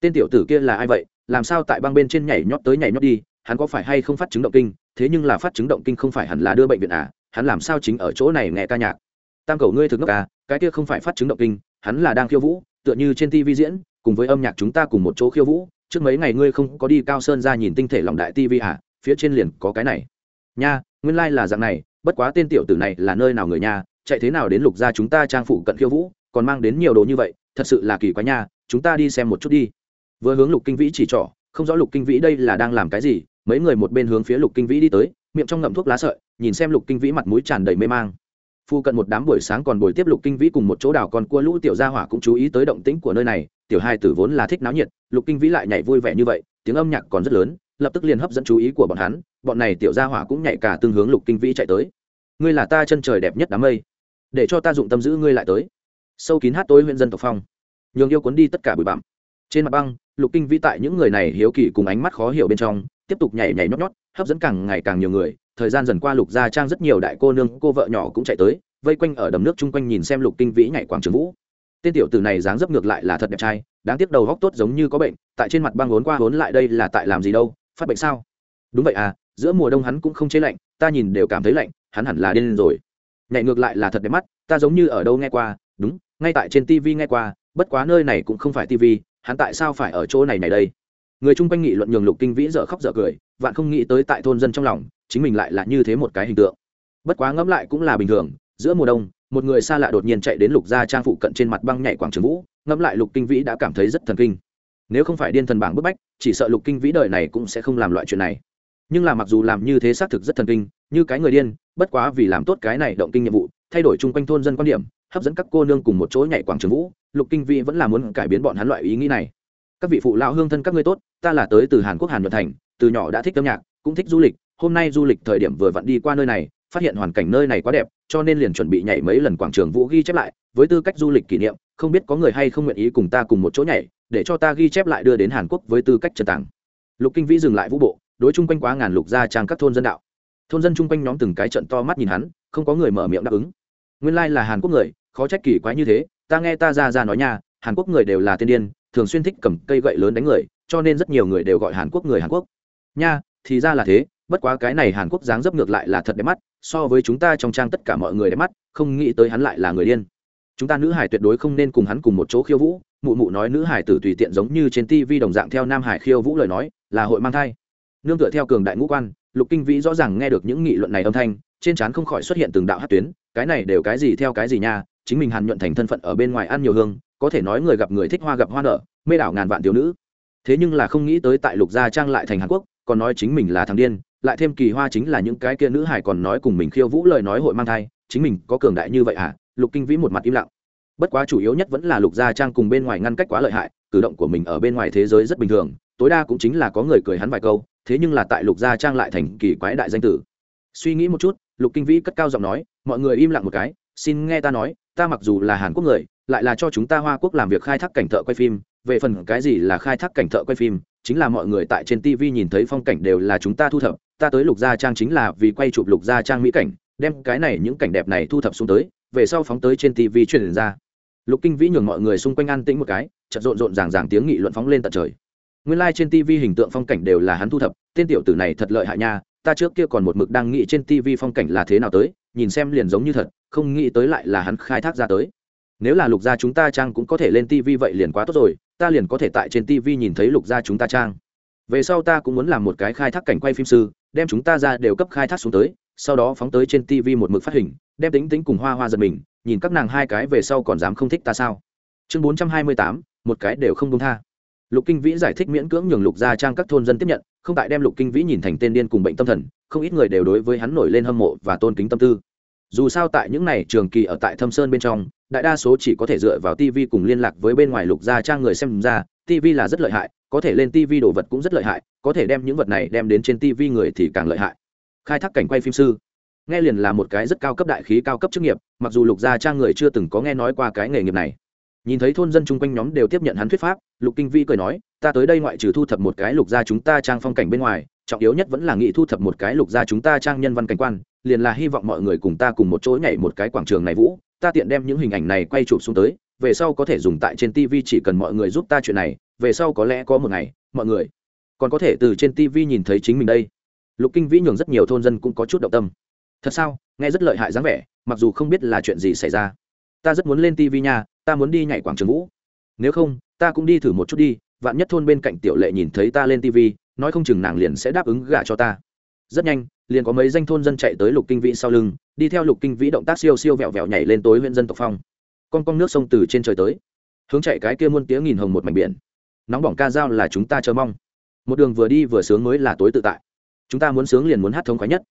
Speaker 1: Tên tiểu tử kia là ai vậy? Làm sao tại băng bên trên nhảy nhót tới nhảy nhót đi? Hắn có phải hay không phát chứng động kinh? Thế nhưng là phát chứng động kinh không phải hẳn là đưa bệnh viện à? Hắn làm sao chính ở chỗ này nghe ca nhạc? Tam cầu ngươi thực ngốc à? Cái kia không phải phát chứng động kinh, hắn là đang khiêu vũ, tựa như trên tv diễn, cùng với âm nhạc chúng ta cùng một chỗ khiêu vũ trước mấy ngày ngươi không có đi cao sơn ra nhìn tinh thể lòng đại Tivi à phía trên liền có cái này. Nha, nguyên lai、like、là dạng này, bất quá tên tiểu tử này là nơi nào người nha, chạy thế nào đến lục gia chúng ta trang phụ cận khiêu vũ, còn mang đến nhiều đồ như vậy, thật sự là kỳ quá nha, chúng ta đi xem một chút đi. Vừa hướng lục kinh vĩ chỉ trỏ, không rõ lục kinh vĩ đây là đang làm cái gì, mấy người một bên hướng phía lục kinh vĩ đi tới, miệng trong ngậm thuốc lá sợi, nhìn xem lục kinh vĩ mặt mũi tràn đầy mê mang phu cận một đám buổi sáng còn buổi tiếp lục kinh vĩ cùng một chỗ đảo còn cua lũ tiểu gia hỏa cũng chú ý tới động tĩnh của nơi này. Tiểu hai tử vốn là thích náo nhiệt, lục kinh vĩ lại nhảy vui vẻ như vậy, tiếng âm nhạc còn rất lớn, lập tức liền hấp dẫn chú ý của bọn hắn. Bọn này tiểu gia hỏa cũng nhảy cả tương hướng lục kinh vĩ chạy tới. Ngươi là ta chân trời đẹp nhất đám mây, để cho ta dụng tâm giữ ngươi lại tới. Sâu kín hát tối huyện dân tộc phong, nhường yêu cuốn đi tất cả bụi bặm. Trên mặt băng, lục kinh vĩ tại những người này hiếu kỳ cùng ánh mắt khó hiểu bên trong tiếp tục nhảy nhảy nhót nhót, hấp dẫn càng ngày càng nhiều người. Thời gian dần qua lục gia trang rất nhiều đại cô nương, cô vợ nhỏ cũng chạy tới, vây quanh ở đầm nước chung quanh nhìn xem lục kinh vĩ nhảy quảng trường vũ. Tên tiểu tử này dáng dấp ngược lại là thật đẹp trai, đáng tiếc đầu góc tốt giống như có bệnh, tại trên mặt băng vốn qua vốn lại đây là tại làm gì đâu, phát bệnh sao? Đúng vậy à giữa mùa đông hắn cũng không chế lạnh, ta nhìn đều cảm thấy lạnh, hắn hẳn là điên rồi. Nhảy ngược lại là thật đẹp mắt, ta giống như ở đâu nghe qua, đúng, ngay tại trên tv nghe qua, bất quá nơi này cũng không phải tv hắn tại sao phải ở chỗ này này đây? Người chung quanh nghị luận nhường lục kinh vĩ dở khóc dở cười, vạn không nghĩ tới tại thôn dân trong lòng, chính mình lại là như thế một cái hình tượng. Bất quá ngẫm lại cũng là bình thường, giữa mùa đông, một người xa lạ đột nhiên chạy đến lục gia trang phụ cận trên mặt băng nhảy quảng trường vũ, ngẫm lại lục kinh vĩ đã cảm thấy rất thần kinh. Nếu không phải điên thần bảng bức bách, chỉ sợ lục kinh vĩ đời này cũng sẽ không làm loại chuyện này. Nhưng là mặc dù làm như thế xác thực rất thần kinh, như cái người điên, bất quá vì làm tốt cái này động kinh nhiệm vụ, thay đổi chung quanh thôn dân quan điểm, hấp dẫn các cô nương cùng một chỗ nhảy quảng trường vũ, lục kinh vĩ vẫn là muốn cải biến bọn hắn loại ý nghĩ này các vị phụ lão hương thân các ngươi tốt, ta là tới từ hàn quốc hàn nhuận thành, từ nhỏ đã thích âm nhạc, cũng thích du lịch, hôm nay du lịch thời điểm vừa vặn đi qua nơi này, phát hiện hoàn cảnh nơi này quá đẹp, cho nên liền chuẩn bị nhảy mấy lần quảng trường vũ ghi chép lại, với tư cách du lịch kỷ niệm, không biết có người hay không nguyện ý cùng ta cùng một chỗ nhảy, để cho ta ghi chép lại đưa đến hàn quốc với tư cách trần tàng lục kinh vĩ dừng lại vũ bộ, đối chung quanh quá ngàn lục gia trang các thôn dân đạo. Thôn dân chung quanh nhóm từng cái trận to mắt nhìn hắn, không có người mở miệng đáp ứng. Nguyên lai là hàn quốc người, khó trách kỳ quái như thế, ta nghe ta ra ra nói nha, hàn quốc người đều là tiên điên thường xuyên thích cầm cây gậy lớn đánh người, cho nên rất nhiều người đều gọi hàn quốc người hàn quốc. Nha, thì ra là thế, bất quá cái này hàn quốc dáng dấp ngược lại là thật đẹp mắt, so với chúng ta trong trang tất cả mọi người đẹp mắt, không nghĩ tới hắn lại là người điên. Chúng ta nữ hải tuyệt đối không nên cùng hắn cùng một chỗ khiêu vũ, mụ mụ nói nữ hải tử tùy tiện giống như trên tv đồng dạng theo nam hải khiêu vũ lời nói, là hội mang thai. Nương tựa theo cường đại ngũ quan, lục kinh vĩ rõ ràng nghe được những nghị luận này âm thanh, trên trán không khỏi xuất hiện từng đạo hát tuyến, cái này đều cái gì theo cái gì nha, chính mình hàn nhuận thành thân phận ở bên ngoài ăn nhiều hương có thể nói người gặp người thích hoa gặp hoa nở, mê đảo ngàn vạn thiếu nữ. Thế nhưng là không nghĩ tới tại lục gia trang lại thành hàn quốc, còn nói chính mình là thằng điên, lại thêm kỳ hoa chính là những cái kia nữ hải còn nói cùng mình khiêu vũ lời nói hội mang thai, chính mình có cường đại như vậy à lục kinh vĩ một mặt im lặng. Bất quá chủ yếu nhất vẫn là lục gia trang cùng bên ngoài ngăn cách quá lợi hại, cử động của mình ở bên ngoài thế giới rất bình thường, tối đa cũng chính là có người cười hắn vài câu, thế nhưng là tại lục gia trang lại thành kỳ quái đại danh tử. Suy nghĩ một chút, lục kinh vĩ cất cao giọng nói, mọi người im lặng một cái xin nghe ta nói, ta mặc dù là hàn quốc người, lại là cho chúng ta hoa quốc làm việc khai thác cảnh thợ quay phim, về phần cái gì là khai thác cảnh thợ quay phim, chính là mọi người tại trên tv nhìn thấy phong cảnh đều là chúng ta thu thập, ta tới lục gia trang chính là vì quay chụp lục gia trang mỹ cảnh, đem cái này những cảnh đẹp này thu thập xuống tới, về sau phóng tới trên tv truyền ra. Lục kinh vĩ nhường mọi người xung quanh an tĩnh một cái, chợt rộn rộn ràng ràng tiếng nghị luận phóng lên tận trời. Nguyên lai、like、trên tv hình tượng phong cảnh đều là hắn thu thập, tên tiểu tử này thật lợi hại nha, ta trước kia còn một mực đang nghĩ trên tv phong cảnh là thế nào tới, nhìn xem liền giống như thật không nghĩ tới lại là hắn khai thác ra tới. Nếu là lục gia chúng ta trang cũng có thể lên tv vậy liền quá tốt rồi, ta liền có thể tại trên tv nhìn thấy lục gia chúng ta trang. Về sau ta cũng muốn làm một cái khai thác cảnh quay phim sư, đem chúng ta ra đều cấp khai thác xuống tới, sau đó phóng tới trên tv một mực phát hình, đem tính tính cùng hoa hoa giật mình, nhìn các nàng hai cái về sau còn dám không thích ta sao? Chương bốn trăm hai mươi tám, một cái đều không công tha. Lục kinh vĩ giải thích miễn cưỡng nhường lục gia trang các thôn dân tiếp nhận, không tại đem lục kinh vĩ nhìn thành tên điên cùng bệnh tâm thần, không ít người đều đối với hắn nổi lên hâm mộ và tôn kính tâm tư dù sao tại những này trường kỳ ở tại thâm sơn bên trong, đại đa số chỉ có thể dựa vào tv cùng liên lạc với bên ngoài lục gia trang người xem ra tv là rất lợi hại, có thể lên tv đồ vật cũng rất lợi hại, có thể đem những vật này đem đến trên tv người thì càng lợi hại. Khai thác cảnh quay phim sư, nghe liền là một cái rất cao cấp đại khí cao cấp chức nghiệp, mặc dù lục gia trang người chưa từng có nghe nói qua cái nghề nghiệp này. Nhìn thấy thôn dân chung quanh nhóm đều tiếp nhận hắn thuyết pháp, lục kinh vi cười nói, ta tới đây ngoại trừ thu thập một cái lục gia chúng ta trang phong cảnh bên ngoài trọng yếu nhất vẫn là nghị thu thập một cái lục gia chúng ta trang nhân văn cảnh quan, liền là hy vọng mọi người cùng ta cùng một chỗ nhảy một cái quảng trường này vũ, ta tiện đem những hình ảnh này quay chụp xuống tới, về sau có thể dùng tại trên tv chỉ cần mọi người giúp ta chuyện này, về sau có lẽ có một ngày, mọi người còn có thể từ trên tv nhìn thấy chính mình đây. Lục kinh vĩ nhường rất nhiều thôn dân cũng có chút động tâm. Thật sao? Nghe rất lợi hại dáng vẻ, mặc dù không biết là chuyện gì xảy ra. Ta rất muốn lên tv nha, ta muốn đi nhảy quảng trường vũ. Nếu không, ta cũng đi thử một chút đi, vạn nhất thôn bên cạnh tiểu lệ nhìn thấy ta lên tv nói không chừng nàng liền sẽ đáp ứng gả cho ta. Rất nhanh, liền có mấy danh thôn dân chạy tới lục kinh vĩ sau lưng, đi theo lục kinh vĩ động tác siêu siêu vẹo vẹo nhảy lên tối huyện dân tộc phong. Con con nước sông từ trên trời tới, hướng chạy cái kia muôn tiếng nghìn hồng một mảnh biển. Nóng bỏng ca dao là chúng ta chờ mong. Một đường vừa đi vừa sướng mới là tối tự tại. Chúng ta muốn sướng liền muốn hát thống khoái nhất.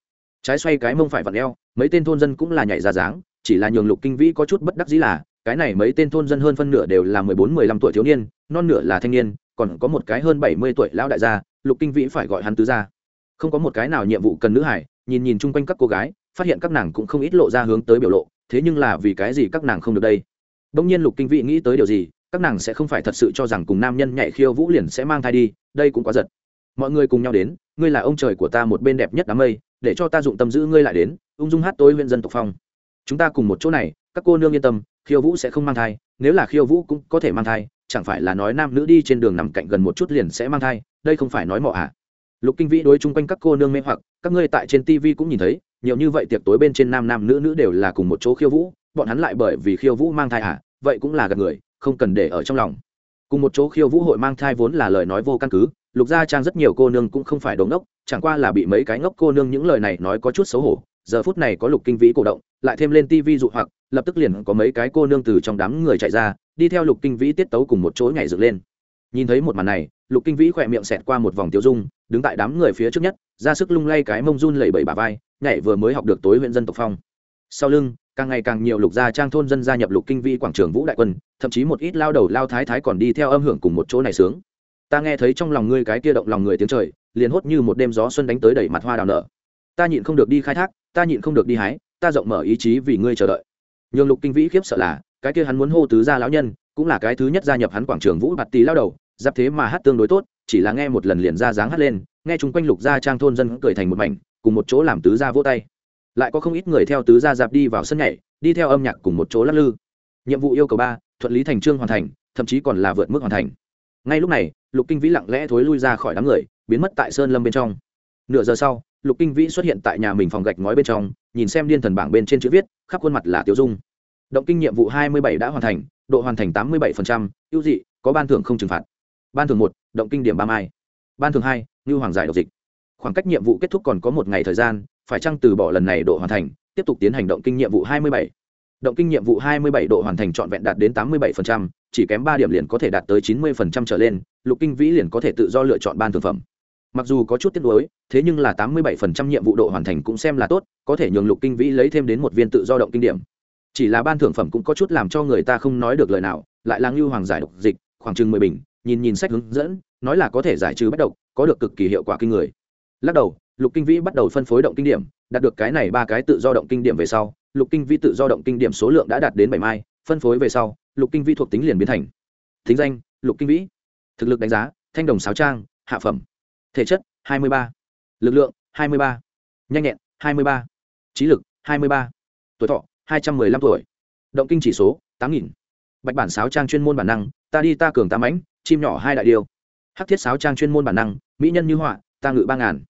Speaker 1: Trái xoay cái mông phải vặn eo, mấy tên thôn dân cũng là nhảy ra dáng, chỉ là nhường lục kinh vĩ có chút bất đắc dĩ là, cái này mấy tên thôn dân hơn phân nửa đều là mười bốn mười lăm tuổi thiếu niên, non nửa là thanh niên, còn có một cái hơn bảy mươi tuổi lão đại gia lục kinh vĩ phải gọi hắn tứ gia. Không có một cái nào nhiệm vụ cần nữ hải, nhìn nhìn chung quanh các cô gái, phát hiện các nàng cũng không ít lộ ra hướng tới biểu lộ, thế nhưng là vì cái gì các nàng không được đây? Đông nhiên lục kinh vĩ nghĩ tới điều gì, các nàng sẽ không phải thật sự cho rằng cùng nam nhân nhảy khiêu vũ liền sẽ mang thai đi, đây cũng quá giật. Mọi người cùng nhau đến, ngươi là ông trời của ta một bên đẹp nhất đám mây, để cho ta dụng tâm giữ ngươi lại đến, ung dung hát tối huyện dân tộc phong. Chúng ta cùng một chỗ này, các cô nương yên tâm, khiêu vũ sẽ không mang thai, nếu là khiêu vũ cũng có thể mang thai, chẳng phải là nói nam nữ đi trên đường nằm cạnh gần một chút liền sẽ mang thai đây không phải nói mọ ạ à. lục kinh vĩ đối chung quanh các cô nương mê hoặc, các ngươi tại trên tv cũng nhìn thấy, nhiều như vậy tiệc tối bên trên nam nam nữ nữ đều là cùng một chỗ khiêu vũ, bọn hắn lại bởi vì khiêu vũ mang thai à? Vậy cũng là gặp người, không cần để ở trong lòng. Cùng một chỗ khiêu vũ hội mang thai vốn là lời nói vô căn cứ, lục gia trang rất nhiều cô nương cũng không phải đống ngốc, chẳng qua là bị mấy cái ngốc cô nương những lời này nói có chút xấu hổ, giờ phút này có lục kinh vĩ cổ động, lại thêm lên tivi dụ hoặc, lập tức liền có mấy cái cô nương từ trong đám người chạy ra, đi theo lục kinh vĩ tiết tấu cùng một chỗ nhảy dựng lên. Nhìn thấy một màn này lục kinh vĩ khỏe miệng xẹt qua một vòng tiêu dung, đứng tại đám người phía trước nhất, ra sức lung lay cái mông run lẩy bẩy bà vai, nhảy vừa mới học được tối huyện dân tộc phong. Sau lưng, càng ngày càng nhiều lục gia trang thôn dân gia nhập lục kinh vĩ quảng trường vũ đại quân, thậm chí một ít lao đầu lao thái thái còn đi theo âm hưởng cùng một chỗ này sướng. Ta nghe thấy trong lòng ngươi cái kia động lòng người tiếng trời, liền hốt như một đêm gió xuân đánh tới đẩy mặt hoa đào nở. Ta nhịn không được đi khai thác, ta nhịn không được đi hái, ta rộng mở ý chí vì ngươi chờ đợi. Nhường lục kinh vĩ khiếp sợ là, cái kia hắn muốn hô tứ gia lão nhân, cũng là cái thứ nhất gia nhập hắn quảng trường vũ bạt tì lao đầu giáp thế mà hát tương đối tốt, chỉ là nghe một lần liền ra dáng hát lên, nghe chung quanh lục gia trang thôn dân cười thành một mảnh, cùng một chỗ làm tứ gia vỗ tay. Lại có không ít người theo tứ gia dạp đi vào sân nhảy, đi theo âm nhạc cùng một chỗ lắc lư. Nhiệm vụ yêu cầu ba, thuận lý thành trương hoàn thành, thậm chí còn là vượt mức hoàn thành. Ngay lúc này, lục kinh vĩ lặng lẽ thối lui ra khỏi đám người, biến mất tại sơn lâm bên trong. Nửa giờ sau, lục kinh vĩ xuất hiện tại nhà mình phòng gạch ngói bên trong, nhìn xem điên thần bảng bên trên chữ viết, khắp khuôn mặt là tiêu dung. Động kinh nhiệm vụ hai mươi bảy đã hoàn thành, độ hoàn thành tám mươi bảy ưu dị, có ban thưởng không trừng phạt ban thưởng một động kinh điểm ba mai. Ban thưởng hai ngư hoàng giải độc dịch. Khoảng cách nhiệm vụ kết thúc còn có một ngày thời gian phải chăng từ bỏ lần này độ hoàn thành tiếp tục tiến hành động kinh nhiệm vụ 27. động kinh nhiệm vụ 27 độ hoàn thành trọn vẹn đạt đến 87%, chỉ kém ba điểm liền có thể đạt tới 90% trở lên lục kinh vĩ liền có thể tự do lựa chọn ban thường phẩm. Mặc dù có chút tiếc nuối thế nhưng là 87% nhiệm vụ độ hoàn thành cũng xem là tốt có thể nhường lục kinh vĩ lấy thêm đến một viên tự do động kinh điểm. Chỉ là ban thưởng phẩm cũng có chút làm cho người ta không nói được lời nào lại là ngưu hoàng giải độc dịch khoảng chừng mười bình nhìn nhìn sách hướng dẫn, nói là có thể giải trừ bất độc, có được cực kỳ hiệu quả kinh người lắc đầu, lục kinh vĩ bắt đầu phân phối động kinh điểm, đạt được cái này ba cái tự do động kinh điểm về sau, lục kinh vĩ tự do động kinh điểm số lượng đã đạt đến bảy mai, phân phối về sau, lục kinh vĩ thuộc tính liền biến thành thính danh, lục kinh vĩ thực lực đánh giá, thanh đồng sáo trang, hạ phẩm thể chất 23. lực lượng 23. nhanh nhẹn 23. trí lực 23. tuổi thọ 215 tuổi động kinh chỉ số 8.000. bạch bản sáo trang chuyên môn bản năng ta đi ta cường ta mãnh, chim nhỏ hai đại điều hắc thiết sáo trang chuyên môn bản năng, mỹ nhân như họa, ta ngự ba ngàn.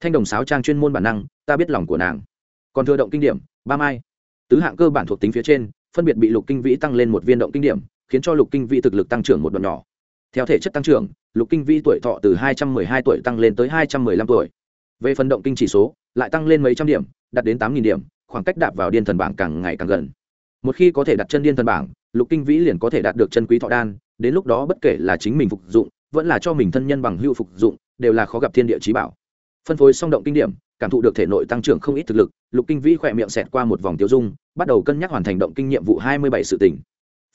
Speaker 1: Thanh đồng sáo trang chuyên môn bản năng, ta biết lòng của nàng. Còn thừa động kinh điểm, ba mai. Tứ hạng cơ bản thuộc tính phía trên, phân biệt bị lục kinh vĩ tăng lên một viên động kinh điểm, khiến cho lục kinh vĩ thực lực tăng trưởng một đoạn nhỏ. Theo thể chất tăng trưởng, lục kinh vĩ tuổi thọ từ hai trăm hai tuổi tăng lên tới hai trăm 215 tuổi. Về phần động kinh chỉ số, lại tăng lên mấy trăm điểm, đạt đến tám điểm, khoảng cách đạp vào điên thần bảng càng ngày càng gần. Một khi có thể đặt chân điên thần bảng, lục kinh vĩ liền có thể đạt được chân quý thọ đan đến lúc đó bất kể là chính mình phục dụng, vẫn là cho mình thân nhân bằng hữu phục dụng, đều là khó gặp thiên địa trí bảo. Phân phối song động kinh điểm, cảm thụ được thể nội tăng trưởng không ít thực lực, lục kinh vĩ khỏe miệng xẹt qua một vòng tiêu dung, bắt đầu cân nhắc hoàn thành động kinh nhiệm vụ hai mươi bảy sự tỉnh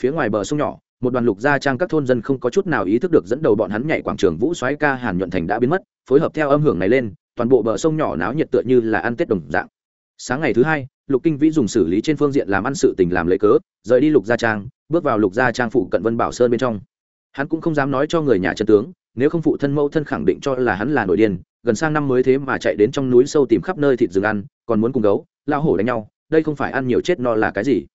Speaker 1: phía ngoài bờ sông nhỏ, một đoàn lục gia trang các thôn dân không có chút nào ý thức được dẫn đầu bọn hắn nhảy quảng trường vũ xoáy ca hàn nhuận thành đã biến mất, phối hợp theo âm hưởng này lên, toàn bộ bờ sông nhỏ náo nhiệt tựa như là ăn tết đồng dạng. Sáng ngày thứ hai, lục kinh vĩ dùng xử lý trên phương diện làm ăn sự tình làm lấy cớ, rời đi lục gia trang bước vào lục gia trang phụ cận vân bảo sơn bên trong. Hắn cũng không dám nói cho người nhà chân tướng, nếu không phụ thân mẫu thân khẳng định cho là hắn là nội điên, gần sang năm mới thế mà chạy đến trong núi sâu tìm khắp nơi thịt rừng ăn, còn muốn cùng gấu lao hổ đánh nhau, đây không phải ăn nhiều chết no là cái gì.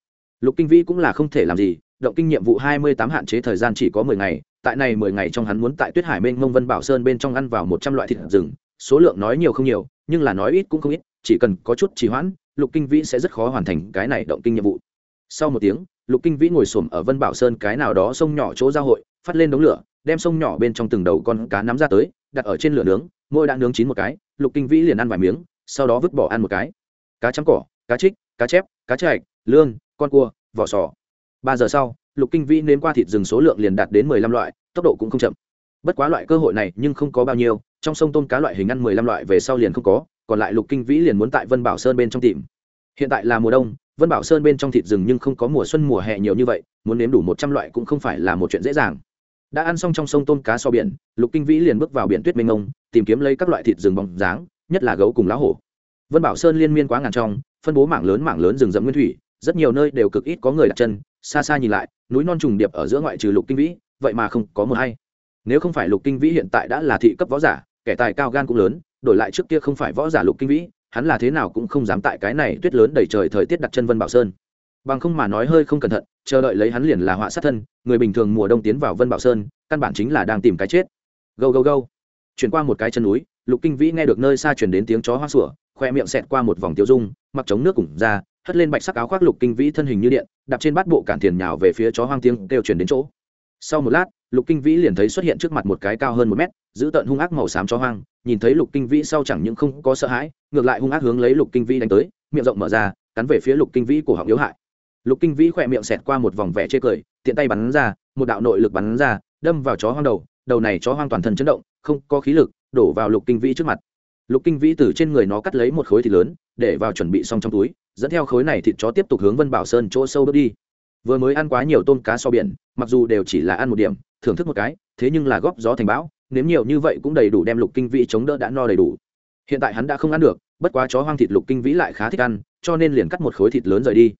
Speaker 1: Lục kinh vĩ cũng là không thể làm gì, động kinh nhiệm vụ hai mươi tám hạn chế thời gian chỉ có mười ngày, tại này mười ngày trong hắn muốn tại tuyết hải mênh mông vân bảo sơn bên trong ăn vào một trăm loại thịt rừng, số lượng nói nhiều không nhiều, nhưng là nói ít cũng không ít, chỉ cần có chút trì hoãn, lục kinh vĩ sẽ rất khó hoàn thành cái này động kinh nhiệm vụ. Sau một tiếng lục kinh vĩ ngồi xổm ở vân bảo sơn cái nào đó sông nhỏ chỗ giao hội, phát lên đống lửa, đem sông nhỏ bên trong từng đầu con cá nắm ra tới, đặt ở trên lửa nướng, mỗi đã nướng chín một cái, lục kinh vĩ liền ăn vài miếng, sau đó vứt bỏ ăn một cái. Cá trắng cỏ, cá trích, cá chép, cá chạch, lương, con cua, vỏ sò. Ba giờ sau, lục kinh vĩ nếm qua thịt rừng số lượng liền đạt đến mười lăm loại, tốc độ cũng không chậm. Bất quá loại cơ hội này nhưng không có bao nhiêu, trong sông tôm cá loại hình ăn mười lăm loại về sau liền không có, còn lại lục kinh vĩ liền muốn tại vân bảo sơn bên trong tìm. Hiện tại là mùa đông vân bảo sơn bên trong thịt rừng nhưng không có mùa xuân mùa hè nhiều như vậy, muốn nếm đủ một trăm loại cũng không phải là một chuyện dễ dàng. Đã ăn xong trong sông tôm cá so biển, lục kinh vĩ liền bước vào biển tuyết mênh mông, tìm kiếm lấy các loại thịt rừng bóng dáng, nhất là gấu cùng lá hổ. Vân bảo sơn liên miên quá ngàn trong, phân bố mảng lớn mảng lớn rừng rậm nguyên thủy, rất nhiều nơi đều cực ít có người đặt chân, xa xa nhìn lại, núi non trùng điệp ở giữa ngoại trừ lục kinh vĩ, vậy mà không có một hay nếu không phải lục kinh vĩ hiện tại đã là thị cấp võ giả, kẻ tài cao gan cũng lớn, đổi lại trước kia không phải võ giả lục kinh vĩ hắn là thế nào cũng không dám tại cái này tuyết lớn đầy trời thời tiết đặt chân vân bảo sơn. Bằng không mà nói hơi không cẩn thận, chờ đợi lấy hắn liền là họa sát thân, người bình thường mùa đông tiến vào vân bảo sơn, căn bản chính là đang tìm cái chết. Gâu gâu gâu. Chuyển qua một cái chân núi, lục kinh vĩ nghe được nơi xa chuyển đến tiếng chó hoa sủa, khoe miệng xẹt qua một vòng tiêu dung, mặc chống nước cùng ra, hất lên bạch sắc áo khoác lục kinh vĩ thân hình như điện, đạp trên bát bộ cản tiền nhào về phía chó hoang tiếng kêu chuyển đến chỗ. Sau một lát, lục kinh vĩ liền thấy xuất hiện trước mặt một cái cao hơn một mét, giữ tợn hung ác màu xám chó hoang nhìn thấy lục kinh vĩ sau chẳng những không có sợ hãi, ngược lại hung ác hướng lấy lục kinh vĩ đánh tới, miệng rộng mở ra, cắn về phía lục kinh vĩ cổ họng yếu hại. Lục kinh vĩ khỏe miệng xẹt qua một vòng vẻ chê cười, tiện tay bắn ra, một đạo nội lực bắn ra, đâm vào chó hoang đầu đầu này chó hoang toàn thân chấn động, không có khí lực, đổ vào lục kinh vĩ trước mặt. Lục kinh vĩ từ trên người nó cắt lấy một khối thịt lớn, để vào chuẩn bị xong trong túi, dẫn theo khối này thịt chó tiếp tục hướng vân bảo sơn chỗ sâu bước đi. Vừa mới ăn quá nhiều tôm cá so biển, mặc dù đều chỉ là ăn một điểm, thưởng thức một cái, thế nhưng là góp gió thành bão nếm nhiều như vậy cũng đầy đủ đem lục kinh vĩ chống đỡ đã no đầy đủ. Hiện tại hắn đã không ăn được, bất quá chó hoang thịt lục kinh vĩ lại khá thích ăn, cho nên liền cắt một khối thịt lớn rời đi.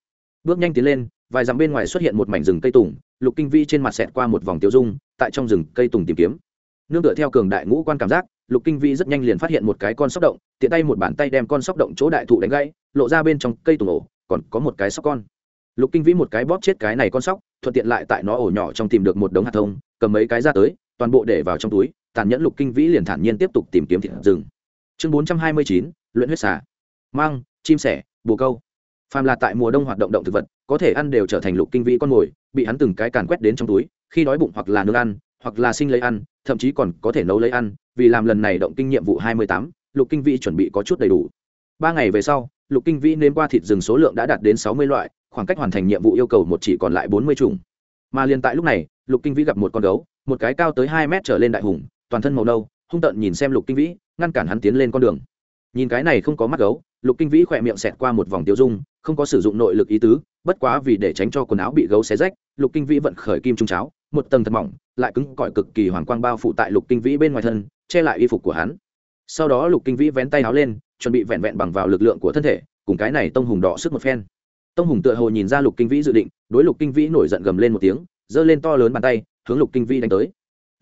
Speaker 1: Bước nhanh tiến lên, vài dặm bên ngoài xuất hiện một mảnh rừng cây tùng, lục kinh vĩ trên mặt xẹt qua một vòng tiêu dung, tại trong rừng cây tùng tìm kiếm. Nương tựa theo cường đại ngũ quan cảm giác, lục kinh vĩ rất nhanh liền phát hiện một cái con sóc động, tiện tay một bàn tay đem con sóc động chỗ đại thụ đánh gãy, lộ ra bên trong cây tùng ổ, còn có một cái sóc con. Lục kinh vĩ một cái bóp chết cái này con sóc, thuận tiện lại tại nó ổ nhỏ trong tìm được một đống hạt thông, cầm mấy cái ra tới, toàn bộ để vào trong túi tàn nhẫn lục kinh vĩ liền thản nhiên tiếp tục tìm kiếm thịt rừng. Chương bốn trăm hai mươi chín, luyện huyết xà. Mang chim sẻ, bồ câu. Phàm là tại mùa đông hoạt động động thực vật, có thể ăn đều trở thành lục kinh vĩ con mồi, bị hắn từng cái càn quét đến trong túi, khi đói bụng hoặc là nương ăn, hoặc là sinh lấy ăn, thậm chí còn có thể nấu lấy ăn, vì làm lần này động kinh nhiệm vụ hai mươi tám, lục kinh vĩ chuẩn bị có chút đầy đủ. Ba ngày về sau, lục kinh vĩ nếm qua thịt rừng số lượng đã đạt đến sáu mươi loại, khoảng cách hoàn thành nhiệm vụ yêu cầu một chỉ còn lại bốn mươi chủng. Mà liền tại lúc này, lục kinh vĩ gặp một con gấu, một cái cao tới hai mét trở lên đại hùng toàn thân màu nâu, hung tợn nhìn xem lục kinh vĩ, ngăn cản hắn tiến lên con đường. Nhìn cái này không có mắt gấu, lục kinh vĩ khỏe miệng xẹt qua một vòng tiêu dung, không có sử dụng nội lực ý tứ, bất quá vì để tránh cho quần áo bị gấu xé rách, lục kinh vĩ vận khởi kim trung cháo, một tầng thật mỏng, lại cứng cỏi cực kỳ hoàng quang bao phủ tại lục kinh vĩ bên ngoài thân, che lại y phục của hắn. Sau đó lục kinh vĩ vén tay áo lên, chuẩn bị vẹn vẹn bằng vào lực lượng của thân thể, cùng cái này tông hùng đỏ sức một phen. Tông hùng tựa hồ nhìn ra lục kinh vĩ dự định, đối lục kinh vĩ nổi giận gầm lên một tiếng, giơ lên to lớn bàn tay, hướng lục kinh vĩ đánh tới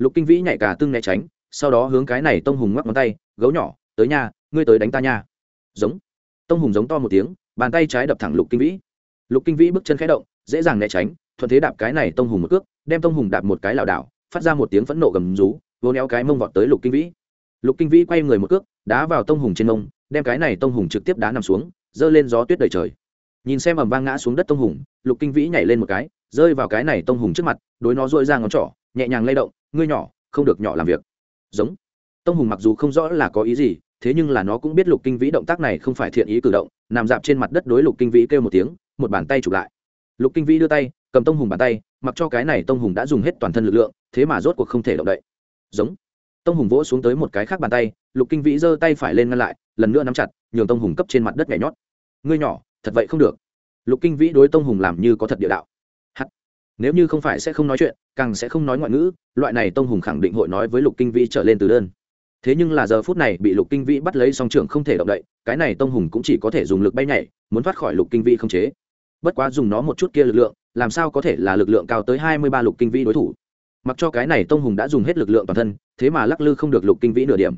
Speaker 1: lục kinh vĩ nhảy cả tưng né tránh, sau đó hướng cái này tông hùng ngoắc ngón tay, gấu nhỏ, tới nhà ngươi tới đánh ta nha. Giống. Tông hùng giống to một tiếng, bàn tay trái đập thẳng lục kinh vĩ. Lục kinh vĩ bước chân khẽ động, dễ dàng né tránh, thuận thế đạp cái này tông hùng một cước, đem tông hùng đạp một cái lảo đảo, phát ra một tiếng phẫn nộ gầm rú, vô néo cái mông vọt tới lục kinh vĩ. Lục kinh vĩ quay người một cước, đá vào tông hùng trên mông, đem cái này tông hùng trực tiếp đá nằm xuống, giơ lên gió tuyết đầy trời. Nhìn xem ầm vang ngã xuống đất tông hùng, lục kinh vĩ nhảy lên một cái, rơi vào cái này tông hùng trước mặt, đối nó dội ra ngón trỏ, nhẹ nhàng lay động ngươi nhỏ, không được nhỏ làm việc. Giống. Tông hùng mặc dù không rõ là có ý gì, thế nhưng là nó cũng biết lục kinh vĩ động tác này không phải thiện ý cử động, nằm dạp trên mặt đất đối lục kinh vĩ kêu một tiếng, một bàn tay chụp lại. Lục kinh vĩ đưa tay, cầm tông hùng bàn tay, mặc cho cái này tông hùng đã dùng hết toàn thân lực lượng, thế mà rốt cuộc không thể động đậy. Giống. Tông hùng vỗ xuống tới một cái khác bàn tay, lục kinh vĩ giơ tay phải lên ngăn lại, lần nữa nắm chặt, nhường tông hùng cấp trên mặt đất nhảy nhót. Ngươi nhỏ, thật vậy không được. Lục kinh vĩ đối tông hùng làm như có thật địa đạo nếu như không phải sẽ không nói chuyện, càng sẽ không nói ngoại ngữ, loại này tông hùng khẳng định hội nói với lục kinh vĩ trở lên từ đơn. Thế nhưng là giờ phút này bị lục kinh vĩ bắt lấy song trưởng không thể động đậy, cái này tông hùng cũng chỉ có thể dùng lực bay nhảy, muốn thoát khỏi lục kinh vĩ không chế. Bất quá dùng nó một chút kia lực lượng, làm sao có thể là lực lượng cao tới hai mươi ba lục kinh vĩ đối thủ? Mặc cho cái này tông hùng đã dùng hết lực lượng toàn thân, thế mà lắc lư không được lục kinh vĩ nửa điểm.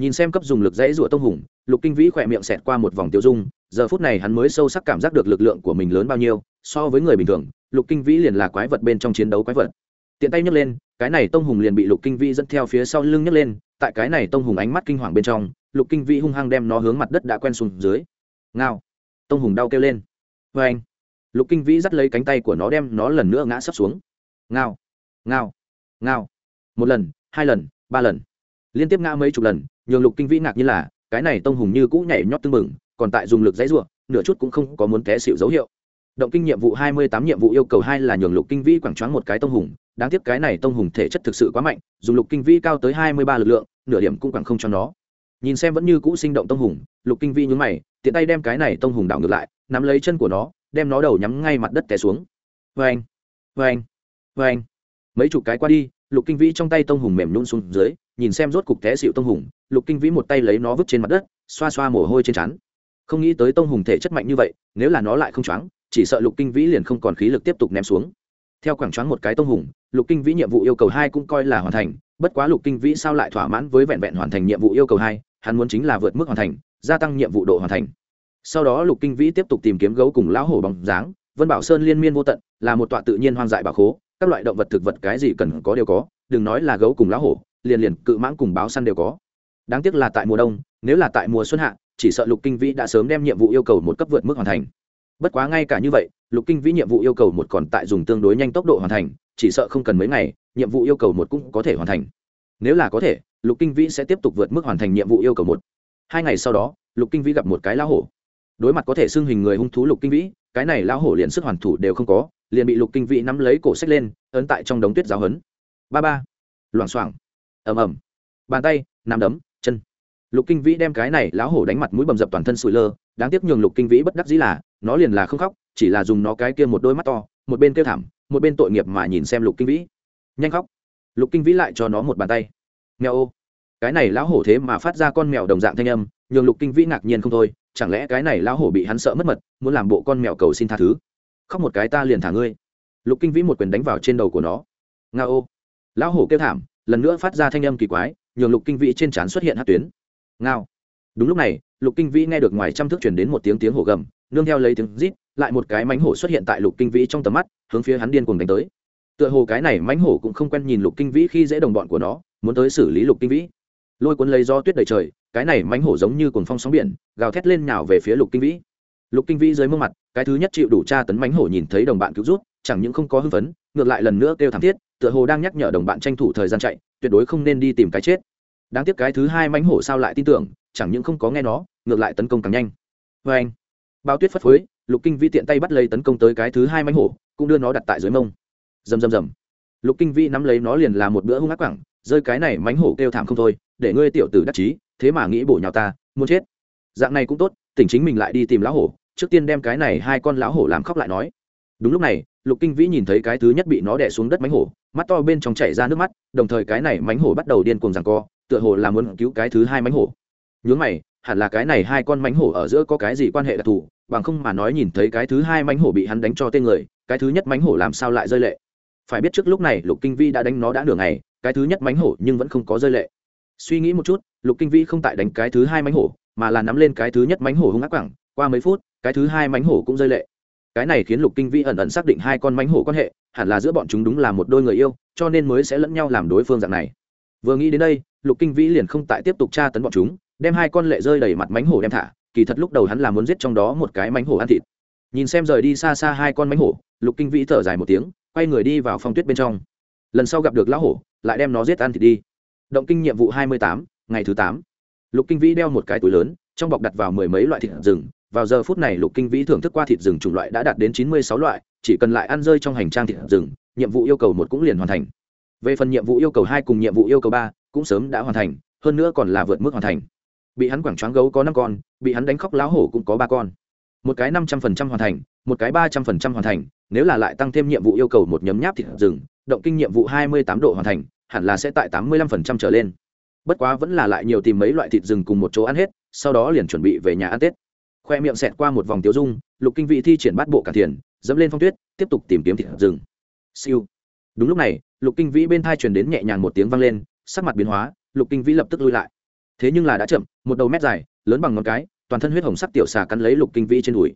Speaker 1: Nhìn xem cấp dùng lực dãy rủa tông hùng, lục kinh vĩ khỏe miệng xẹt qua một vòng tiêu dung, giờ phút này hắn mới sâu sắc cảm giác được lực lượng của mình lớn bao nhiêu so với người bình thường, lục kinh vĩ liền là quái vật bên trong chiến đấu quái vật. Tiện tay nhấc lên, cái này tông hùng liền bị lục kinh vĩ dẫn theo phía sau lưng nhấc lên, tại cái này tông hùng ánh mắt kinh hoàng bên trong, lục kinh vĩ hung hăng đem nó hướng mặt đất đã quen xuống dưới. Ngao! Tông hùng đau kêu lên. Vê anh, lục kinh vĩ dắt lấy cánh tay của nó đem nó lần nữa ngã sấp xuống. Ngao! Ngao! Ngao! Một lần, hai lần, ba lần. Liên tiếp ngã mấy chục lần, nhường lục kinh vĩ ngạc như là, cái này tông hùng như cũ nhảy nhót tưng bừng, còn tại dùng lực dãy ruộng nửa chút cũng không có muốn té xịu dấu hiệu động kinh nhiệm vụ hai mươi tám, nhiệm vụ yêu cầu hai là nhường lục kinh vĩ quảng choáng một cái tông hùng. Đáng tiếc cái này tông hùng thể chất thực sự quá mạnh, dùng lục kinh vĩ cao tới hai mươi ba lực lượng, nửa điểm cũng quảng không cho nó. Nhìn xem vẫn như cũ sinh động tông hùng, lục kinh vĩ nhún mày, tiện tay đem cái này tông hùng đảo ngược lại, nắm lấy chân của nó, đem nó đầu nhắm ngay mặt đất té xuống. Vê anh vê anh vê anh mấy chục cái qua đi, lục kinh vĩ trong tay tông hùng mềm nhún xuống dưới, nhìn xem rốt cục té xịu tông hùng, lục kinh vĩ một tay lấy nó vứt trên mặt đất, xoa xoa mồ hôi trên trán. Không nghĩ tới tông hùng thể chất mạnh như vậy, nếu là nó lại không choáng chỉ sợ lục kinh vĩ liền không còn khí lực tiếp tục ném xuống. Theo quảng choáng một cái tông hùng, lục kinh vĩ nhiệm vụ yêu cầu hai cũng coi là hoàn thành, bất quá lục kinh vĩ sao lại thỏa mãn với vẹn vẹn hoàn thành nhiệm vụ yêu cầu hai, hắn muốn chính là vượt mức hoàn thành, gia tăng nhiệm vụ độ hoàn thành. Sau đó lục kinh vĩ tiếp tục tìm kiếm gấu cùng lão hổ bóng dáng, vân bảo sơn liên miên vô tận, là một tọa tự nhiên hoang dại bà khố, các loại động vật thực vật cái gì cần có đều có, đừng nói là gấu cùng lão hổ, liền liền cự mãng cùng báo săn đều có. Đáng tiếc là tại mùa đông, nếu là tại mùa xuân hạ, chỉ sợ lục kinh vĩ đã sớm đem nhiệm vụ yêu cầu một cấp vượt mức hoàn thành bất quá ngay cả như vậy, lục kinh vĩ nhiệm vụ yêu cầu một còn tại dùng tương đối nhanh tốc độ hoàn thành, chỉ sợ không cần mấy ngày, nhiệm vụ yêu cầu một cũng có thể hoàn thành. Nếu là có thể, lục kinh vĩ sẽ tiếp tục vượt mức hoàn thành nhiệm vụ yêu cầu một. Hai ngày sau đó, lục kinh vĩ gặp một cái lão hổ. Đối mặt có thể xưng hình người hung thú lục kinh vĩ, cái này lão hổ liền sức hoàn thủ đều không có, liền bị lục kinh vĩ nắm lấy cổ sách lên, ấn tại trong đống tuyết giáo hấn ba ba. Loảng xoảng. Ầm ầm. Bàn tay, nắm đấm, chân. Lục kinh vĩ đem cái này lão hổ đánh mặt mũi bầm dập toàn thân sủi lơ, đáng tiếc nhường lục kinh vĩ bất đắc dĩ là nó liền là không khóc, chỉ là dùng nó cái kia một đôi mắt to, một bên kêu thảm, một bên tội nghiệp mà nhìn xem lục kinh vĩ. Nhanh khóc. Lục kinh vĩ lại cho nó một bàn tay. Mèo ô. Cái này lão hổ thế mà phát ra con mèo đồng dạng thanh âm, nhường lục kinh vĩ ngạc nhiên không thôi, chẳng lẽ cái này lão hổ bị hắn sợ mất mật, muốn làm bộ con mèo cầu xin tha thứ? Khóc một cái ta liền thả ngươi. Lục kinh vĩ một quyền đánh vào trên đầu của nó. Nga ô. Lão hổ kêu thảm, lần nữa phát ra thanh âm kỳ quái, nhường lục kinh vĩ trên trán xuất hiện hát tuyến. Ngao. Đúng lúc này, lục kinh vĩ nghe được ngoài trăm thước chuyển đến một tiếng tiếng hổ gầm nương theo lấy tiếng rít, lại một cái mánh hổ xuất hiện tại lục kinh vĩ trong tầm mắt, hướng phía hắn điên cuồng đánh tới. Tựa hồ cái này mánh hổ cũng không quen nhìn lục kinh vĩ khi dễ đồng bọn của nó, muốn tới xử lý lục kinh vĩ. Lôi cuốn lấy do tuyết đầy trời, cái này mánh hổ giống như cuồng phong sóng biển, gào thét lên nhào về phía lục kinh vĩ. Lục kinh vĩ dưới mương mặt, cái thứ nhất chịu đủ tra tấn mánh hổ nhìn thấy đồng bạn cứu rút, chẳng những không có hưng phấn, ngược lại lần nữa kêu thảm thiết, tựa hồ đang nhắc nhở đồng bạn tranh thủ thời gian chạy, tuyệt đối không nên đi tìm cái chết. Đáng tiếc cái thứ hai mánh hổ sao lại tin tưởng, chẳng những không có nghe nó, ngược lại tấn công càng nhanh. Vê anh bao tuyết phất phới, lục kinh vĩ tiện tay bắt lấy tấn công tới cái thứ hai mánh hổ, cũng đưa nó đặt tại dưới mông. Rầm rầm rầm. Lục kinh vĩ nắm lấy nó liền là một bữa hung ác quẳng, rơi cái này mánh hổ kêu thảm không thôi, để ngươi tiểu tử đắc chí, thế mà nghĩ bổ nhào ta, muốn chết. Dạng này cũng tốt, tỉnh chính mình lại đi tìm lão hổ, trước tiên đem cái này hai con lão hổ làm khóc lại nói. Đúng lúc này, lục kinh vĩ nhìn thấy cái thứ nhất bị nó đẻ xuống đất mánh hổ, mắt to bên trong chảy ra nước mắt, đồng thời cái này mánh hổ bắt đầu điên cuồng rằng co, tựa hồ là muốn cứu cái thứ hai mánh hổ. Nhướng mày hẳn là cái này hai con mánh hổ ở giữa có cái gì quan hệ đặc thù, bằng không mà nói nhìn thấy cái thứ hai mánh hổ bị hắn đánh cho tên người, cái thứ nhất mánh hổ làm sao lại rơi lệ? Phải biết trước lúc này lục kinh vi đã đánh nó đã nửa ngày, cái thứ nhất mánh hổ nhưng vẫn không có rơi lệ. Suy nghĩ một chút, lục kinh vi không tại đánh cái thứ hai mánh hổ, mà là nắm lên cái thứ nhất mánh hổ hung ác quẳng, qua mấy phút, cái thứ hai mánh hổ cũng rơi lệ. Cái này khiến lục kinh vi ẩn ẩn xác định hai con mánh hổ quan hệ, hẳn là giữa bọn chúng đúng là một đôi người yêu, cho nên mới sẽ lẫn nhau làm đối phương dạng này. Vừa nghĩ đến đây, lục kinh vĩ liền không tại tiếp tục tra tấn bọn chúng đem hai con lệ rơi đầy mặt mánh hổ đem thả, kỳ thật lúc đầu hắn là muốn giết trong đó một cái mánh hổ ăn thịt. Nhìn xem rời đi xa xa hai con mánh hổ, lục kinh vĩ thở dài một tiếng, quay người đi vào phong tuyết bên trong. Lần sau gặp được lão hổ, lại đem nó giết ăn thịt đi. Động kinh nhiệm vụ hai mươi tám, ngày thứ tám. Lục kinh vĩ đeo một cái túi lớn, trong bọc đặt vào mười mấy loại thịt rừng. Vào giờ phút này, lục kinh vĩ thưởng thức qua thịt rừng chủng loại đã đạt đến chín mươi sáu loại, chỉ cần lại ăn rơi trong hành trang thịt rừng, nhiệm vụ yêu cầu một cũng liền hoàn thành. Về phần nhiệm vụ yêu cầu hai cùng nhiệm vụ yêu cầu ba, cũng sớm đã hoàn thành, hơn nữa còn là vượt mức hoàn thành bị hắn quảng choáng gấu có năm con bị hắn đánh khóc láo hổ cũng có ba con. Một cái năm trăm phần trăm hoàn thành một cái ba trăm phần trăm hoàn thành nếu là lại tăng thêm nhiệm vụ yêu cầu một nhấm nháp thịt rừng động kinh nhiệm vụ hai mươi tám độ hoàn thành hẳn là sẽ tại tám mươi lăm phần trăm trở lên. Bất quá vẫn là lại nhiều tìm mấy loại thịt rừng cùng một chỗ ăn hết sau đó liền chuẩn bị về nhà ăn tết. Khoe miệng xẹt qua một vòng tiêu dung lục kinh vị thi triển bát bộ cả thiền, dẫm lên phong tuyết tiếp tục tìm kiếm thịt rừng. Siêu. Đúng lúc này lục kinh vĩ bên thai truyền đến nhẹ nhàng một tiếng vang lên sắc mặt biến hóa lục kinh vĩ lập tức lui lại thế nhưng là đã chậm, một đầu mét dài, lớn bằng ngón cái, toàn thân huyết hồng sắc tiểu xà cắn lấy lục kinh vĩ trên đùi.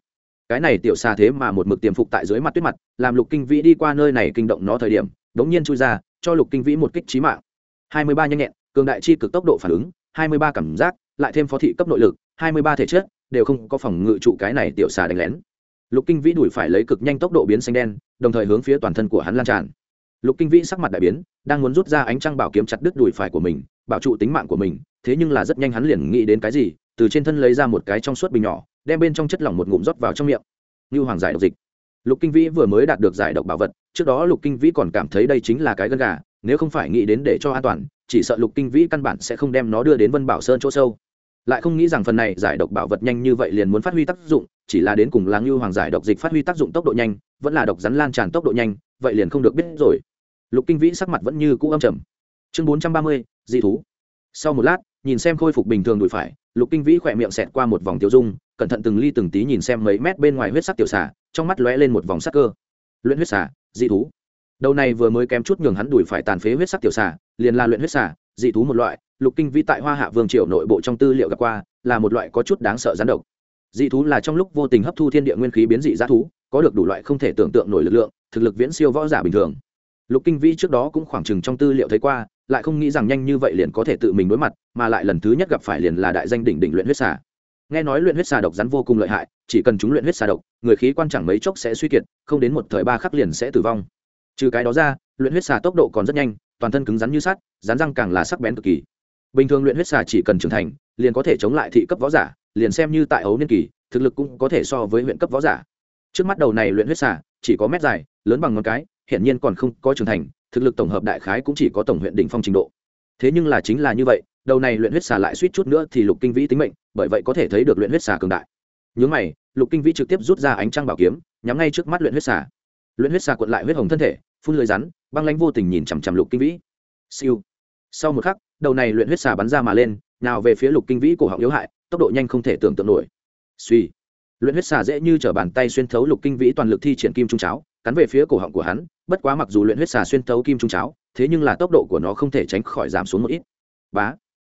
Speaker 1: Cái này tiểu xà thế mà một mực tiềm phục tại dưới mặt tuyết mặt, làm lục kinh vĩ đi qua nơi này kinh động nó thời điểm, đống nhiên chui ra, cho lục kinh vĩ một kích trí mạng. Hai mươi ba nhanh nhẹn, cường đại chi cực tốc độ phản ứng, hai mươi ba cảm giác, lại thêm phó thị cấp nội lực, hai mươi ba thể chất, đều không có phòng ngự trụ cái này tiểu xà đánh lén. Lục kinh vĩ đuổi phải lấy cực nhanh tốc độ biến xanh đen, đồng thời hướng phía toàn thân của hắn lan tràn. Lục kinh vĩ sắc mặt đại biến, đang muốn rút ra ánh trăng bảo kiếm chặt đứt đùi phải của mình, bảo trụ tính mạng của mình thế nhưng là rất nhanh hắn liền nghĩ đến cái gì, từ trên thân lấy ra một cái trong suốt bình nhỏ, đem bên trong chất lỏng một ngụm rót vào trong miệng. Như hoàng giải độc dịch. Lục kinh vĩ vừa mới đạt được giải độc bảo vật, trước đó lục kinh vĩ còn cảm thấy đây chính là cái gân gà, nếu không phải nghĩ đến để cho an toàn, chỉ sợ lục kinh vĩ căn bản sẽ không đem nó đưa đến vân bảo sơn chỗ sâu. Lại không nghĩ rằng phần này giải độc bảo vật nhanh như vậy liền muốn phát huy tác dụng, chỉ là đến cùng là như hoàng giải độc dịch phát huy tác dụng tốc độ nhanh, vẫn là độc rắn lan tràn tốc độ nhanh, vậy liền không được biết rồi. Lục kinh vĩ sắc mặt vẫn như cũ âm trầm. Chương bốn trăm ba mươi, dị thú. Sau một lát nhìn xem khôi phục bình thường đùi phải, lục kinh vĩ khỏe miệng xẹt qua một vòng tiêu dung, cẩn thận từng ly từng tí nhìn xem mấy mét bên ngoài huyết sắc tiểu xà, trong mắt lóe lên một vòng sắc cơ. Luyện huyết xà, dị thú. Đầu này vừa mới kém chút nhường hắn đùi phải tàn phế huyết sắc tiểu xà, liền là luyện huyết xà, dị thú một loại, lục kinh vĩ tại hoa hạ vương triều nội bộ trong tư liệu gặp qua, là một loại có chút đáng sợ rắn độc. Dị thú là trong lúc vô tình hấp thu thiên địa nguyên khí biến dị giá thú, có được đủ loại không thể tưởng tượng nổi lực lượng, thực lực viễn siêu võ giả bình thường. Lục kinh vĩ trước đó cũng khoảng chừng trong tư liệu thấy qua lại không nghĩ rằng nhanh như vậy liền có thể tự mình đối mặt, mà lại lần thứ nhất gặp phải liền là đại danh đỉnh đỉnh luyện huyết xà. Nghe nói luyện huyết xà độc rắn vô cùng lợi hại, chỉ cần chúng luyện huyết xà độc, người khí quan chẳng mấy chốc sẽ suy kiệt, không đến một thời ba khắc liền sẽ tử vong. Trừ cái đó ra, luyện huyết xà tốc độ còn rất nhanh, toàn thân cứng rắn như sắt, rắn răng càng là sắc bén cực kỳ. Bình thường luyện huyết xà chỉ cần trưởng thành, liền có thể chống lại thị cấp võ giả, liền xem như tại ấu niên kỳ, thực lực cũng có thể so với huyện cấp võ giả. Trước mắt đầu này luyện huyết xà, chỉ có mét dài, lớn bằng ngón cái, hiển nhiên còn không có trưởng thành thực lực tổng hợp đại khái cũng chỉ có tổng huyện đỉnh phong trình độ. Thế nhưng là chính là như vậy, đầu này luyện huyết xà lại suýt chút nữa thì lục kinh vĩ tính mệnh, bởi vậy có thể thấy được luyện huyết xà cường đại. Nhớ mày, lục kinh vĩ trực tiếp rút ra ánh trăng bảo kiếm, nhắm ngay trước mắt luyện huyết xà. Luyện huyết xà cuộn lại huyết hồng thân thể, phun lưới rắn, băng lanh vô tình nhìn chằm chằm lục kinh vĩ. Siêu. Sau một khắc, đầu này luyện huyết xà bắn ra mà lên, nào về phía lục kinh vĩ cổ họng yếu hại, tốc độ nhanh không thể tưởng tượng nổi. Suy luyện huyết xà dễ như t bàn tay xuyên thấu lục kinh vĩ toàn lực thi triển kim trung cháo cắn về phía cổ họng của hắn, bất quá mặc dù luyện huyết xà xuyên thấu kim trung cháo, thế nhưng là tốc độ của nó không thể tránh khỏi giảm xuống một ít. Bá.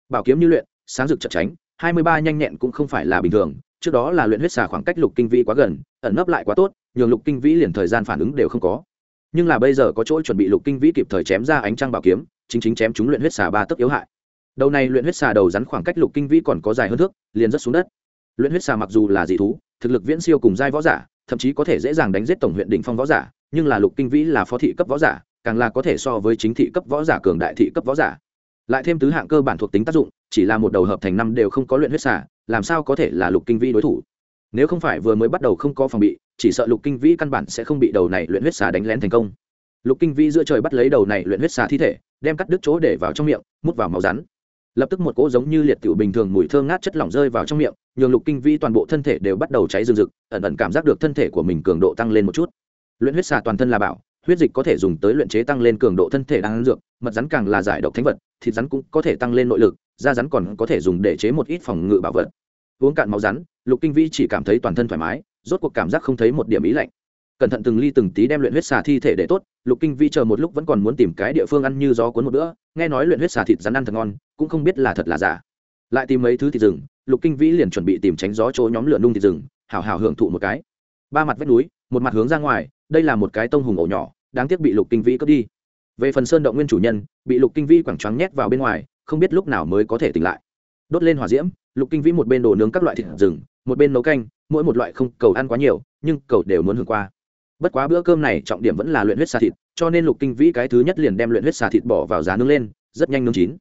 Speaker 1: Bảo kiếm như luyện, sáng rực chật tránh, hai mươi ba nhanh nhẹn cũng không phải là bình thường, trước đó là luyện huyết xà khoảng cách lục kinh vĩ quá gần, ẩn nấp lại quá tốt, nhường lục kinh vĩ liền thời gian phản ứng đều không có. Nhưng là bây giờ có chỗ chuẩn bị lục kinh vĩ kịp thời chém ra ánh trăng bảo kiếm, chính chính chém chúng luyện huyết xà ba tấc yếu hại. Đầu này luyện huyết xà đầu rắn khoảng cách lục kinh vĩ còn có dài hơn thước, liền rất xuống đất. Luyện huyết xà mặc dù là dị thú, thực lực viễn siêu cùng giai võ giả thậm chí có thể dễ dàng đánh giết tổng huyện đỉnh phong võ giả, nhưng là lục kinh vĩ là phó thị cấp võ giả, càng là có thể so với chính thị cấp võ giả cường đại thị cấp võ giả. Lại thêm tứ hạng cơ bản thuộc tính tác dụng, chỉ là một đầu hợp thành năm đều không có luyện huyết xả làm sao có thể là lục kinh vĩ đối thủ? Nếu không phải vừa mới bắt đầu không có phòng bị, chỉ sợ lục kinh vĩ căn bản sẽ không bị đầu này luyện huyết xà đánh lén thành công. Lục kinh vĩ giữa trời bắt lấy đầu này luyện huyết xà thi thể, đem cắt đứt chỗ để vào trong miệng, mút vào máu rắn lập tức một cỗ giống như liệt tiểu bình thường mùi thơm ngát chất lỏng rơi vào trong miệng, nhường lục kinh vĩ toàn bộ thân thể đều bắt đầu cháy rừng rực, ẩn ẩn cảm giác được thân thể của mình cường độ tăng lên một chút. Luyện huyết xà toàn thân là bảo, huyết dịch có thể dùng tới luyện chế tăng lên cường độ thân thể đang dược, mật rắn càng là giải độc thánh vật, thịt rắn cũng có thể tăng lên nội lực, da rắn còn có thể dùng để chế một ít phòng ngự bảo vật. Uống cạn máu rắn, lục kinh vĩ chỉ cảm thấy toàn thân thoải mái, rốt cuộc cảm giác không thấy một điểm ý lạnh cẩn thận từng ly từng tí đem luyện huyết xà thi thể để tốt, lục kinh vĩ chờ một lúc vẫn còn muốn tìm cái địa phương ăn như gió cuốn một bữa, nghe nói luyện huyết xà thịt rắn ăn thật ngon, cũng không biết là thật là giả. Lại tìm mấy thứ thịt rừng, lục kinh vĩ liền chuẩn bị tìm tránh gió chỗ nhóm lửa nung thịt rừng hào hào hưởng thụ một cái. Ba mặt vách núi, một mặt hướng ra ngoài, đây là một cái tông hùng ổ nhỏ, đáng tiếc bị lục kinh vĩ cướp đi. Về phần sơn động nguyên chủ nhân, bị lục kinh vĩ quẳng trắng nhét vào bên ngoài, không biết lúc nào mới có thể tỉnh lại. Đốt lên hỏa diễm, lục kinh vĩ một bên đồ nướng các loại thịt rừng, một bên nấu canh, mỗi một loại không cầu ăn quá nhiều, nhưng cầu đều muốn hưởng qua bất quá bữa cơm này trọng điểm vẫn là luyện huyết xà thịt, cho nên lục kinh vĩ cái thứ nhất liền đem luyện huyết xà thịt bỏ vào giá nướng lên, rất nhanh nướng chín.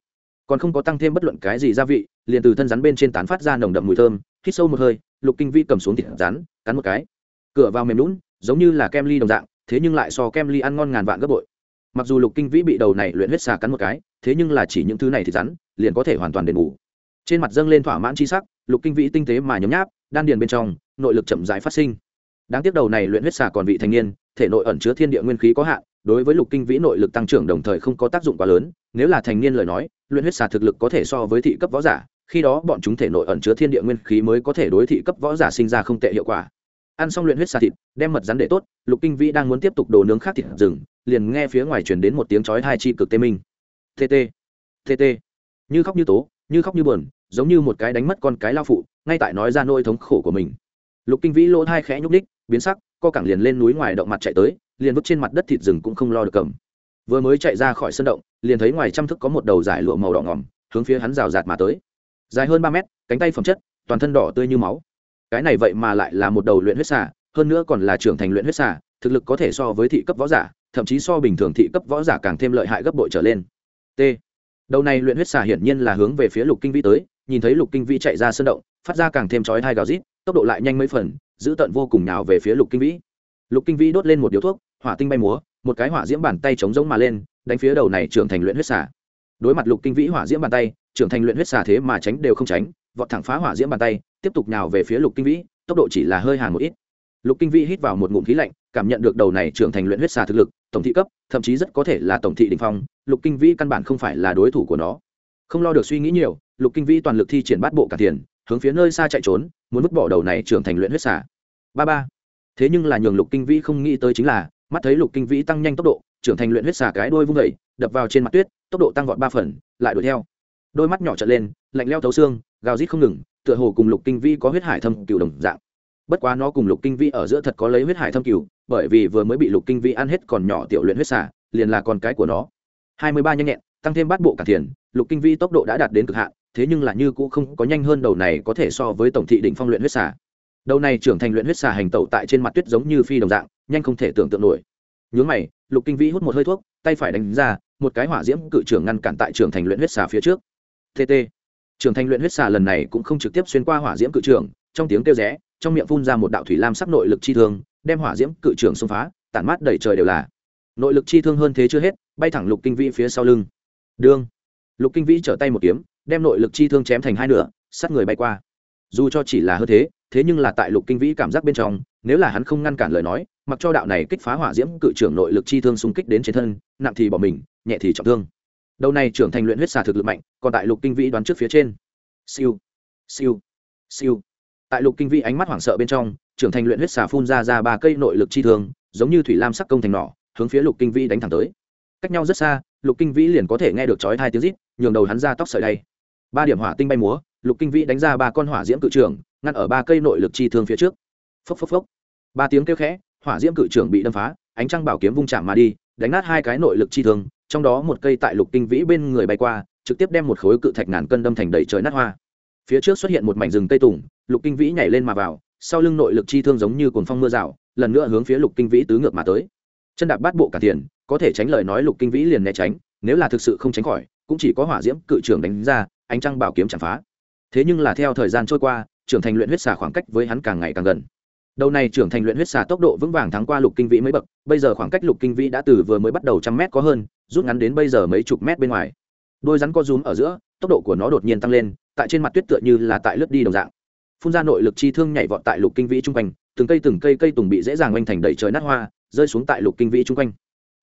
Speaker 1: Còn không có tăng thêm bất luận cái gì gia vị, liền từ thân rắn bên trên tán phát ra nồng đậm mùi thơm, hít sâu một hơi, lục kinh vĩ cầm xuống thịt rắn, cắn một cái. Cửa vào mềm lún giống như là kem ly đồng dạng, thế nhưng lại so kem ly ăn ngon ngàn vạn gấp bội. Mặc dù lục kinh vĩ bị đầu này luyện huyết xà cắn một cái, thế nhưng là chỉ những thứ này thì rắn, liền có thể hoàn toàn đền bù. Trên mặt dâng lên thỏa mãn c h i sắc, lục kinh vĩ tinh tế mà nhấm nháp, đan điền bên trong, nội lực chậm rãi phát sinh đáng tiếc đầu này luyện huyết xà còn vị thành niên, thể nội ẩn chứa thiên địa nguyên khí có hạn, đối với lục kinh vĩ nội lực tăng trưởng đồng thời không có tác dụng quá lớn, nếu là thành niên lời nói, luyện huyết xà thực lực có thể so với thị cấp võ giả, khi đó bọn chúng thể nội ẩn chứa thiên địa nguyên khí mới có thể đối thị cấp võ giả sinh ra không tệ hiệu quả. Ăn xong luyện huyết xà thịt, đem mật rắn để tốt, lục kinh vĩ đang muốn tiếp tục đồ nướng khác thịt rừng, liền nghe phía ngoài truyền đến một tiếng chói hai chi cực tê minh. Tt tt như khóc như tố, như khóc như buồn, giống như một cái đánh mất con cái lao phụ, ngay tại nói ra nỗi thống khổ của mình. Lục kinh vĩ lỗ hai khẽ nhúc ních biến sắc, co cẳng liền lên núi ngoài động mặt chạy tới, liền vứt trên mặt đất thịt rừng cũng không lo được cầm. Vừa mới chạy ra khỏi sân động, liền thấy ngoài trăm thức có một đầu giải lụa màu đỏ ngỏm hướng phía hắn rào rạt mà tới. Dài hơn ba mét, cánh tay phẩm chất, toàn thân đỏ tươi như máu. Cái này vậy mà lại là một đầu luyện huyết xà, hơn nữa còn là trưởng thành luyện huyết xà, thực lực có thể so với thị cấp võ giả, thậm chí so bình thường thị cấp võ giả càng thêm lợi hại gấp bội trở lên. T. Đầu này luyện huyết xà hiển nhiên là hướng về phía lục kinh vĩ tới, nhìn thấy lục kinh vĩ chạy ra sân động, phát ra càng thêm chói hai gào rít, tốc độ lại nhanh mấy phần giữ tận vô cùng nào về phía lục kinh vĩ. Lục kinh vĩ đốt lên một điếu thuốc, hỏa tinh bay múa, một cái hỏa diễm bàn tay chống giống mà lên, đánh phía đầu này trưởng thành luyện huyết xà. Đối mặt lục kinh vĩ hỏa diễm bàn tay, trưởng thành luyện huyết xà thế mà tránh đều không tránh, vọt thẳng phá hỏa diễm bàn tay, tiếp tục nhào về phía lục kinh vĩ, tốc độ chỉ là hơi hàng một ít. Lục kinh vĩ hít vào một ngụm khí lạnh, cảm nhận được đầu này trưởng thành luyện huyết xà thực lực, tổng thị cấp, thậm chí rất có thể là tổng thị đình phong, lục kinh vĩ căn bản không phải là đối thủ của nó. Không lo được suy nghĩ nhiều, lục kinh vĩ toàn lực thi triển bát bộ cả tiền hướng phía nơi xa chạy trốn, muốn vứt bỏ đầu này trưởng thành luyện huyết xả ba ba. Thế nhưng là nhường lục kinh vĩ không nghĩ tới chính là, mắt thấy lục kinh vĩ tăng nhanh tốc độ, trưởng thành luyện huyết xả cái đôi vung vẩy đập vào trên mặt tuyết, tốc độ tăng vọt ba phần, lại đuổi theo. Đôi mắt nhỏ trợn lên, lạnh leo thấu xương, gào rít không ngừng, tựa hồ cùng lục kinh vĩ có huyết hải thâm cựu đồng dạng. Bất quá nó cùng lục kinh vĩ ở giữa thật có lấy huyết hải thâm cựu bởi vì vừa mới bị lục kinh vĩ ăn hết còn nhỏ tiểu luyện huyết xả liền là con cái của nó. Hai mươi ba nhanh nhẹn, tăng thêm bát bộ cả tiền, lục kinh vĩ tốc độ đã đạt đến cực hạn thế nhưng là như cũ không có nhanh hơn đầu này có thể so với tổng thị đỉnh phong luyện huyết xà. Đầu này trưởng thành luyện huyết xà hành tẩu tại trên mặt tuyết giống như phi đồng dạng, nhanh không thể tưởng tượng nổi. Nhướng mày, lục kinh vĩ hút một hơi thuốc, tay phải đánh ra, một cái hỏa diễm cự trưởng ngăn cản tại trưởng thành luyện huyết xà phía trước. Tt trưởng thành luyện huyết xà lần này cũng không trực tiếp xuyên qua hỏa diễm cự trưởng, trong tiếng kêu rẽ, trong miệng phun ra một đạo thủy lam sắc nội lực chi thương, đem hỏa diễm cự trưởng xông phá, tản mát đầy trời đều là. Nội lực chi thương hơn thế chưa hết, bay thẳng lục kinh vĩ phía sau lưng. Đương. Lục kinh vĩ trở tay một kiếm đem nội lực chi thương chém thành hai nửa, sát người bay qua. Dù cho chỉ là hơn thế thế nhưng là tại lục kinh vĩ cảm giác bên trong, nếu là hắn không ngăn cản lời nói, mặc cho đạo này kích phá hỏa diễm cự trưởng nội lực chi thương xung kích đến trên thân, nặng thì bỏ mình, nhẹ thì trọng thương. Đầu này trưởng thành luyện huyết xà thực lực mạnh, còn tại lục kinh vĩ đoán trước phía trên. Siêu siêu siêu. Tại lục kinh vĩ ánh mắt hoảng sợ bên trong, trưởng thành luyện huyết xà phun ra ra ba cây nội lực chi thương, giống như thủy lam sắc công thành nỏ, hướng phía lục kinh vĩ đánh thẳng tới. Cách nhau rất xa, lục kinh vĩ liền có thể nghe được chói hai tiếng rít, nhường đầu hắn ra tóc sợi đây ba điểm hỏa tinh bay múa, lục kinh vĩ đánh ra ba con hỏa diễm cự trưởng, ngăn ở ba cây nội lực chi thương phía trước. Phốc phốc phốc. Ba tiếng kêu khẽ, hỏa diễm cự trưởng bị đâm phá, ánh trăng bảo kiếm vung chạm mà đi, đánh nát hai cái nội lực chi thương, trong đó một cây tại lục kinh vĩ bên người bay qua, trực tiếp đem một khối cự thạch ngàn cân đâm thành đầy trời nát hoa. Phía trước xuất hiện một mảnh rừng cây tùng, lục kinh vĩ nhảy lên mà vào, sau lưng nội lực chi thương giống như cồn phong mưa rào, lần nữa hướng phía lục kinh vĩ tứ ngược mà tới. Chân đạp bát bộ cả tiền, có thể tránh lời nói lục kinh vĩ liền né tránh, nếu là thực sự không tránh khỏi, cũng chỉ có hỏa diễm cự trưởng đánh ra ánh trăng bảo kiếm chạm phá. Thế nhưng là theo thời gian trôi qua, trưởng thành luyện huyết xà khoảng cách với hắn càng ngày càng gần. Đầu này trưởng thành luyện huyết xà tốc độ vững vàng thắng qua lục kinh vĩ mấy bậc, bây giờ khoảng cách lục kinh vĩ đã từ vừa mới bắt đầu trăm mét có hơn, rút ngắn đến bây giờ mấy chục mét bên ngoài. Đôi rắn co rúm ở giữa, tốc độ của nó đột nhiên tăng lên, tại trên mặt tuyết tựa như là tại lướt đi đồng dạng. Phun ra nội lực chi thương nhảy vọt tại lục kinh vĩ chung quanh, từng cây từng cây cây tùng bị dễ dàng oanh thành đầy trời nát hoa, rơi xuống tại lục kinh vĩ chung quanh.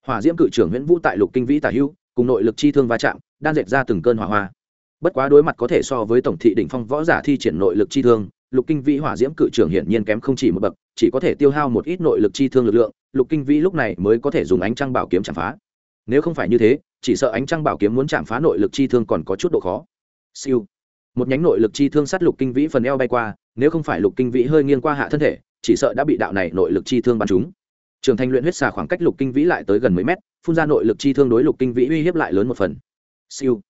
Speaker 1: Hỏa diễm cự trưởng nguyễn vũ tại lục kinh vĩ tả hưu cùng nội lực chi thương va chạm, đan dệt ra từng cơn hỏa hoa bất quá đối mặt có thể so với tổng thị đỉnh phong võ giả thi triển nội lực chi thương, lục kinh vĩ hỏa diễm cự trưởng hiển nhiên kém không chỉ một bậc, chỉ có thể tiêu hao một ít nội lực chi thương lực lượng, lục kinh vĩ lúc này mới có thể dùng ánh trăng bảo kiếm chạm phá. Nếu không phải như thế, chỉ sợ ánh trăng bảo kiếm muốn chạm phá nội lực chi thương còn có chút độ khó. Siêu. Một nhánh nội lực chi thương sát lục kinh vĩ phần eo bay qua, nếu không phải lục kinh vĩ hơi nghiêng qua hạ thân thể, chỉ sợ đã bị đạo này nội lực chi thương bắn trúng. Trường thành luyện huyết xà khoảng cách lục kinh vĩ lại tới gần mấy mét, phun ra nội lực chi thương đối lục kinh vĩ uy hiếp lại lớn một phần. Siêu.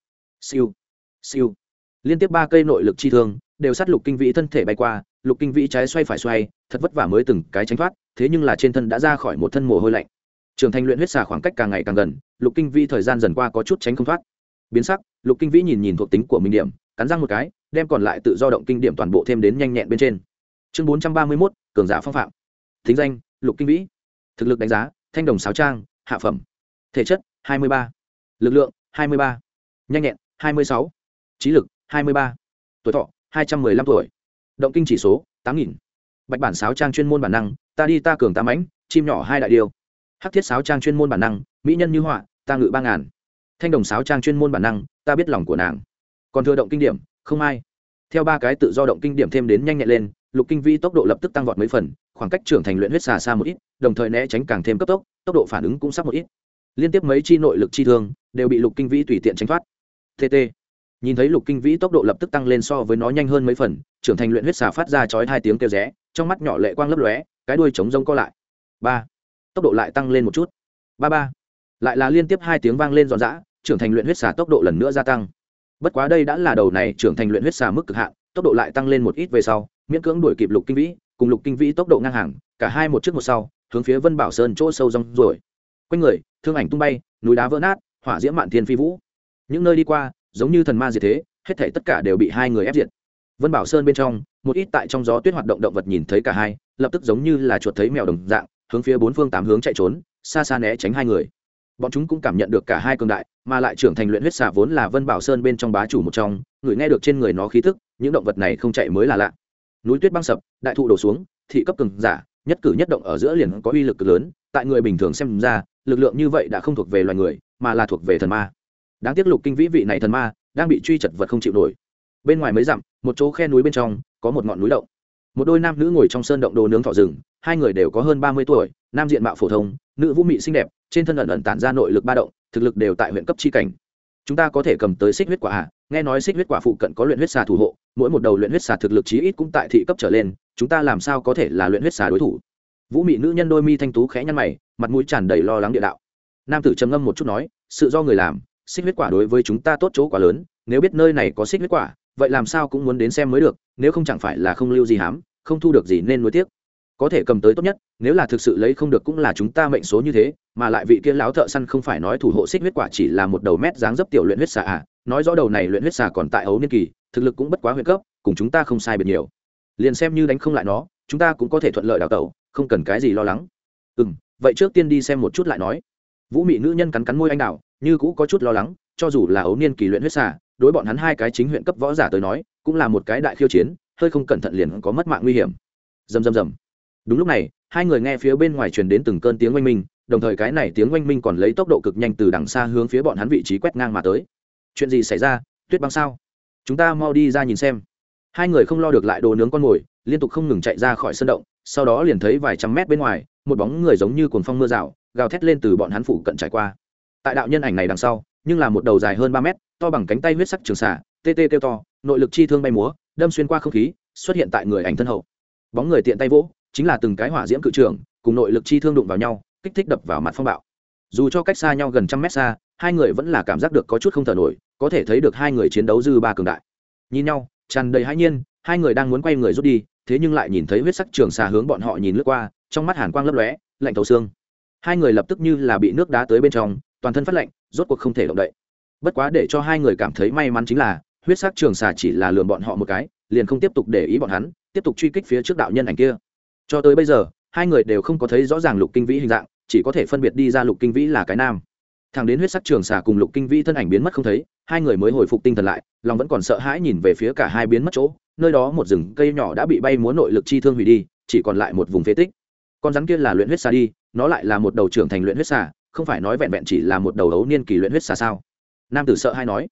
Speaker 1: Siêu siêu. Liên tiếp ba cây nội lực chi thương, đều sát lục kinh vĩ thân thể bay qua, lục kinh vĩ trái xoay phải xoay, thật vất vả mới từng cái tránh thoát, thế nhưng là trên thân đã ra khỏi một thân mồ hôi lạnh. Trường thành luyện huyết xà khoảng cách càng ngày càng gần, lục kinh vĩ thời gian dần qua có chút tránh không thoát. Biến sắc, lục kinh vĩ nhìn nhìn thuộc tính của mình điểm, cắn răng một cái, đem còn lại tự do động kinh điểm toàn bộ thêm đến nhanh nhẹn bên trên. Chương bốn trăm ba mươi mốt, cường giả phong phạm. Thính danh, lục kinh vĩ. Thực lực đánh giá, thanh đồng sáo trang, hạ phẩm. Thể chất, hai mươi ba. Lực lượng, hai mươi ba. Nhanh nhẹn, hai mươi sáu trí lực hai mươi ba. Tuổi thọ hai trăm m ư ơ i năm tuổi. Động kinh chỉ số tám nghìn. Bạch bản sáo trang chuyên môn bản năng ta đi ta cường ta mãnh, chim nhỏ hai đại điêu hắc thiết sáo trang chuyên môn bản năng mỹ nhân như họa ta ngự ba ngàn. Thanh đồng sáo trang chuyên môn bản năng ta biết lòng của nàng. Còn thừa động kinh điểm không ai. Theo ba cái tự do động kinh điểm thêm đến nhanh nhẹn lên lục kinh vi tốc độ lập tức tăng vọt mấy phần khoảng cách trưởng thành luyện huyết xà xa một ít đồng thời né tránh càng thêm cấp tốc tốc độ phản ứng cũng sắp một ít. Liên tiếp mấy chi nội lực chi thương đều bị lục kinh vĩ tùy tiện tránh thoát. Tt nhìn thấy lục kinh vĩ tốc độ lập tức tăng lên so với nó nhanh hơn mấy phần, trưởng thành luyện huyết xà phát ra chói hai tiếng kêu rẽ, trong mắt nhỏ lệ quang lấp lóe, cái đuôi trống rông co lại. Ba. Tốc độ lại tăng lên một chút. Ba ba. Lại là liên tiếp hai tiếng vang lên giòn giã, trưởng thành luyện huyết xà tốc độ lần nữa gia tăng. Bất quá đây đã là đầu này trưởng thành luyện huyết xà mức cực hạn, tốc độ lại tăng lên một ít về sau, miễn cưỡng đuổi kịp lục kinh vĩ, cùng lục kinh vĩ tốc độ ngang hàng, cả hai một trước một sau, hướng phía vân bảo sơn chỗ sâu rong rồi. Quanh người, thương ảnh tung bay, núi đá vỡ nát, hỏa diễm mạn thiên phi vũ. Những nơi đi qua giống như thần ma diệt thế, hết thể tất cả đều bị hai người ép diệt. Vân bảo sơn bên trong, một ít tại trong gió tuyết hoạt động động vật nhìn thấy cả hai, lập tức giống như là chuột thấy mèo đồng dạng, hướng phía bốn phương tám hướng chạy trốn, xa xa né tránh hai người. Bọn chúng cũng cảm nhận được cả hai cường đại, mà lại trưởng thành luyện huyết xà vốn là vân bảo sơn bên trong bá chủ một trong, người nghe được trên người nó khí thức những động vật này không chạy mới là lạ. Núi tuyết băng sập, đại thụ đổ xuống, thị cấp cường giả, nhất cử nhất động ở giữa liền có uy lực cực lớn, tại người bình thường xem ra, lực lượng như vậy đã không thuộc về loài người, mà là thuộc về thần ma đáng tiếc lục kinh vĩ vị này thần ma đang bị truy chật vật không chịu nổi. Bên ngoài mấy dặm, một chỗ khe núi bên trong có một ngọn núi động. Một đôi nam nữ ngồi trong sơn động đồ nướng thọ rừng, hai người đều có hơn ba mươi tuổi, nam diện mạo phổ thông, nữ vũ mị xinh đẹp, trên thân ẩn ẩn tản ra nội lực ba động, thực lực đều tại huyện cấp chi cảnh. Chúng ta có thể cầm tới xích huyết quả à? Nghe nói xích huyết quả phụ cận có luyện huyết xà thủ hộ, mỗi một đầu luyện huyết xà thực lực chí ít cũng tại thị cấp trở lên, chúng ta làm sao có thể là luyện huyết xà đối thủ? Vũ mị nữ nhân đôi mi thanh tú khẽ nhăn mày, mặt mũi tràn đầy lo lắng địa đạo. Nam tử trầm ngâm một chút nói, sự do người làm xích huyết quả đối với chúng ta tốt chỗ quá lớn, nếu biết nơi này có xích huyết quả, vậy làm sao cũng muốn đến xem mới được, nếu không chẳng phải là không lưu gì hám, không thu được gì nên nuối tiếc. Có thể cầm tới tốt nhất, nếu là thực sự lấy không được cũng là chúng ta mệnh số như thế, mà lại vị kia láo thợ săn không phải nói thủ hộ xích huyết quả chỉ là một đầu mét dáng dấp tiểu luyện huyết xà à nói rõ đầu này luyện huyết xà còn tại ấu niên kỳ, thực lực cũng bất quá huyết cấp, cùng chúng ta không sai biệt nhiều. Liền xem như đánh không lại nó, chúng ta cũng có thể thuận lợi đào tẩu, không cần cái gì lo lắng. Ừ vậy trước tiên đi xem một chút lại nói. Vũ mị nữ nhân cắn cắn môi anh đào như cũ có chút lo lắng cho dù là ấu niên kỳ luyện huyết xả, đối bọn hắn hai cái chính huyện cấp võ giả tới nói cũng là một cái đại khiêu chiến hơi không cẩn thận liền có mất mạng nguy hiểm. Dầm dầm dầm đúng lúc này hai người nghe phía bên ngoài truyền đến từng cơn tiếng oanh minh đồng thời cái này tiếng oanh minh còn lấy tốc độ cực nhanh từ đằng xa hướng phía bọn hắn vị trí quét ngang mà tới. Chuyện gì xảy ra? Tuyết băng sao? Chúng ta mau đi ra nhìn xem. Hai người không lo được lại đồ nướng con mồi liên tục không ngừng chạy ra khỏi sân động sau đó liền thấy vài trăm mét bên ngoài một bóng người giống như cồn phong mưa rào gào thét lên từ bọn hắn phủ cận trải qua tại đạo nhân ảnh này đằng sau, nhưng là một đầu dài hơn ba mét, to bằng cánh tay huyết sắc trường xả tê tê kêu to, nội lực chi thương bay múa, đâm xuyên qua không khí, xuất hiện tại người ảnh thân hậu. Bóng người tiện tay vỗ, chính là từng cái hỏa diễm cự trường, cùng nội lực chi thương đụng vào nhau, kích thích đập vào mặt phong bạo. Dù cho cách xa nhau gần trăm mét xa, hai người vẫn là cảm giác được có chút không thở nổi, có thể thấy được hai người chiến đấu dư ba cường đại. Nhìn nhau, tràn đầy hãi nhiên, hai người đang muốn quay người rút đi, thế nhưng lại nhìn thấy huyết sắc trường xà hướng bọn họ nhìn lướt qua, trong mắt hàn quang lấp lóe, lạnh thấu xương. Hai người lập tức như là bị nước đá tới bên trong toàn thân phát lạnh, rốt cuộc không thể động đậy. Bất quá để cho hai người cảm thấy may mắn chính là, huyết sắc trường xà chỉ là lườm bọn họ một cái, liền không tiếp tục để ý bọn hắn, tiếp tục truy kích phía trước đạo nhân ảnh kia. Cho tới bây giờ, hai người đều không có thấy rõ ràng lục kinh vĩ hình dạng, chỉ có thể phân biệt đi ra lục kinh vĩ là cái nam. Thằng đến huyết sắc trường xà cùng lục kinh vĩ thân ảnh biến mất không thấy, hai người mới hồi phục tinh thần lại, lòng vẫn còn sợ hãi nhìn về phía cả hai biến mất chỗ, nơi đó một rừng cây nhỏ đã bị bay múa nội lực chi thương hủy đi, chỉ còn lại một vùng phế tích. Con rắn kia là luyện huyết xà đi, nó lại là một đầu trưởng thành luyện huyết xà không phải nói vẹn vẹn chỉ là một đầu ấu niên kỳ luyện huyết xà sao? Nam tử sợ hay nói.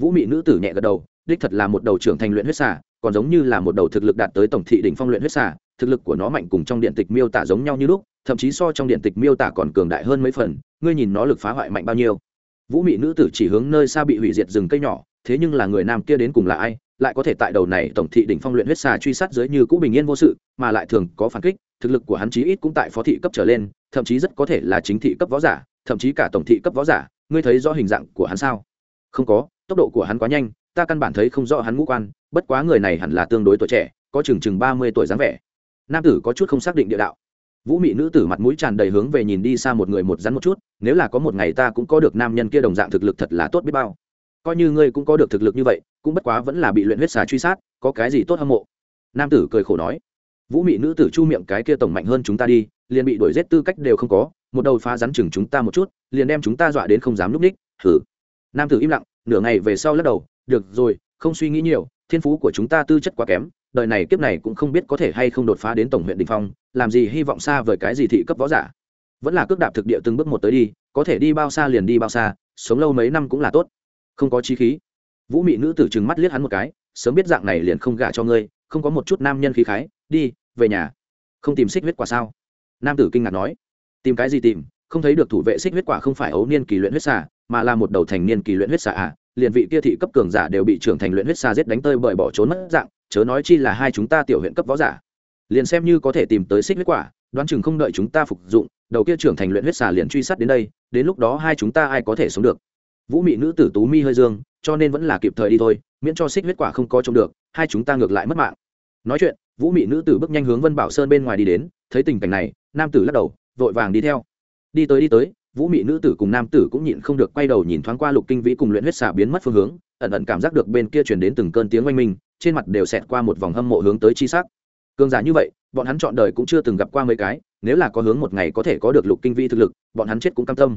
Speaker 1: Vũ mị nữ tử nhẹ gật đầu, đích thật là một đầu trưởng thành luyện huyết xà, còn giống như là một đầu thực lực đạt tới tổng thị đỉnh phong luyện huyết xà, thực lực của nó mạnh cùng trong điện tịch miêu tả giống nhau như lúc, thậm chí so trong điện tịch miêu tả còn cường đại hơn mấy phần, ngươi nhìn nó lực phá hoại mạnh bao nhiêu. Vũ mị nữ tử chỉ hướng nơi xa bị hủy diệt rừng cây nhỏ, thế nhưng là người nam kia đến cùng là ai, lại có thể tại đầu này tổng thị đỉnh phong luyện huyết xà truy sát dưới như cũ bình yên vô sự, mà lại thường có phản kích thực lực của hắn chí ít cũng tại phó thị cấp trở lên, thậm chí rất có thể là chính thị cấp võ giả, thậm chí cả tổng thị cấp võ giả. Ngươi thấy rõ hình dạng của hắn sao? Không có, tốc độ của hắn quá nhanh, ta căn bản thấy không rõ hắn ngũ quan, bất quá người này hẳn là tương đối tuổi trẻ, có chừng chừng ba mươi tuổi dáng vẻ. Nam tử có chút không xác định địa đạo. Vũ mị nữ tử mặt mũi tràn đầy hướng về nhìn đi xa một người một rắn một chút, nếu là có một ngày ta cũng có được nam nhân kia đồng dạng thực lực thật là tốt biết bao. Coi như ngươi cũng có được thực lực như vậy, cũng bất quá vẫn là bị luyện huyết xà truy sát, có cái gì tốt hâm mộ? Nam tử cười khổ nói vũ mị nữ tử chu miệng cái kia tổng mạnh hơn chúng ta đi, liền bị đuổi giết tư cách đều không có, một đầu phá rắn chừng chúng ta một chút, liền đem chúng ta dọa đến không dám núp ních thử nam tử im lặng, nửa ngày về sau lắc đầu, được rồi, không suy nghĩ nhiều, thiên phú của chúng ta tư chất quá kém, đời này kiếp này cũng không biết có thể hay không đột phá đến tổng huyện đình phong, làm gì hy vọng xa vời cái gì thị cấp võ giả. Vẫn là cước đạp thực địa từng bước một tới đi, có thể đi bao xa liền đi bao xa, sống lâu mấy năm cũng là tốt. Không có chi khí. Vũ mị nữ tử chừng mắt liếc hắn một cái, sớm biết dạng này liền không gả cho ngươi, không có một chút nam nhân khí khái đi, về nhà. Không tìm xích huyết quả sao? Nam tử kinh ngạc nói. Tìm cái gì tìm? Không thấy được thủ vệ xích huyết quả không phải ấu niên kỳ luyện huyết xà, mà là một đầu thành niên kỳ luyện huyết xà à? Liền vị kia thị cấp cường giả đều bị trưởng thành luyện huyết xà giết đánh tơi bởi bỏ trốn mất dạng, chớ nói chi là hai chúng ta tiểu huyện cấp võ giả. Liền xem như có thể tìm tới xích huyết quả, đoán chừng không đợi chúng ta phục dụng, đầu kia trưởng thành luyện huyết xà liền truy sát đến đây, đến lúc đó hai chúng ta ai có thể sống được? Vũ mị nữ tử tú mi hơi dương, cho nên vẫn là kịp thời đi thôi, miễn cho xích huyết quả không có trông được, hai chúng ta ngược lại mất mạng. Nói chuyện vũ mị nữ tử bước nhanh hướng vân bảo sơn bên ngoài đi đến, thấy tình cảnh này, nam tử lắc đầu, vội vàng đi theo. Đi tới đi tới, vũ mị nữ tử cùng nam tử cũng nhịn không được quay đầu nhìn thoáng qua lục kinh vĩ cùng luyện huyết xả biến mất phương hướng, ẩn ẩn cảm giác được bên kia chuyển đến từng cơn tiếng oanh minh, trên mặt đều xẹt qua một vòng hâm mộ hướng tới chi sắc. Cường giả như vậy, bọn hắn chọn đời cũng chưa từng gặp qua mấy cái, nếu là có hướng một ngày có thể có được lục kinh vĩ thực lực, bọn hắn chết cũng cam tâm.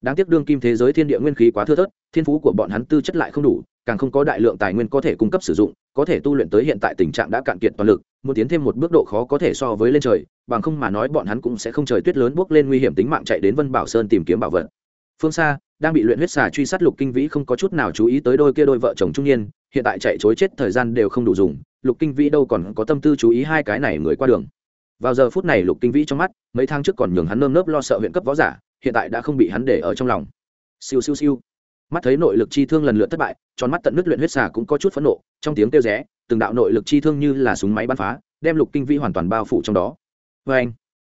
Speaker 1: Đáng tiếc đương kim thế giới thiên địa nguyên khí quá thưa thớt, thiên phú của bọn hắn tư chất lại không đủ càng không có đại lượng tài nguyên có thể cung cấp sử dụng, có thể tu luyện tới hiện tại tình trạng đã cạn kiệt toàn lực, muốn tiến thêm một bước độ khó có thể so với lên trời, bằng không mà nói bọn hắn cũng sẽ không trời tuyết lớn bước lên nguy hiểm tính mạng chạy đến vân bảo sơn tìm kiếm bảo vật. Phương xa đang bị luyện huyết xà truy sát lục kinh vĩ không có chút nào chú ý tới đôi kia đôi vợ chồng trung niên, hiện tại chạy chối chết thời gian đều không đủ dùng, lục kinh vĩ đâu còn có tâm tư chú ý hai cái này người qua đường. Vào giờ phút này lục kinh vĩ trong mắt, mấy tháng trước còn nhường hắn nơm nớp lo sợ huyện cấp võ giả, hiện tại đã không bị hắn để ở trong lòng. Siêu siêu siêu mắt thấy nội lực chi thương lần lượt thất bại, tròn mắt tận nước luyện huyết xà cũng có chút phẫn nộ, trong tiếng kêu rẽ, từng đạo nội lực chi thương như là súng máy bắn phá, đem lục kinh vĩ hoàn toàn bao phủ trong đó. Vê anh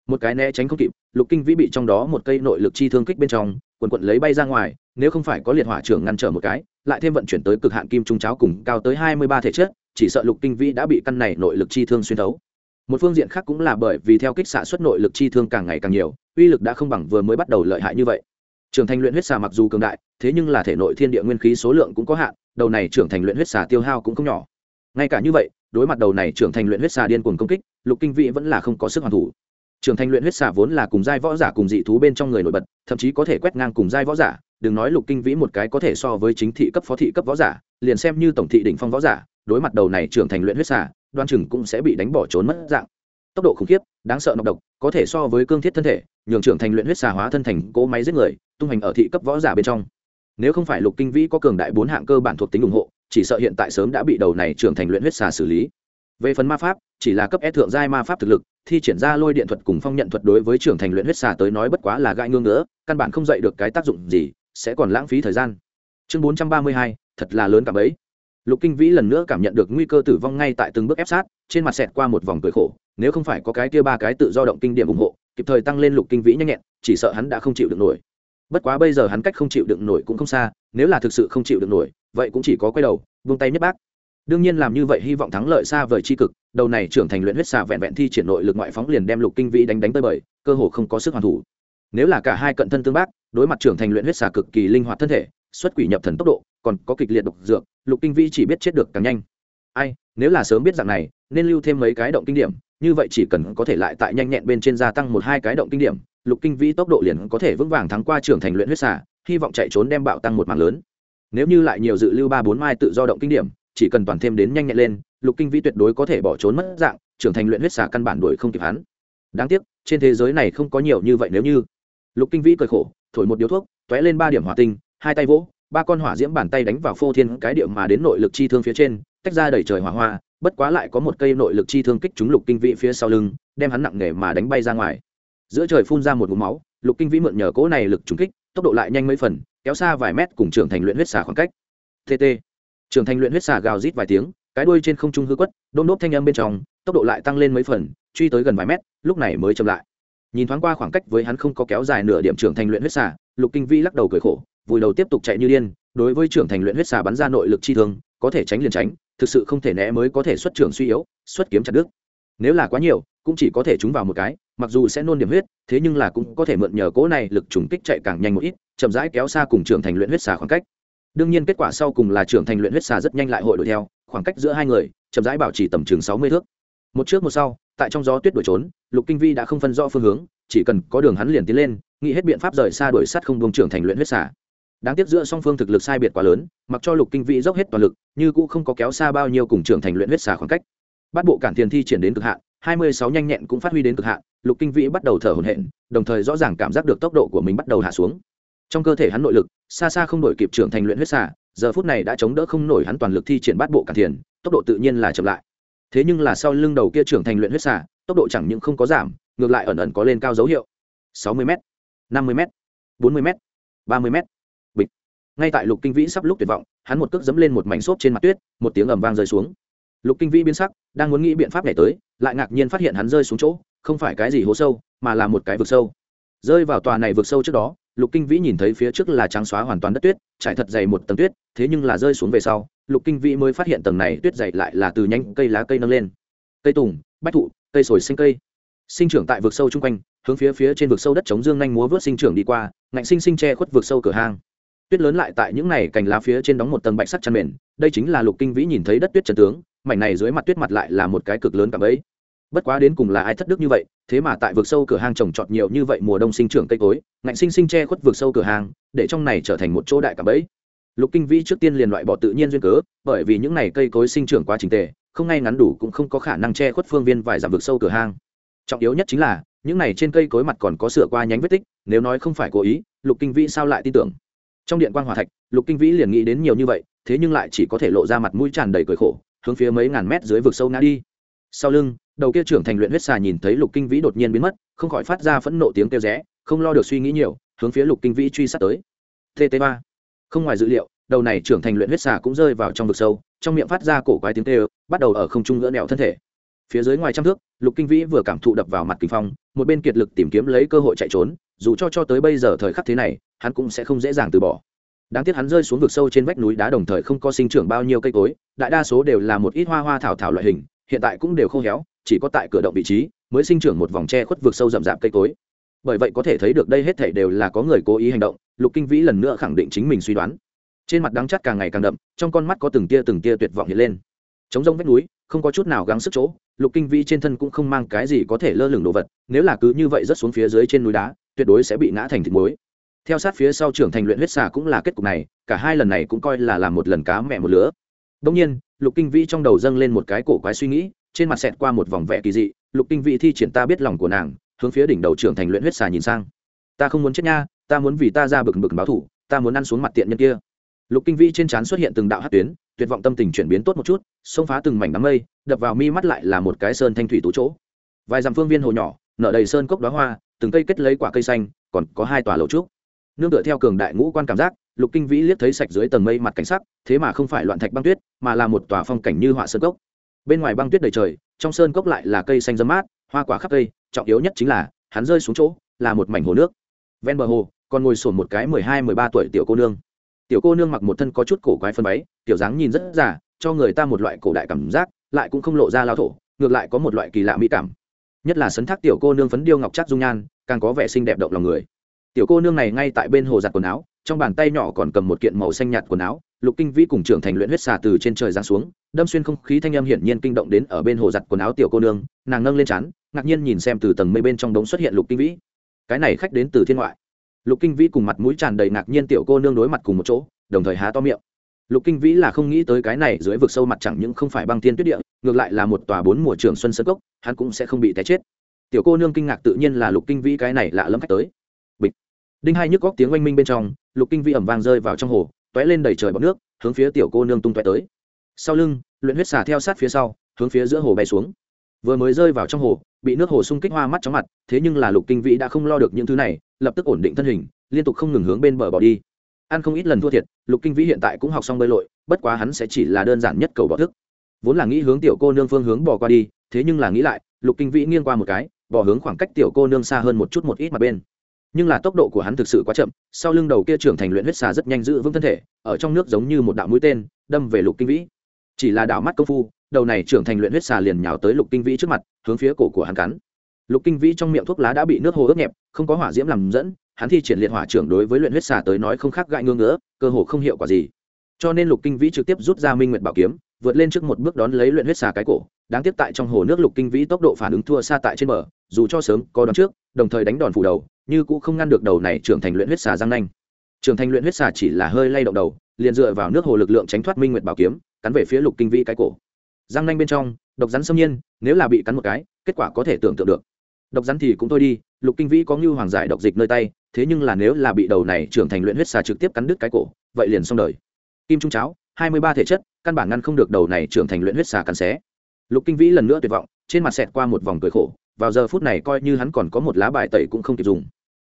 Speaker 1: một cái né tránh không kịp, lục kinh vĩ bị trong đó một cây nội lực chi thương kích bên trong, quần quận lấy bay ra ngoài, nếu không phải có liệt hỏa trưởng ngăn trở một cái, lại thêm vận chuyển tới cực hạn kim trung cháo cùng cao tới hai mươi ba thể chất, chỉ sợ lục kinh vĩ đã bị căn này nội lực chi thương xuyên thấu. Một phương diện khác cũng là bởi vì theo kích xạ suất nội lực chi thương càng ngày càng nhiều, uy lực đã không bằng vừa mới bắt đầu lợi hại như vậy trưởng thành luyện huyết xà mặc dù cường đại, thế nhưng là thể nội thiên địa nguyên khí số lượng cũng có hạn, đầu này trưởng thành luyện huyết xà tiêu hao cũng không nhỏ. Ngay cả như vậy, đối mặt đầu này trưởng thành luyện huyết xà điên cuồng công kích, lục kinh vĩ vẫn là không có sức hoàn thủ. Trưởng thành luyện huyết xà vốn là cùng giai võ giả cùng dị thú bên trong người nổi bật, thậm chí có thể quét ngang cùng giai võ giả, đừng nói lục kinh vĩ một cái có thể so với chính thị cấp, phó thị cấp võ giả, liền xem như tổng thị đỉnh phong võ giả, đối mặt đầu này trưởng thành luyện huyết xà, đoan chừng cũng sẽ bị đánh bỏ trốn mất dạng. Tốc độ khủng khiếp, đáng sợ nọc độc, có thể so với cương thiết thân thể, nhường trưởng thành luyện huyết xà hóa thân thành cỗ máy giết người tung hành ở thị cấp võ giả bên trong. Nếu không phải lục kinh vĩ có cường đại bốn hạng cơ bản thuộc tính ủng hộ, chỉ sợ hiện tại sớm đã bị đầu này trưởng thành luyện huyết xà xử lý. Về phần ma pháp, chỉ là cấp e thượng giai ma pháp thực lực, thi triển ra lôi điện thuật cùng phong nhận thuật đối với trưởng thành luyện huyết xà tới nói bất quá là gai ngương nữa, căn bản không dạy được cái tác dụng gì, sẽ còn lãng phí thời gian. Chương bốn trăm ba mươi hai, thật là lớn cả bấy lục kinh vĩ lần nữa cảm nhận được nguy cơ tử vong ngay tại từng bước ép sát, trên mặt xẹt qua một vòng cười khổ, nếu không phải có cái kia ba cái tự do động kinh điểm ủng hộ, kịp thời tăng lên lục kinh vĩ nhanh nhẹn, chỉ sợ hắn đã không chịu được nổi bất quá bây giờ hắn cách không chịu được nổi cũng không xa, nếu là thực sự không chịu được nổi, vậy cũng chỉ có quay đầu vung tay nhất bác. Đương nhiên làm như vậy hy vọng thắng lợi xa vời c cực, đầu này trưởng thành luyện huyết xà vẹn vẹn thi triển nội lực ngoại phóng liền đem lục kinh vĩ đánh đánh tới bời, cơ hồ không có sức hoàn thủ. Nếu là cả hai cận thân tương bác, đối mặt trưởng thành luyện huyết xà cực kỳ linh hoạt thân thể, xuất quỷ nhập thần tốc độ, còn có kịch liệt độc dược, lục kinh vĩ chỉ biết chết được càng nhanh. Ai, nếu là sớm biết dạng này, nên lưu thêm mấy cái động kinh điểm như vậy chỉ cần có thể lại tại nhanh nhẹn bên trên gia tăng một hai cái động kinh điểm, lục kinh vĩ tốc độ liền có thể vững vàng thắng qua trưởng thành luyện huyết xả hy vọng chạy trốn đem bạo tăng một mảng lớn. Nếu như lại nhiều dự lưu ba bốn mai tự do động kinh điểm, chỉ cần toàn thêm đến nhanh nhẹn lên, lục kinh vĩ tuyệt đối có thể bỏ trốn mất dạng, trưởng thành luyện huyết xả căn bản đuổi không kịp hắn. Đáng tiếc, trên thế giới này không có nhiều như vậy nếu như. Lục kinh vĩ cười khổ, thổi một điếu thuốc t ó é lên ba điểm hỏa tinh, hai tay vỗ, ba con hỏa diễm bàn tay đánh vào phô thiên cái điệu mà đến nội lực chi thương phía trên, tách ra đẩy trời hỏa hoa bất quá lại có một cây nội lực chi thương kích trúng lục kinh vĩ phía sau lưng, đem hắn nặng nề mà đánh bay ra ngoài. Giữa trời phun ra một mũ máu, lục kinh vĩ mượn nhờ cỗ này lực trúng kích, tốc độ lại nhanh mấy phần, kéo xa vài mét cùng trưởng thành luyện huyết xà khoảng cách. Tt trưởng thành luyện huyết xà gào rít vài tiếng, cái đuôi trên không trung hư quất, đôm đốp thanh âm bên trong, tốc độ lại tăng lên mấy phần, truy tới gần vài mét, lúc này mới chậm lại. Nhìn thoáng qua khoảng cách với hắn không có kéo dài nửa điểm trưởng thành luyện huyết xà, lục kinh vĩ lắc đầu cười khổ, vùi đầu tiếp tục chạy như điên, đối với trưởng thành luyện huyết xà bắn ra nội lực chi thương, có thể tránh liền tránh thực sự không thể né mới có thể xuất trưởng suy yếu, xuất kiếm chặt đứt. Nếu là quá nhiều, cũng chỉ có thể trúng vào một cái, mặc dù sẽ nôn điểm huyết, thế nhưng là cũng có thể mượn nhờ cỗ này lực trùng kích chạy càng nhanh một ít, chậm rãi kéo xa cùng trưởng thành luyện huyết xà khoảng cách. Đương nhiên kết quả sau cùng là trưởng thành luyện huyết xà rất nhanh lại hội đuổi theo, khoảng cách giữa hai người, chậm rãi bảo trì tầm chừng sáu mươi thước. Một trước một sau, tại trong gió tuyết đuổi trốn, lục kinh vi đã không phân rõ phương hướng, chỉ cần có đường hắn liền tiến lên, nghĩ hết biện pháp rời xa đuổi sát không buông trưởng thành luyện huyết xà đáng tiếc giữa song phương thực lực sai biệt quá lớn, mặc cho lục kinh vĩ dốc hết toàn lực, như cũng không có kéo xa bao nhiêu cùng trưởng thành luyện huyết xà khoảng cách. Bắt bộ cản tiền thi triển đến cực hạn, hai mươi sáu nhanh nhẹn cũng phát huy đến cực hạn, lục kinh vĩ bắt đầu thở hổn hển, đồng thời rõ ràng cảm giác được tốc độ của mình bắt đầu hạ xuống. Trong cơ thể hắn nội lực, xa xa không đổi kịp trưởng thành luyện huyết xà, giờ phút này đã chống đỡ không nổi hắn toàn lực thi triển bắt bộ cản tiền tốc độ tự nhiên là chậm lại. Thế nhưng là sau lưng đầu kia trưởng thành luyện huyết xà, tốc độ chẳng những không có giảm, ngược lại ẩn ẩn có lên cao dấu hiệu. sáu mươi m năm mươi m bốn mươi m ba mươi m ngay tại lục kinh vĩ sắp lúc tuyệt vọng, hắn một cước dẫm lên một mảnh xốp trên mặt tuyết, một tiếng ầm vang rơi xuống. Lục kinh vĩ biến sắc, đang muốn nghĩ biện pháp nhảy tới, lại ngạc nhiên phát hiện hắn rơi xuống chỗ, không phải cái gì hố sâu, mà là một cái vực sâu. Rơi vào tòa này vực sâu trước đó, lục kinh vĩ nhìn thấy phía trước là trắng xóa hoàn toàn đất tuyết, trải thật dày một tầng tuyết, thế nhưng là rơi xuống về sau, lục kinh vĩ mới phát hiện tầng này tuyết dày lại là từ nhanh cây lá cây nâng lên. Cây tùng, bách thụ, cây sồi sinh cây. Sinh trưởng tại vực sâu chung quanh, hướng phía phía trên vực sâu đất chống dương nhanh múa vớt sinh trưởng đi qua, ngạnh sinh sinh che khuất vực sâu cửa hang tuyết lớn lại tại những này cành lá phía trên đóng một tầng bạch sắt chăn mền, đây chính là lục kinh vĩ nhìn thấy đất tuyết trần tướng, mảnh này dưới mặt tuyết mặt lại là một cái cực lớn cảm ấy bất quá đến cùng là ai thất đức như vậy, thế mà tại vực sâu cửa hang trồng trọt nhiều như vậy mùa đông sinh trưởng cây cối, ngạnh sinh sinh che khuất vực sâu cửa hang, để trong này trở thành một chỗ đại cảm ấy lục kinh vĩ trước tiên liền loại bỏ tự nhiên duyên cớ, bởi vì những này cây cối sinh trưởng quá trình tề, không ngay ngắn đủ cũng không có khả năng che khuất phương viên vài dặm vực sâu cửa hang. Trọng yếu nhất chính là, những này trên cây cối mặt còn có sửa qua nhánh vết tích, nếu nói không phải cố ý, lục kinh vĩ sao lại tin tưởng? Trong điện quan hòa thạch, lục kinh vĩ liền nghĩ đến nhiều như vậy, thế nhưng lại chỉ có thể lộ ra mặt mũi tràn đầy cười khổ, hướng phía mấy ngàn mét dưới vực sâu ngã đi. Sau lưng, đầu kia trưởng thành luyện huyết xà nhìn thấy lục kinh vĩ đột nhiên biến mất, không khỏi phát ra phẫn nộ tiếng kêu rẽ, không lo được suy nghĩ nhiều, hướng phía lục kinh vĩ truy sát tới. Tt ba. Không ngoài dữ liệu, đầu này trưởng thành luyện huyết xà cũng rơi vào trong vực sâu, trong miệng phát ra cổ quái tiếng kêu, bắt đầu ở không trung ngỡ nẹo thân thể. Phía dưới ngoài trăm thước, lục kinh vĩ vừa cảm thụ đập vào mặt kinh phong, một bên kiệt lực tìm kiếm lấy cơ hội chạy trốn dù cho cho tới bây giờ thời khắc thế này, hắn cũng sẽ không dễ dàng từ bỏ. Đáng tiếc hắn rơi xuống vực sâu trên vách núi đá đồng thời không có sinh trưởng bao nhiêu cây cối, đại đa số đều là một ít hoa hoa thảo thảo loại hình, hiện tại cũng đều khô héo, chỉ có tại cửa động vị trí mới sinh trưởng một vòng tre khuất vực sâu rậm rạp cây cối. Bởi vậy có thể thấy được đây hết thể đều là có người cố ý hành động, lục kinh vĩ lần nữa khẳng định chính mình suy đoán. Trên mặt đắng chắt càng ngày càng đậm, trong con mắt có từng tia từng tia tuyệt vọng hiện lên. Chống rông vách núi, không có chút nào gắng sức chỗ, lục kinh vĩ trên thân cũng không mang cái gì có thể lơ lửng đồ vật, nếu là cứ như vậy rớt xuống phía dưới trên núi đá tuyệt đối sẽ bị ngã thành thịt muối. Theo sát phía sau trưởng thành luyện huyết xà cũng là kết cục này, cả hai lần này cũng coi là làm một lần cá mẹ một lứa. Đông nhiên, lục kinh vĩ trong đầu dâng lên một cái cổ quái suy nghĩ, trên mặt xẹt qua một vòng vẽ kỳ dị, lục kinh vĩ thi triển ta biết lòng của nàng, hướng phía đỉnh đầu trưởng thành luyện huyết xà nhìn sang. Ta không muốn chết nha, ta muốn vì ta ra bực bực báo thủ ta muốn ăn xuống mặt tiện nhân kia. Lục kinh vĩ trên trán xuất hiện từng đạo hát tuyến, tuyệt vọng tâm tình chuyển biến tốt một chút, xông phá từng mảnh đám mây, đập vào mi mắt lại là một cái sơn thanh thủy tú chỗ. Vài dặm phương viên hồ nhỏ, nở đầy sơn cốc đóa hoa từng cây kết lấy quả cây xanh còn có hai tòa lầu trúc. Nương tựa theo cường đại ngũ quan cảm giác lục kinh vĩ liếc thấy sạch dưới tầng mây mặt cảnh sắc thế mà không phải loạn thạch băng tuyết mà là một tòa phong cảnh như họa sơn cốc. Bên ngoài băng tuyết đầy trời trong sơn cốc lại là cây xanh dâm mát hoa quả khắp cây trọng yếu nhất chính là hắn rơi xuống chỗ là một mảnh hồ nước. Ven bờ hồ còn ngồi sổn một cái mười hai mười ba tuổi tiểu cô nương. Tiểu cô nương mặc một thân có chút cổ quái phân váy tiểu dáng nhìn rất giả, cho người ta một loại cổ đại cảm giác lại cũng không lộ ra lao thổ ngược lại có một loại kỳ lạ mỹ cảm nhất là sấn thác tiểu cô nương phấn điêu ngọc chắc dung nhan, càng có vẻ xinh đẹp động lòng người. Tiểu cô nương này ngay tại bên hồ giặt quần áo, trong bàn tay nhỏ còn cầm một kiện màu xanh nhạt quần áo, lục kinh vĩ cùng trưởng thành luyện huyết xà từ trên trời giáng xuống, đâm xuyên không khí thanh âm hiển nhiên kinh động đến ở bên hồ giặt quần áo tiểu cô nương, nàng nâng lên chán ngạc nhiên nhìn xem từ tầng mây bên trong đống xuất hiện lục kinh vĩ. Cái này khách đến từ thiên ngoại. Lục kinh vĩ cùng mặt mũi tràn đầy ngạc nhiên tiểu cô nương đối mặt cùng một chỗ, đồng thời há to miệng lục kinh vĩ là không nghĩ tới cái này dưới vực sâu mặt chẳng những không phải băng thiên tuyết địa, ngược lại là một tòa bốn mùa trường xuân sơ cốc, hắn cũng sẽ không bị té chết. Tiểu cô nương kinh ngạc tự nhiên là lục kinh vĩ cái này lạ lẫm khách tới. Bịch. Đinh hai nhức góc tiếng oanh minh bên trong, lục kinh vĩ ẩm vang rơi vào trong hồ t ó é lên đầy trời bọc nước, hướng phía tiểu cô nương tung toé tới. Sau lưng, luyện huyết xà theo sát phía sau, hướng phía giữa hồ bay xuống. Vừa mới rơi vào trong hồ, bị nước hồ xung kích hoa mắt chóng mặt, thế nhưng là lục kinh vĩ đã không lo được những thứ này, lập tức ổn định thân hình, liên tục không ngừng hướng bên bờ bỏ đi ăn không ít lần thua thiệt, lục kinh vĩ hiện tại cũng học xong bơi lội, bất quá hắn sẽ chỉ là đơn giản nhất cầu bỏ thức. Vốn là nghĩ hướng tiểu cô nương phương hướng bỏ qua đi, thế nhưng là nghĩ lại, lục kinh vĩ nghiêng qua một cái, bỏ hướng khoảng cách tiểu cô nương xa hơn một chút một ít mặt bên. Nhưng là tốc độ của hắn thực sự quá chậm, sau lưng đầu kia trưởng thành luyện huyết xà rất nhanh giữ vững thân thể, ở trong nước giống như một đạo mũi tên, đâm về lục kinh vĩ. Chỉ là đảo mắt công phu, đầu này trưởng thành luyện huyết xà liền nhào tới lục kinh vĩ trước mặt, hướng phía cổ của hắn cắn. Lục kinh vĩ trong miệng thuốc lá đã bị nước hồ ướt nhẹp, không có hỏa diễm làm dẫn hắn thi triển liệt hỏa trưởng đối với luyện huyết xà tới nói không khác gãi ngưỡng nữa cơ hồ không hiệu quả gì. Cho nên lục kinh vĩ trực tiếp rút ra minh nguyệt bảo kiếm, vượt lên trước một bước đón lấy luyện huyết xà cái cổ. Đáng tiếc tại trong hồ nước lục kinh vĩ tốc độ phản ứng thua xa tại trên bờ, dù cho sớm, có đón trước, đồng thời đánh đòn phủ đầu, như cũng không ngăn được đầu này trưởng thành luyện huyết xà giang nanh. Trưởng thành luyện huyết xà chỉ là hơi lay động đầu, liền dựa vào nước hồ lực lượng tránh thoát minh nguyệt bảo kiếm, cắn về phía lục kinh vĩ cái cổ. Giang nanh bên trong, độc rắn xâm nhiên, nếu là bị cắn một cái, kết quả có thể tưởng tượng được độc rắn thì cũng thôi đi, lục kinh vĩ có ngưu hoàng giải độc dịch nơi tay, thế nhưng là nếu là bị đầu này trưởng thành luyện huyết xà trực tiếp cắn đứt cái cổ, vậy liền xong đời. Kim trung cháo, hai mươi ba thể chất, căn bản ngăn không được đầu này trưởng thành luyện huyết xà cắn xé. Lục kinh vĩ lần nữa tuyệt vọng, trên mặt xẹt qua một vòng cười khổ, vào giờ phút này coi như hắn còn có một lá bài tẩy cũng không kịp dùng.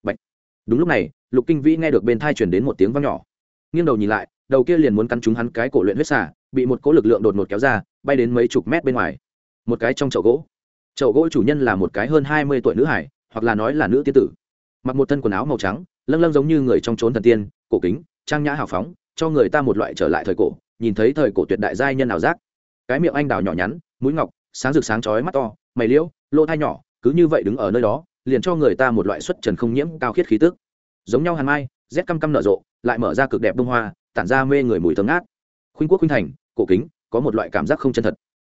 Speaker 1: Bạch. đúng lúc này, lục kinh vĩ nghe được bên thai chuyển đến một tiếng vang nhỏ. Nghiêng đầu nhìn lại, đầu kia liền muốn cắn trúng hắn cái cổ luyện huyết xà, bị một cỗ lực lượng đột ngột kéo ra, bay đến mấy chục mét bên ngoài. Một cái trong chậu gỗ chậu gỗ chủ nhân là một cái hơn hai mươi tuổi nữ hải hoặc là nói là nữ tiên tử. Mặc một thân quần áo màu trắng, lâng lâng giống như người trong trốn thần tiên, cổ kính, trang nhã hào phóng, cho người ta một loại trở lại thời cổ, nhìn thấy thời cổ tuyệt đại giai nhân ảo giác. Cái miệng anh đào nhỏ nhắn, mũi ngọc, sáng rực sáng chói mắt to, mày liễu, lỗ thai nhỏ, cứ như vậy đứng ở nơi đó, liền cho người ta một loại xuất trần không nhiễm cao khiết khí tức. Giống nhau hàn mai, rét căm căm nở rộ, lại mở ra cực đẹp bông hoa, tản ra mê người mùi thơm ngát. Khuynh quốc khuynh thành, cổ kính, có một loại cảm giác không chân thật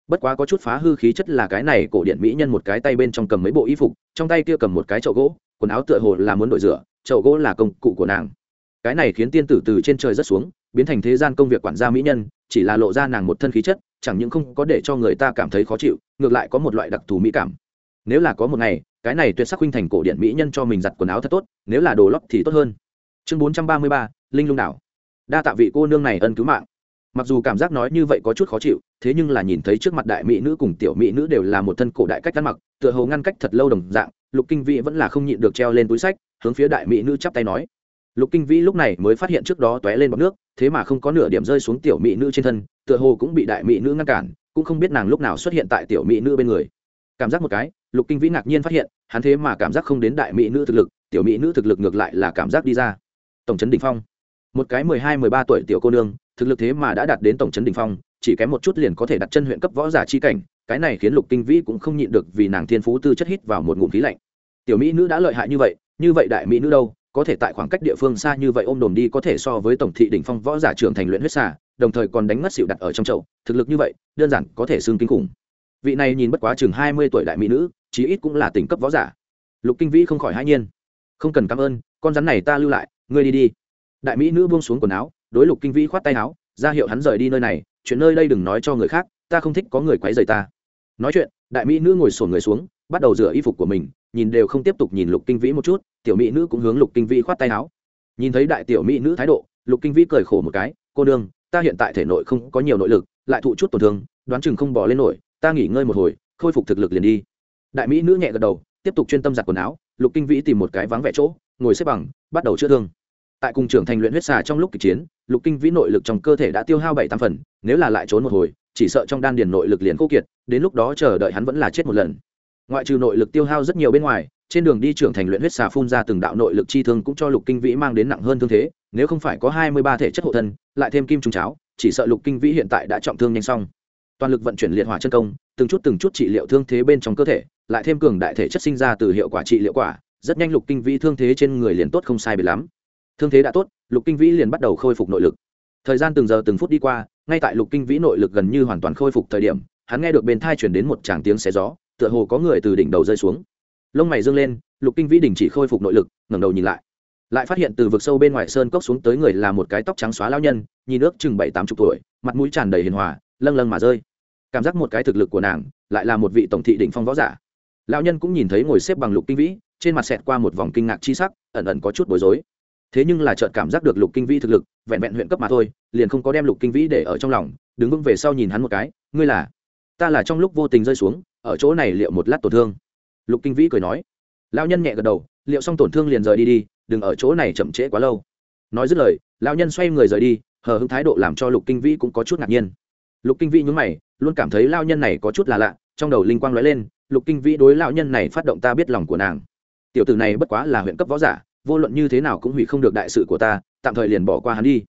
Speaker 1: bất quá có chút phá hư khí chất là cái này cổ điện mỹ nhân một cái tay bên trong cầm mấy bộ y phục, trong tay kia cầm một cái chậu gỗ, quần áo tựa hồ là muốn đổi rửa, chậu gỗ là công cụ của nàng. Cái này khiến tiên tử từ trên trời rất xuống, biến thành thế gian công việc quản gia mỹ nhân, chỉ là lộ ra nàng một thân khí chất, chẳng những không có để cho người ta cảm thấy khó chịu, ngược lại có một loại đặc thù mỹ cảm. Nếu là có một ngày, cái này tuyệt sắc huynh thành cổ điện mỹ nhân cho mình giặt quần áo thật tốt, nếu là đồ lót thì tốt hơn. Chương bốn trăm ba mươi ba, linh lung đảo. Đa tạ vị cô nương này ân cứu mạng. Mặc dù cảm giác nói như vậy có chút khó chịu thế nhưng là nhìn thấy trước mặt đại mỹ nữ cùng tiểu mỹ nữ đều là một thân cổ đại cách ăn mặc, tựa hồ ngăn cách thật lâu đồng dạng, lục kinh vĩ vẫn là không nhịn được treo lên túi sách, hướng phía đại mỹ nữ chắp tay nói. Lục kinh vĩ lúc này mới phát hiện trước đó t ó é lên bọc nước, thế mà không có nửa điểm rơi xuống tiểu mỹ nữ trên thân, tựa hồ cũng bị đại mỹ nữ ngăn cản, cũng không biết nàng lúc nào xuất hiện tại tiểu mỹ nữ bên người. Cảm giác một cái, lục kinh vĩ ngạc nhiên phát hiện, hắn thế mà cảm giác không đến đại mỹ nữ thực lực, tiểu mỹ nữ thực lực ngược lại là cảm giác đi ra. Tổng trấn đình phong. Một cái mười hai, mười ba tuổi tiểu cô nương, thực lực thế mà đã đạt đến tổng trấn đình phong chỉ kém một chút liền có thể đặt chân huyện cấp võ giả chi cảnh, cái này khiến lục kinh vĩ cũng không nhịn được vì nàng thiên phú tư chất hít vào một ngụm khí lạnh. Tiểu mỹ nữ đã lợi hại như vậy như vậy đại mỹ nữ đâu, có thể tại khoảng cách địa phương xa như vậy ôm đồm đi có thể so với tổng thị đỉnh phong võ giả trưởng thành luyện huyết xà, đồng thời còn đánh mất xịu đặt ở trong chậu, thực lực như vậy, đơn giản có thể xương kinh khủng. Vị này nhìn bất quá chừng hai mươi tuổi đại mỹ nữ, chí ít cũng là tỉnh cấp võ giả. Lục kinh vĩ không khỏi hãi nhiên. Không cần cảm ơn, con rắn này ta lưu lại, ngươi đi đi. Đại mỹ nữ buông xuống quần áo, đối lục kinh vĩ khoát tay áo, ra hiệu hắn rời đi nơi này chuyện nơi đây đừng nói cho người khác, ta không thích có người quấy rầy ta. Nói chuyện, đại mỹ nữ ngồi sổn người xuống, bắt đầu rửa y phục của mình, nhìn đều không tiếp tục nhìn lục kinh vĩ một chút, tiểu mỹ nữ cũng hướng lục kinh vĩ khoát tay áo. Nhìn thấy đại tiểu mỹ nữ thái độ, lục kinh vĩ cười khổ một cái, cô đương ta hiện tại thể nội không có nhiều nội lực, lại thụ chút tổn thương, đoán chừng không bỏ lên nổi, ta nghỉ ngơi một hồi, khôi phục thực lực liền đi. Đại mỹ nữ nhẹ gật đầu, tiếp tục chuyên tâm giặt quần áo, lục kinh vĩ tìm một cái vắng vẻ chỗ, ngồi xếp bằng, bắt đầu chữa thương. Tại cùng trưởng thành luyện huyết xà trong lúc kịch chiến lục kinh vĩ nội lực trong cơ thể đã tiêu hao bảy tam phần, nếu là lại trốn một hồi, chỉ sợ trong đan điền nội lực liền khô kiệt, đến lúc đó chờ đợi hắn vẫn là chết một lần. Ngoại trừ nội lực tiêu hao rất nhiều bên ngoài, trên đường đi trưởng thành luyện huyết xà phun ra từng đạo nội lực chi thương cũng cho lục kinh vĩ mang đến nặng hơn thương thế, nếu không phải có hai mươi ba thể chất hộ thân, lại thêm kim trùng cháo, chỉ sợ lục kinh vĩ hiện tại đã trọng thương nhanh xong. Toàn lực vận chuyển liệt hỏa chân công, từng chút từng chút trị liệu thương thế bên trong cơ thể, lại thêm cường đại thể chất sinh ra từ hiệu quả trị liệu quả, rất nhanh lục kinh vĩ thương thế trên người liền tốt không sai biệt lắm. Thương thế đã tốt lục kinh vĩ liền bắt đầu khôi phục nội lực. Thời gian từng giờ từng phút đi qua, ngay tại lục kinh vĩ nội lực gần như hoàn toàn khôi phục thời điểm, hắn nghe được bên thai chuyển đến một tràng tiếng xé gió, tựa hồ có người từ đỉnh đầu rơi xuống. Lông mày dâng lên, lục kinh vĩ đình chỉ khôi phục nội lực, ngẩng đầu nhìn lại. Lại phát hiện từ vực sâu bên ngoài sơn cốc xuống tới người là một cái tóc trắng xóa lao nhân, nhìn ước chừng bảy tám chục tuổi, mặt mũi tràn đầy hiền hòa, lâng lâng mà rơi. Cảm giác một cái thực lực của nàng, lại là một vị tổng thị đỉnh phong võ giả. Lão nhân cũng nhìn thấy ngồi xếp bằng lục kinh vĩ, trên mặt xẹt qua một vòng kinh ngạc chi sắc, ẩn ẩn có chút bối rối thế nhưng là chợt cảm giác được lục kinh vĩ thực lực, vẹn vẹn huyện cấp mà thôi, liền không có đem lục kinh vĩ để ở trong lòng, đứng vững về sau nhìn hắn một cái, ngươi là, ta là trong lúc vô tình rơi xuống, ở chỗ này liệu một lát tổn thương. Lục kinh vĩ cười nói. Lão nhân nhẹ gật đầu, liệu xong tổn thương liền rời đi đi, đừng ở chỗ này chậm trễ quá lâu. Nói dứt lời, lão nhân xoay người rời đi, hờ hững thái độ làm cho lục kinh vĩ cũng có chút ngạc nhiên. Lục kinh vĩ nhún mày, luôn cảm thấy lao nhân này có chút là lạ, trong đầu linh quang lóe lên, lục kinh vĩ đối lão nhân này phát động ta biết lòng của nàng. Tiểu tử này bất quá là huyện cấp võ giả vô luận như thế nào cũng hủy không được đại sự của ta, tạm thời liền bỏ qua hắn đi.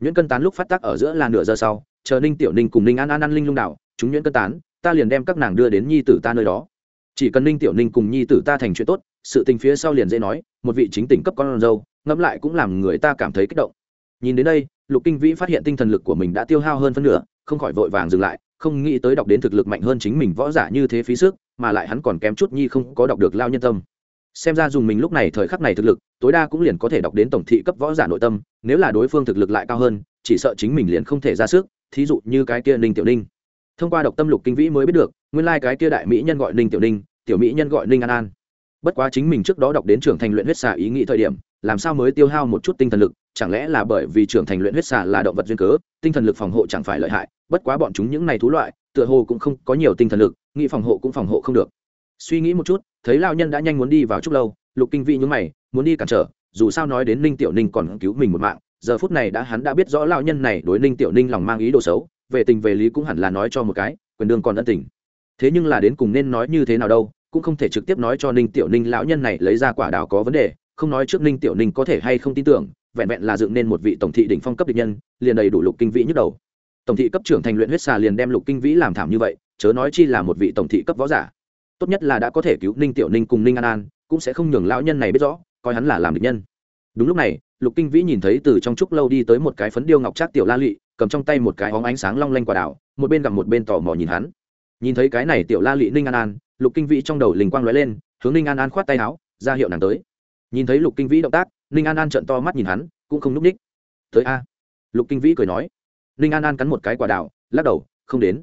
Speaker 1: Nhuyễn cân tán lúc phát tác ở giữa là nửa giờ sau, chờ ninh tiểu ninh cùng ninh an an an linh lung đạo, chúng nhuyễn cân tán, ta liền đem các nàng đưa đến nhi tử ta nơi đó. Chỉ cần ninh tiểu ninh cùng nhi tử ta thành chuyện tốt, sự tình phía sau liền dễ nói, một vị chính tỉnh cấp con dâu, ngẫm lại cũng làm người ta cảm thấy kích động. Nhìn đến đây, lục kinh vĩ phát hiện tinh thần lực của mình đã tiêu hao hơn phân nửa, không khỏi vội vàng dừng lại, không nghĩ tới đọc đến thực lực mạnh hơn chính mình võ giả như thế phí sức, mà lại hắn còn kém chút nhi không có đọc được lao nhân tâm xem ra dùng mình lúc này thời khắc này thực lực, tối đa cũng liền có thể đọc đến tổng thị cấp võ giả nội tâm, nếu là đối phương thực lực lại cao hơn, chỉ sợ chính mình liền không thể ra sức, thí dụ như cái kia ninh tiểu ninh. Thông qua đọc tâm lục kinh vĩ mới biết được, nguyên lai、like、cái kia đại mỹ nhân gọi ninh tiểu ninh, tiểu mỹ nhân gọi ninh an an. Bất quá chính mình trước đó đọc đến trưởng thành luyện huyết xạ ý nghĩ thời điểm, làm sao mới tiêu hao một chút tinh thần lực, chẳng lẽ là bởi vì trưởng thành luyện huyết xạ là động vật duyên cớ, tinh thần lực phòng hộ chẳng phải lợi hại, bất quá bọn chúng những này thú loại, tựa hồ cũng không có nhiều tinh thần lực, nghĩ phòng hộ cũng phòng hộ không được suy nghĩ một chút, thấy lao nhân đã nhanh muốn đi vào chúc lâu, lục kinh vĩ nhún mày, muốn đi cản trở, dù sao nói đến ninh tiểu ninh còn cứu mình một mạng, giờ phút này đã hắn đã biết rõ lao nhân này đối ninh tiểu ninh lòng mang ý đồ xấu, về tình về lý cũng hẳn là nói cho một cái, quyền đương còn ân tình. Thế nhưng là đến cùng nên nói như thế nào đâu, cũng không thể trực tiếp nói cho ninh tiểu ninh lão nhân này lấy ra quả đào có vấn đề, không nói trước ninh tiểu ninh có thể hay không tin tưởng, vẹn vẹn là dựng nên một vị tổng thị đỉnh phong cấp địch nhân, liền đầy đủ lục kinh vĩ nhức đầu. Tổng thị cấp trưởng thành luyện huyết xà liền đem lục kinh vĩ làm thảm như vậy, chớ nói chi là một vị tổng thị cấp võ giả tốt nhất là đã có thể cứu ninh tiểu ninh cùng ninh an an, cũng sẽ không nhường lão nhân này biết rõ, coi hắn là làm địch nhân. Đúng lúc này, lục kinh vĩ nhìn thấy từ trong trúc lâu đi tới một cái phấn điêu ngọc trác tiểu la lụy cầm trong tay một cái hóng ánh sáng long lanh quả đảo một bên gặp một bên tò mò nhìn hắn. Nhìn thấy cái này tiểu la lụy ninh an an, lục kinh vĩ trong đầu linh quang lóe lên, hướng ninh an an khoát tay áo, ra hiệu nàng tới. Nhìn thấy lục kinh vĩ động tác, ninh an an trợn to mắt nhìn hắn, cũng không núp ních. Tới a. Lục kinh vĩ cười nói. Ninh an an cắn một cái quả đảo lắc đầu, không đến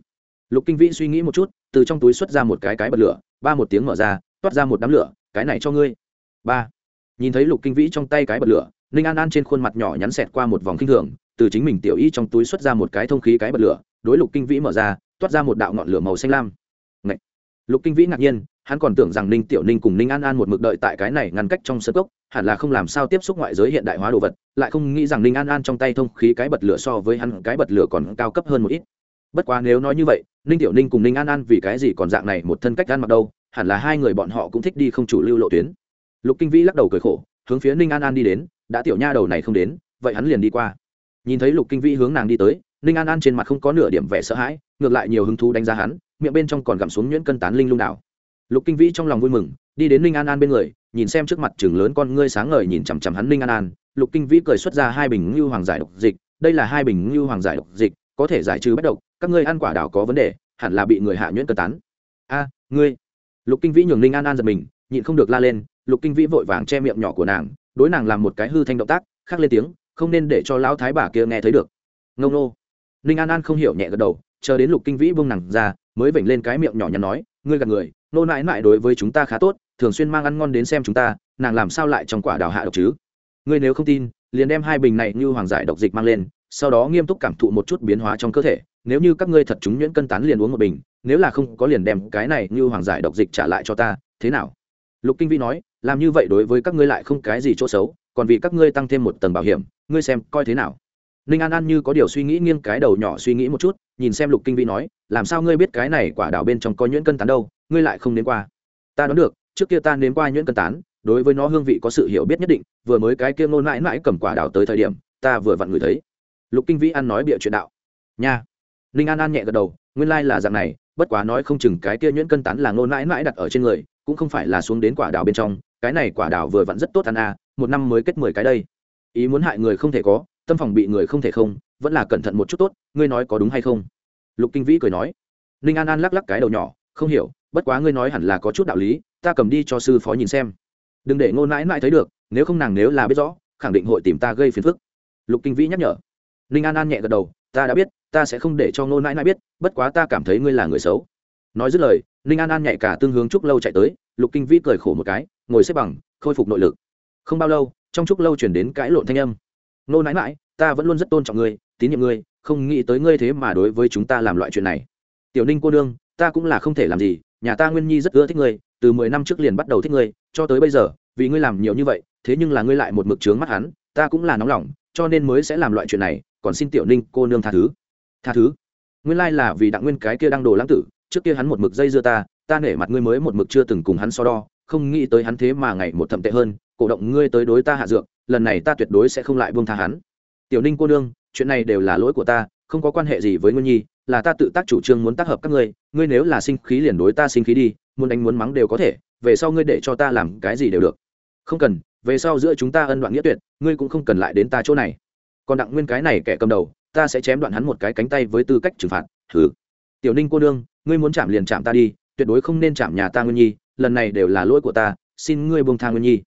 Speaker 1: lục kinh vĩ suy nghĩ một chút, từ trong túi xuất ra một cái cái bật lửa, ba một tiếng mở ra, toát ra một đám lửa, cái này cho ngươi. Ba. Nhìn thấy lục kinh vĩ trong tay cái bật lửa, ninh an an trên khuôn mặt nhỏ nhắn xẹt qua một vòng kinh thường, từ chính mình tiểu y trong túi xuất ra một cái thông khí cái bật lửa, đối lục kinh vĩ mở ra, toát ra một đạo ngọn lửa màu xanh lam. Ngậy! lục kinh vĩ ngạc nhiên, hắn còn tưởng rằng ninh tiểu ninh cùng ninh an an một mực đợi tại cái này ngăn cách trong sơ cốc, hẳn là không làm sao tiếp xúc ngoại giới hiện đại hóa đồ vật, lại không nghĩ rằng ninh an an trong tay thông khí cái bật lửa so với hắn cái bật lửa còn cao cấp hơn một ít bất quá nếu nói như vậy, ninh tiểu ninh cùng ninh an an vì cái gì còn dạng này một thân cách ăn mặc đâu, hẳn là hai người bọn họ cũng thích đi không chủ lưu lộ tuyến. Lục kinh vĩ lắc đầu cười khổ, hướng phía ninh an an đi đến, đã tiểu nha đầu này không đến, vậy hắn liền đi qua. Nhìn thấy lục kinh vĩ hướng nàng đi tới, ninh an an trên mặt không có nửa điểm vẻ sợ hãi, ngược lại nhiều hứng thú đánh giá hắn, miệng bên trong còn gặm xuống nhuyễn cân tán linh lung đảo lục kinh vĩ trong lòng vui mừng, đi đến ninh an an bên người, nhìn xem trước mặt chừng lớn con ngươi sáng ngời nhìn chằm chằm hắn ninh an an. Lục kinh vĩ cười xuất ra hai bình ngưu hoàng giải độc dịch, đây là hai bình ngưu hoàng giải độc dịch, có thể giải trừ bất độc các ngươi ăn quả đảo có vấn đề, hẳn là bị người hạ nhuyễn cân tán. A, ngươi. Lục kinh vĩ nhường ninh an an giật mình, nhịn không được la lên, lục kinh vĩ vội vàng che miệng nhỏ của nàng, đối nàng làm một cái hư thanh động tác khác lên tiếng, không nên để cho lão thái bà kia nghe thấy được. Ngông nô. Ninh an an không hiểu nhẹ gật đầu, chờ đến lục kinh vĩ buông nàng ra, mới vểnh lên cái miệng nhỏ nhắn nói, ngươi gạt người, nô nãi nãi đối với chúng ta khá tốt, thường xuyên mang ăn ngon đến xem chúng ta, nàng làm sao lại trong quả đào hạ độc chứ? Ngươi nếu không tin, liền đem hai bình này như hoàng giải độc dịch mang lên, sau đó nghiêm túc cảm thụ một chút biến hóa trong cơ thể nếu như các ngươi thật chúng nhuyễn cân tán liền uống một bình, nếu là không có liền đem cái này như hoàng giải độc dịch trả lại cho ta, thế nào? Lục kinh vĩ nói, làm như vậy đối với các ngươi lại không cái gì chỗ xấu, còn vì các ngươi tăng thêm một tầng bảo hiểm, ngươi xem coi thế nào? Ninh an an như có điều suy nghĩ nghiêng cái đầu nhỏ suy nghĩ một chút, nhìn xem lục kinh vĩ nói, làm sao ngươi biết cái này quả đảo bên trong có nhuyễn cân tán đâu, ngươi lại không đến qua? Ta đoán được, trước kia ta nếm qua nhuyễn cân tán, đối với nó hương vị có sự hiểu biết nhất định, vừa mới cái kia ngôn mãi mãi cầm quả đảo tới thời điểm, ta vừa vặn ngửi thấy. Lục kinh vĩ ăn nói bịa chuyện đạo, nha ninh an an nhẹ gật đầu, nguyên lai là dạng này, bất quá nói không chừng cái kia nhuyễn cân tán là ngôn mãi mãi đặt ở trên người, cũng không phải là xuống đến quả đào bên trong, cái này quả đào vừa vặn rất tốt ăn à một năm mới kết mười cái đây. Ý muốn hại người không thể có, tâm phòng bị người không thể không, vẫn là cẩn thận một chút tốt, ngươi nói có đúng hay không? Lục kinh vĩ cười nói. Ninh an an lắc lắc cái đầu nhỏ, không hiểu, bất quá ngươi nói hẳn là có chút đạo lý, ta cầm đi cho sư phó nhìn xem. Đừng để ngôn mãi mãi thấy được, nếu không nàng nếu là biết rõ, khẳng định hội tìm ta gây phiền phức. Lục kinh vĩ nhắc nhở. Ninh an an nhẹ gật đầu ta đã biết, ta sẽ không để cho Nô Nãi Nãi biết, bất quá ta cảm thấy ngươi là người xấu. Nói dứt lời, ninh an an nhạy cả tương hướng trúc lâu chạy tới, lục kinh vĩ cười khổ một cái, ngồi xếp bằng, khôi phục nội lực. Không bao lâu, trong trúc lâu chuyển đến cãi lộn thanh âm. Nô nãi mãi ta vẫn luôn rất tôn trọng ngươi, tín nhiệm ngươi, không nghĩ tới ngươi thế mà đối với chúng ta làm loại chuyện này. Tiểu ninh cô nương, ta cũng là không thể làm gì, nhà ta nguyên nhi rất ưa thích ngươi, từ mười năm trước liền bắt đầu thích ngươi, cho tới bây giờ, vì ngươi làm nhiều như vậy, thế nhưng là ngươi lại một mực trướng mắt hắn, ta cũng là nóng lòng, cho nên mới sẽ làm loại chuyện này còn xin tiểu ninh cô nương tha thứ. Tha thứ? Nguyên lai là vì đặng nguyên cái kia đang đồ lãng tử, trước kia hắn một mực dây dưa ta ta nể mặt ngươi mới một mực chưa từng cùng hắn so đo, không nghĩ tới hắn thế mà ngày một thậm tệ hơn, cổ động ngươi tới đối ta hạ dược, lần này ta tuyệt đối sẽ không lại buông tha hắn. Tiểu ninh cô nương, chuyện này đều là lỗi của ta, không có quan hệ gì với nguyên nhi, là ta tự tác chủ trương muốn tác hợp các ngươi ngươi nếu là sinh khí liền đối ta sinh khí đi, muốn đánh muốn mắng đều có thể, về sau ngươi để cho ta làm cái gì đều được. Không cần, về sau giữa chúng ta ân đoạn nghĩa tuyệt, ngươi cũng không cần lại đến ta chỗ này còn đặng nguyên cái này kẻ cầm đầu, ta sẽ chém đoạn hắn một cái cánh tay với tư cách trừng phạt, thử. Tiểu ninh cô đương ngươi muốn chạm liền chạm ta đi, tuyệt đối không nên chạm nhà ta nguyên nhi, lần này đều là lỗi của ta, xin ngươi buông tha nguyên nhi.